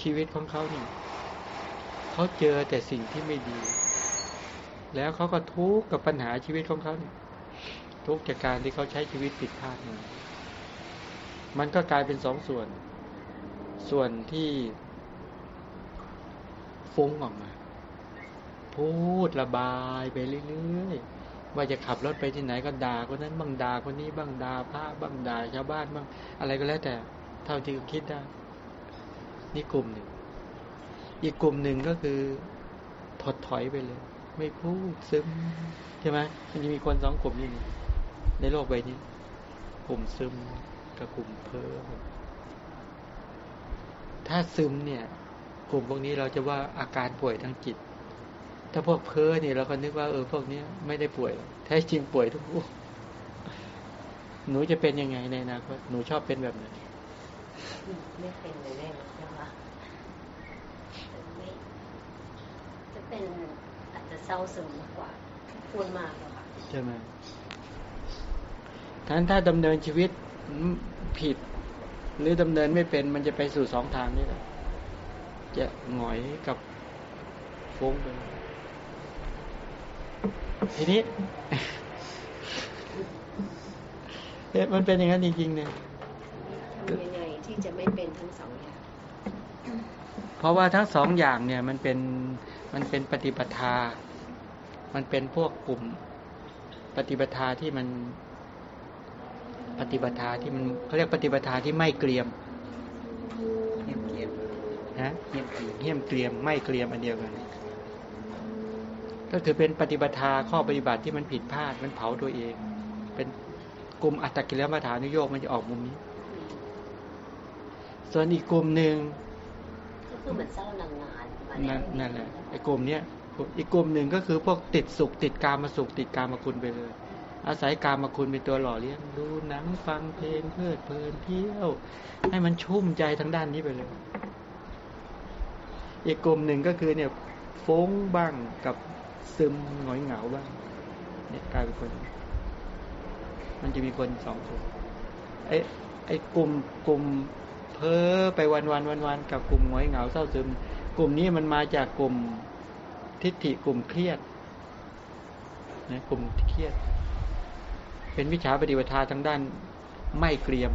Speaker 1: ชีวิตของเขาเนี่ย เขาเจอแต่สิ่งที่ไม่ดี แล้วเขาก็ทุกข์กับปัญหาชีวิตของเขาทุกข์จากการที่เขาใช้ชีวิตผิดพลาดมามันก็กลายเป็นสองส่วน ส่วนที่ฟุ้งออกมา พูดระบายไปเรื่อยๆ ว่าจะขับรถไปที่ไหนก็ด่าคนนั้นบ้างด่าคนนี้บ้างด่าพระบ้างด่าชาวบ้านบ้าง อะไรก็แล้วแต่ เท่าที่คิดได้ นี่กลุ่มหนึ่ง อีกกลุ่มหนึ่งก็คือถดถอยไปเลย ไม่พูดซึมใช่ไหมมันจะมีคนสองกลุ่มนี้ในโลกใบนี้ กลุ่มซึมกับกลุ่มเพ้อถ้าซึมเนี่ย กลุ่มพวกนี้เราจะว่าอาการป่วยทางจิต ถ้าพวกเพ้อเนี่ยเราก็นึกว่าเออพวกนี้ไม่ได้ป่วยแท้จริงป่วยทุกพวกหนูจะเป็นยังไงในอนาคตหนูชอบเป็นแบบไหน
Speaker 4: ไม่เป็นเลยได้ไหม เป็นอาจจะเศร้าซึมมากกว่าพูดมากแล้วค่ะ
Speaker 1: ใช่ไหมท่านถ้าดำเนินชีวิตผิด หรือดำเนินไม่เป็นมันจะไปสู่สองทางนี่แหละจะหงอยกับฟุ้งไปทีนี้เอ๊ะมันเป็นอย่างนั้นจริงๆเนี่ย
Speaker 2: ยังไงที่จะไม่เป็นทั้งสองอย่าง
Speaker 1: เพราะว่าทั้งสองอย่างเนี่ยมันเป็น มันเป็นปฏิปทา มันเป็นพวกกลุ่มปฏิปทาที่มันปฏิปทาที่มันเขาเรียกปฏิปทาที่ไม่เกรียม
Speaker 3: เงียบเกียบ
Speaker 1: นะ
Speaker 3: เงียบเกียบ
Speaker 1: เหี้ยมเกรียมไม่เกรียมอันเดียวกัน ก็คือเป็นปฏิปทาข้อปฏิบัติที่มันผิดพลาดมันเผาตัวเอง เป็นกลุ่มอัตตกิลมัฐานุโยกมันจะออกมุมนี้ ส่วนอีกกลุ่มหนึ่ง
Speaker 4: ก็คือเหมือนเศร้านางงา นั่
Speaker 1: นแหละไอ้กลุ่มเนี้ยอีกกลุ่มหนึ่งก็คือพวกติดสุขติดการมาสุขติดการมาคุณไปเลย อาศัยการมาคุณเป็นตัวหล่อเลี้ยงดูหนังฟังเพลงเพลิดเพลินเที่ยว ให้มันชุ่มใจทางด้านนี้ไปเลย อีกกลุ่มหนึ่งก็คือเนี่ยฟุ้งบ้างกับซึมหงอยเหงาบ้าง เนี่ยกลายเป็นคน มันจะมีคนสองคนไอ้ไอ้กลุ่มกลุ่มเพ้อไปวันวันวันวันกับกลุ่มหงอยเหงาเศร้าซึม กลุ่มนี้มันมาจากกลุ่มทิฏฐิกลุ่มเครียดนะกลุ่มเครียด เป็นวิชาปฏิบัติทาทางด้านไม่เกรียม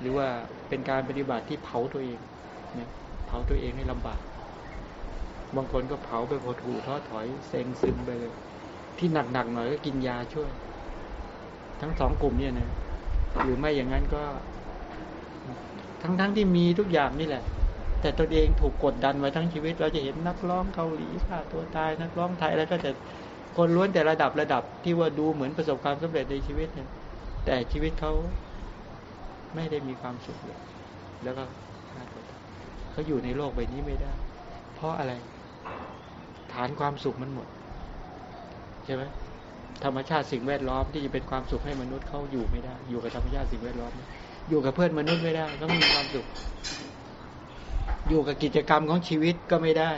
Speaker 1: หรือว่าเป็นการปฏิบัติที่เผาตัวเองนะเผาตัวเองให้ลำบาก บางคนก็เผาไปพอถูท้อถอยเซ็งซึมไปเลยที่หนักๆหน่อยก็กินยาช่วย ทั้งสองกลุ่มเนี่ยนะหรือไม่อย่างนั้นก็ ทั้งๆที่มีทุกอย่างนี่แหละ แต่ตนเองถูกกดดันไว้ทั้งชีวิต เราจะเห็นนักร้องเกาหลีฆ่าตัวตายนักร้องไทยแล้วก็จะคนล้วนแต่ระดับระดับที่ว่าดูเหมือนประสบความสำเร็จในชีวิตเนี่ยแต่ชีวิตเขาไม่ได้มีความสุขเลยแล้วก็ฆ่าตัวตายเขาอยู่ในโลกใบนี้ไม่ได้ เพราะอะไร ฐานความสุขมันหมดใช่ไหมธรรมชาติสิ่งแวดล้อมที่จะเป็นความสุขให้มนุษย์เขาอยู่ไม่ได้ อยู่กับธรรมชาติสิ่งแวดล้อม อยู่กับเพื่อนมนุษย์ไม่ได้ก็ไม่มีความสุข อยู่กับกิจกรรมของชีวิตก็ไม่ได้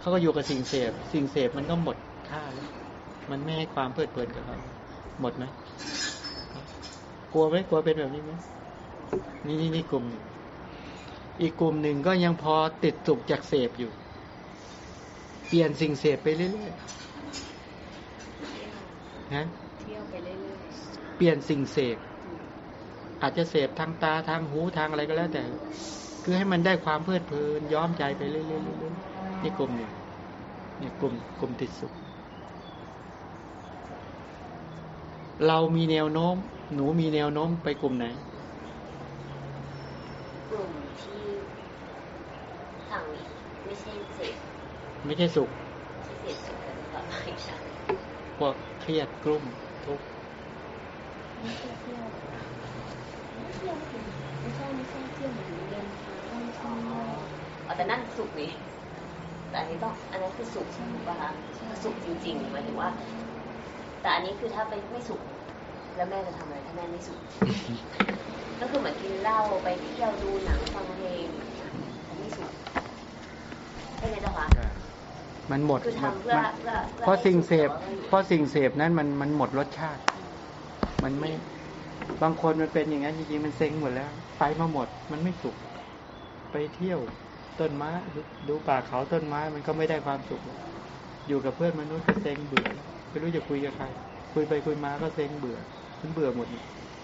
Speaker 1: เขาก็อยู่กับสิ่งเสพ สิ่งเสพมันก็หมดค่าแล้วมันไม่ให้ความเพลิดเพลินกับเขาหมดไหมกลัวไหมกลัวเป็นแบบนี้ไหมนี่นี่นี่กลุ่ม อีกกลุ่มหนึ่งก็ยังพอติดสุขจากเสพอยู่ เปลี่ยนสิ่งเสพไปเรื่อยๆนะ
Speaker 2: เที่ยวไปเรื่อย
Speaker 1: เปลี่ยนสิ่งเสพ อาจจะเสพทางตาทางหูทางอะไรก็แล้วแต่ คือให้มันได้ความเพลิดเพลินย้อมใจไปเรื่อยๆๆนี่กลุ่มหนึ่งนี่กลุ่มกลุ่มติดสุข เรามีแนวโน้ม หนูมีแนวโน้มไปกลุ่มไหน
Speaker 4: กลุ่มที่ทางนี้ไม่ใช่เสพ
Speaker 1: ไม่ใช่สุข
Speaker 4: ที่เสพสุขกันแบบไม่ใช่
Speaker 1: พวกเครียดกลุ้มทุกข์
Speaker 2: ๆ ไม่ใช่เที่ยวไม่เที่ยวไม่ใช่ไม่ใช่เที่ยวเหมือนเดินทางท่องเที่ยว
Speaker 4: อ๋อแต่นั่นสุขนี่แต่อันนี้ต้องอันนั้นคือสุขถูกป่ะคะสุขจริงๆหมายถึงว่า แต่อันนี้คือถ้าไปไม่สุขแล้วแม่จะทำอะไรถ้าแม่ไม่สุขก็คือเหมือนกินเหล้าไปเที่ยวดูหนังฟังเพลงแต่ไม่สุขใช่ไหมเจ้าคะ
Speaker 1: มันหมด
Speaker 4: คือ
Speaker 1: มัน
Speaker 4: ทำเพื่อ
Speaker 1: มัน
Speaker 4: เพื่อพื่อ
Speaker 1: เพราะสิ่งเสพ
Speaker 4: ให้สุข
Speaker 1: เพราะสิ่งเสพนั้นมันมันหมดรสชาติ มันไม่ บางคนมันเป็นอย่างนั้นจริงๆมันเซ็งหมดแล้ว ไปมาหมด มันไม่สุข ไปเที่ยวต้นไม้ดูดูป่าเขาต้นไม้มันก็ไม่ได้ความสุข อยู่กับเพื่อนมนุษย์ก็เซ็งเบื่อไม่รู้จะคุยกับใคร คุยไปคุยมาก็เซ็งเบื่อมันเบื่อหมด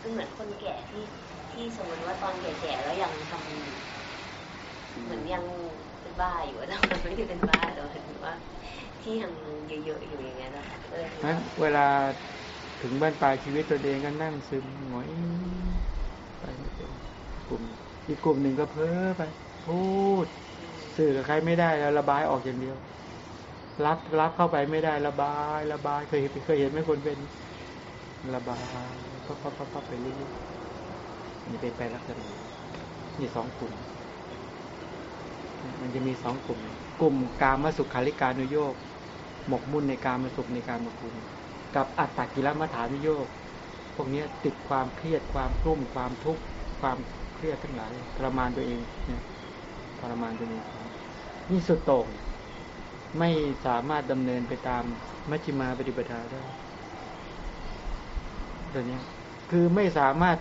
Speaker 4: ก็เหมือนคนแก่ที่ที่สมมติว่าตอนแก่ๆแล้วยังทำอยู่เหมือนยังเป็นบ้าอยู่อะแต่มันไม่ได้เป็นบ้าแต่ว่าถึงว่าที่ยังเยอะๆอยู่อย่างเงี้ยนะคะเออ
Speaker 1: นั้นเวลา ถึงบ้านปลายชีวิตตัวเองก็นั่งซึมหงอยไปไม่เป็นกลุ่มอีกกลุ่มหนึ่งก็เพ้อไป พูด สื่อกับใครไม่ได้แล้วระบายออกอย่างเดียว รับรับเข้าไปไม่ได้ระบาย ระบายเคยเห็นเคยเห็นไหมคนเป็นระบายปั๊บปั๊บปั๊บปั๊บไปเรื่อยๆนี่เป็นไปลักษณะนี่สองกลุ่ม มันจะมีสองกลุ่ม กลุ่มกามสุขคาริการนุโยกหมกมุ่นในการมาสุขในการมาคุณ กับอัตตกิลมัฐานุโยกพวกนี้ติดความเครียดความกลุ้มความทุกข์ความเครียดทั้งหลายทรมานตัวเองเนี่ยทรมานตัวเองนี่สุดโต่งไม่สามารถดำเนินไปตามมัชฌิมาปฏิปทาได้ตัวเนี้ยคือไม่สามารถ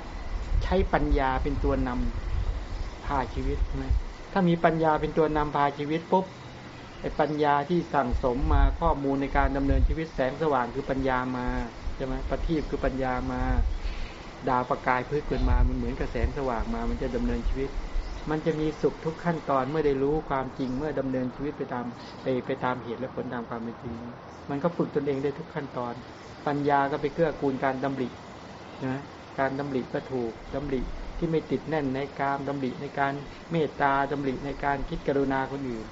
Speaker 1: ใช้ปัญญาเป็นตัวนำพาชีวิตใช่ไหมถ้ามีปัญญาเป็นตัวนำพาชีวิตปุ๊บ ปัญญาที่สั่งสมมาข้อมูลในการดำเนินชีวิตแสงสว่างคือปัญญามาใช่ไหมปฏิบคือปัญญามา ดาวประกายพื้นขึ้นมา มันเหมือนกับแสงสว่างมา มันจะดำเนินชีวิต มันจะมีสุขทุกขั้นตอนเมื่อได้รู้ความจริงเมื่อดำเนินชีวิตไปตามไปไปตามเหตุและผลตามความเป็นจริง มันก็ฝึกตนเองได้ทุกขั้นตอน ปัญญาก็ไปเกื้อกูลการดำรินะการดำริก็ถูกดำริที่ไม่ติดแน่นในการดำริในการเมตตาดำริในการคิดกรุณาคนอื่น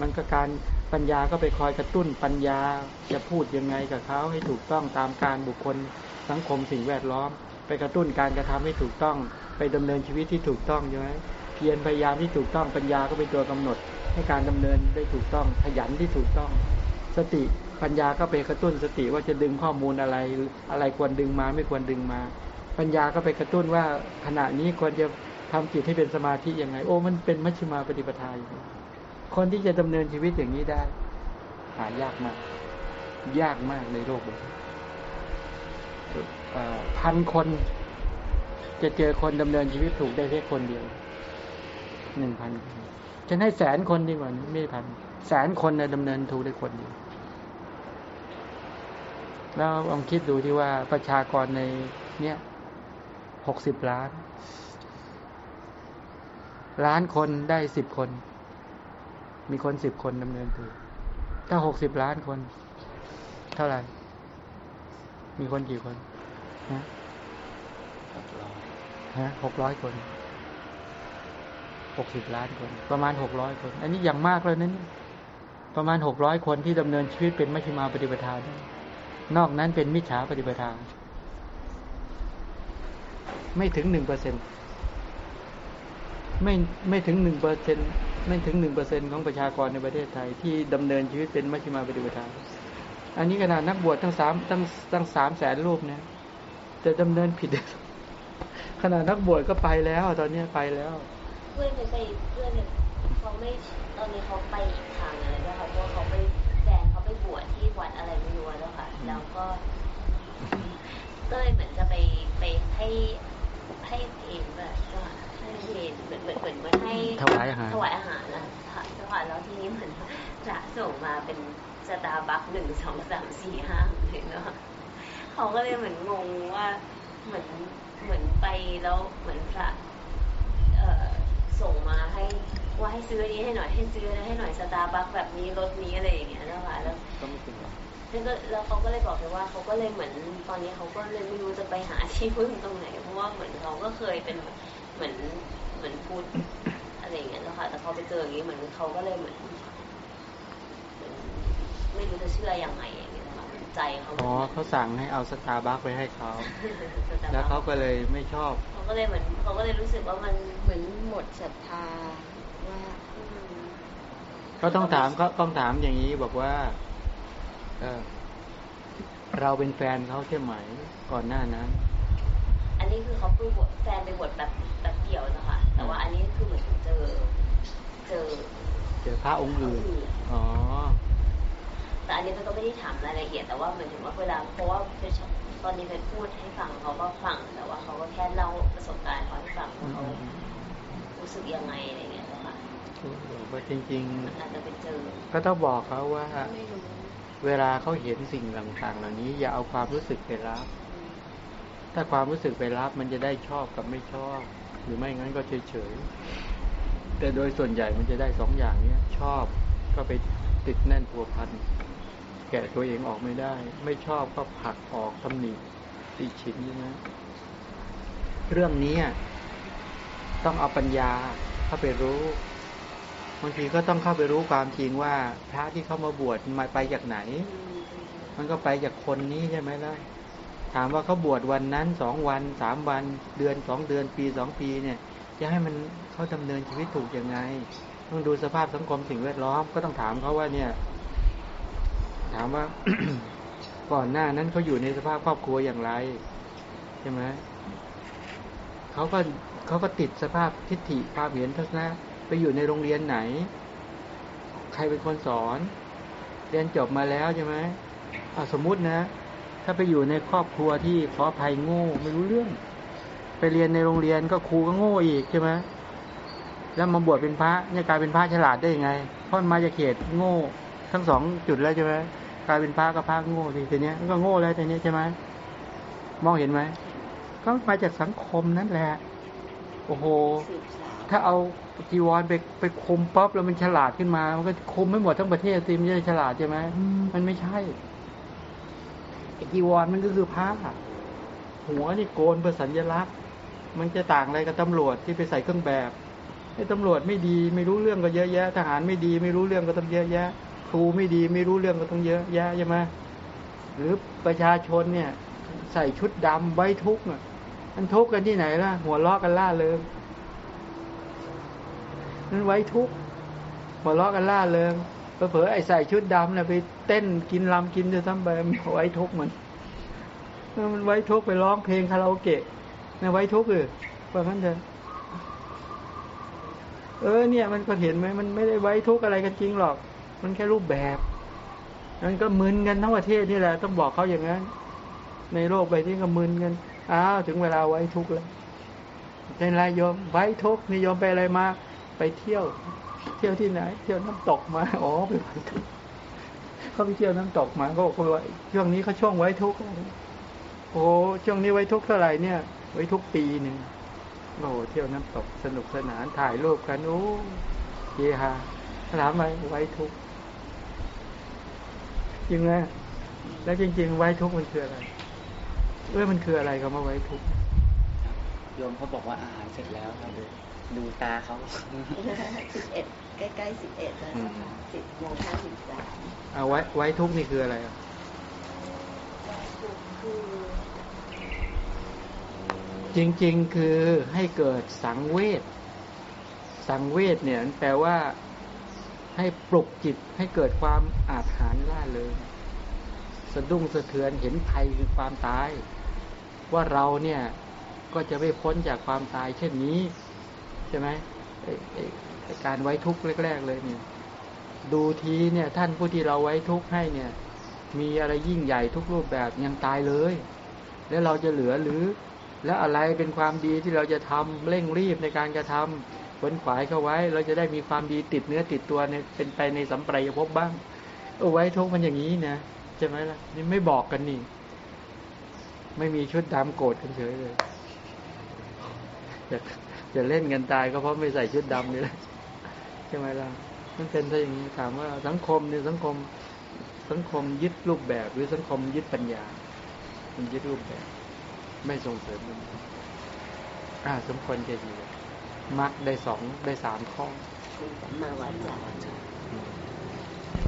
Speaker 1: มันก็การปัญญาก็ไปคอยกระตุ้นปัญญาจะพูดยังไงกับเขาให้ถูกต้องตามการบุคคลสังคมสิ่งแวดล้อม ไปกระตุ้นการกระทำให้ถูกต้อง ไปดำเนินชีวิตที่ถูกต้องใช่ไหมเพียรพยายามที่ถูกต้องปัญญาก็เป็นตัวกำหนด ให้การดำเนินได้ถูกต้องขยันที่ถูกต้อง สติปัญญาก็ไปกระตุ้นสติว่าจะดึงข้อมูลอะไร อะไรควรดึงมาไม่ควรดึงมา ปัญญาก็ไปกระตุ้นว่าขณะนี้ควรจะทำจิตให้เป็นสมาธิยังไง โอ้มันเป็นมัชฌิมาปฏิปทาอยู่ คนที่จะดำเนินชีวิตอย่างนี้ได้ หายากมาก ยากมากในโลกนี้พันคน จะเจอคนดำเนินชีวิตถูกได้แค่คนเดียวหนึ่งพันฉันให้แสนคนดีกว่าไม่พันแสนคนนะดำเนินถูกได้คนเดียวแล้วลองคิดดูที่ว่าประชากรในเนี้ยหกสิบล้าน ล้านคนได้สิบคน มีคนสิบคนดำเนินถูก ถ้าหกสิบล้านคน เท่าไหร่ มีคนกี่คนฮะฮะหกร้อยคนหกสิบล้านคน ประมาณหกร้อยคน อันนี้อย่างมากเลยนั้นประมาณหกร้อยคนที่ดำเนินชีวิตเป็นมัชฌิมาปฏิปทานนอกนั้นเป็นมิจฉาปฏิปทาไม่ถึงหนึ่งเปอร์เซ็น ไม่ไม่ถึงหนึ่งเปอร์เซ็นไม่ถึงหนึ่งเปอร์เซ็นของประชากรในประเทศไทย ที่ดำเนินชีวิตเป็นมัชฌิมาปฏิปทาอันนี้ขนาดนักบวชทั้งสามทั้งทั้งสามแสนรูปเนี่ยจะดำเนินผิด ขนาดนักบวชก็ไปแล้ว ตอนนี้ไปแล้ว
Speaker 4: เพื่อนไปเพื่อนเขาไม่ตอนนี้เขาไปอีกทางเลยแล้วค่ะเพราะว่าเขาไปแฟนเขาไปบวชที่วัดอะไรไม่รู้แล้วค่ะ แล้วก็ก็เลยเหมือนจะไปไปให้ให้เพลงแบบให้เพลง เหมือนเหมือนเหมือนให้
Speaker 1: ถวายอาหาร
Speaker 4: ถวายอาหารนะถวายแล้วทีนี้เหมือนพระส่งมาเป็นสตาร์บัคหนึ่งสองสามสี่ห้าเลยเนาะเขาก็เลยเหมือนงงว่าเหมือนเหมือนไปแล้วเหมือนพระเออส่งมาให้ว่าให้ซื้อนี้ให้หน่อยให้ซื้อนะให้หน่อยสตาร์บัคแบบนี้รถนี้อะไรอย่างเงี้ยนะคะแล้ว
Speaker 1: ก็ไม่ถึง
Speaker 4: แล้วก็แล้วเขาก็เลยบอกเลยว่าเขาก็เลยเหมือนตอนนี้เขาก็เลยไม่รู้จะไปหาที่พึ่งตรงไหน เพราะว่าเหมือนเขาก็เคยเป็นเหมือน มือนพูดอะไรอย่างเงี้ยแล้วค่ะแต่พอไปเจออย่างนี้เหมือนเขาก็เลยเหมือนเหมือนไม่รู้จะเชื่อยังไงอย่างเงี้ยนะคะเหมือนใจเขา
Speaker 1: อ๋อเขาสั่งให้เอาสตาร์บัคไปให้เขา
Speaker 4: แต่
Speaker 1: แล้วเขาก็เลยไม่ชอบ
Speaker 4: เขาก็เลยเหมือนเขาก็เลยรู้สึกว่ามัน
Speaker 2: เหมือนหมดศรัทธาว่า
Speaker 4: อืม
Speaker 1: ก็ต้องถามก็ต้องถามอย่างนี้บอกว่า เออเราเป็นแฟนเขาใช่ไหมก่อนหน้านั้น
Speaker 4: อันนี้คือเขาไปบวชแฟนไปบวชแบบแบบเดี่ยวนะคะแต่ว่าอันนี้คือเหมือนเจอ เจอ
Speaker 1: เจอพระองค์อื่นอ๋อ
Speaker 4: แต่อันนี้มันก็ไม่ได้ถามรายละเอียดแต่ว่าเหมือนถึงว่าเวลาเพราะว่าเป็นตอนนี้เป็นพูดให้ฟังเขาก็ฟังแต่ว่าเขาก็แค่เล่าประสบการณ์เขาให้ฟังว่าเขารู้สึกยังไงอะไรเงี้ยนะคะ
Speaker 1: บอกว่าจริง
Speaker 4: มันอาจจะไปเจอ
Speaker 1: ๆก็ต้องบอกเขาว่า
Speaker 2: ไม่รู้
Speaker 1: เวลาเขาเห็นสิ่งต่างๆ เหล่านี้ อย่าเอาความรู้สึกไปรับ ถ้าความรู้สึกไปรับมันจะได้ชอบกับไม่ชอบ หรือไม่งั้นก็เฉยๆแต่โดยส่วนใหญ่มันจะได้สองอย่างเนี้ย ชอบก็ไปติดแน่นพัวพันแกะตัวเองออกไม่ได้ ไม่ชอบก็ผลักออกตำหนิติชินใช่ไหมเรื่องนี้ต้องเอาปัญญาเข้าไปรู้บางทีก็ต้องเข้าไปรู้ความจริงว่า พระที่เข้ามาบวชมาไปจากไหน มันก็ไปจากคนนี้ใช่ไหมล่ะ ถามว่าเขาบวชวันนั้นสองวันสามวัน เดือนสองเดือนปีสองปีเนี่ย จะให้มันเขาดำเนินชีวิตถูกยังไง ต้องดูสภาพสังคมสิ่งแวดล้อมก็ต้องถามเขาว่าเนี่ย ถามว่าก่อนหน้านั้นเขาอยู่ในสภาพครอบครัวอย่างไรใช่ไหมเขาก็เขาก็ติดสภาพทิฏฐิความเห็นทัศนะ ไปอยู่ในโรงเรียนไหน ใครเป็นคนสอน เรียนจบมาแล้วใช่ไหมสมมุตินะ ถ้าไปอยู่ในครอบครัวที่ขอภัยโง่ไม่รู้เรื่อง ไปเรียนในโรงเรียนก็ครูก็โง่อีกใช่ไหมแล้วมาบวชเป็นพระเนี่ยกลายเป็นพระฉลาดได้ยังไงเพราะมันมาจากเขตโง่ทั้งสองจุดแล้วใช่ไหมกลายเป็นพระก็พระโง่ทีทีเนี้ยก็โง่แล้วทีเนี้ยใช่ไหมมองเห็นไหมก็มาจากสังคมนั่นแหละ โอ้โห ถ้าเอาจีวรไปไปคุมปั๊บแล้วมันฉลาดขึ้นมา มันก็คุมไม่หมดทั้งประเทศสิมันจะฉลาดใช่ไหมมันไม่ใช่ จีวรมันก็คือผ้าหัวนี่โกนเพื่อสัญลักษณ์ มันจะต่างอะไรกับตำรวจที่ไปใส่เครื่องแบบไอ้ตำรวจไม่ดีไม่รู้เรื่องก็เยอะแยะ ทหารไม่ดีไม่รู้เรื่องก็ต้องเยอะแยะ ครูไม่ดีไม่รู้เรื่องก็ต้องเยอะแยะใช่ไหมหรือประชาชนเนี่ย ใส่ชุดดำไว้ทุกข์น่ะมันทุกข์กันที่ไหนล่ะ หัวเราะกันล่าเริงนั้นไว้ทุกข์หัวเราะกันล่าเริง เผลอไอ้ใส่ชุดดำเนี่ยไปเต้นกินลำกินจะซ้ำไปมันไว้ทุกมันเออมันไว้ทุกไปร้องเพลงคาราโอเกะเนี่ยไว้ทุกเลยว่างั้นเถอะเออเนี่ยมันก็เห็นไหมมันไม่ได้ไว้ทุกอะไรกันจริงหรอก มันแค่รูปแบบมันก็มึนกันทั้งประเทศนี่แหละ ต้องบอกเขาอย่างนั้น ในโลกใบนี้ก็มึนกันอ้าวถึงเวลาไว้ทุกแล้วเป็นไรโยมไว้ทุกนี่โยมไปอะไรมาไปเที่ยว เที่ยวที่ไหน เที่ยวน้ำตกมา อ๋อไปไว้ทุกเขาไปเที่ยวน้ำตกมาเขาบอกว่าช่วงนี้เขาช่วงไว้ทุกข์โอ้ช่วงนี้ไว้ทุกข์เท่าไหร่เนี่ย ไว้ทุกปีหนึ่งโอ้เที่ยวน้ำตกสนุกสนานถ่ายรูปกันโอ้เฮฮาถามไหมไว้ทุกข์จริงไหมแล้วจริง ๆ ไว้ทุกข์มันคืออะไรเอ้ยมันคืออะไรคำว่าไว้ทุกข์
Speaker 3: โยมเขาบอกว่าอาหารเสร็จแล้วครับ ดูตาเขา
Speaker 2: สิบเอ็ดใกล้ๆสิบเอ็ดแล้วนะคะสิบโมงห้าสิบสาม
Speaker 1: เอาไว้ไว้ทุกข์นี่คืออะไรอะ
Speaker 2: คือ
Speaker 1: จริง ๆ คือให้เกิดสังเวช สังเวชเนี่ยแปลว่าให้ปลุกจิตให้เกิดความอาถรรพ์ล่าเริงสะดุ้งสะเทือนเห็นภัยคือความตาย ว่าเราเนี่ยก็จะไม่พ้นจากความตายเช่นนี้ใช่ไหมการไว้ทุกข์แรก ๆ เลยเนี่ย ดูทีเนี่ย ท่านผู้ที่เราไว้ทุกข์ให้เนี่ย มีอะไรยิ่งใหญ่ทุกรูปแบบยังตายเลย แล้วเราจะเหลือหรือ แล้วอะไรเป็นความดีที่เราจะทำเร่งรีบในการกระทำขนขวายเข้าไว้ เราจะได้มีความดีติดเนื้อติดตัวในเป็นไปในสัมปรายภพบ้างเอาไว้ทุกข์มันอย่างนี้นะใช่ไหมล่ะนี่ไม่บอกกันนี่ ไม่มีชุดดำโกรธกันเฉยเลย จะเล่นกันตายก็เพราะไม่ใส่ชุดดำนี่แหละใช่ไหมล่ะมันเป็นถ้าอย่างนี้ถามว่าสังคมเนี่ยสังคม สังคมยึดรูปแบบ หรือสังคมยึดปัญญา มันยึดรูปแบบ ไม่ส่งเสริมมันอ่า สมควรจะดีมักได้สองได้สามข้อ
Speaker 2: สัมมาวาจา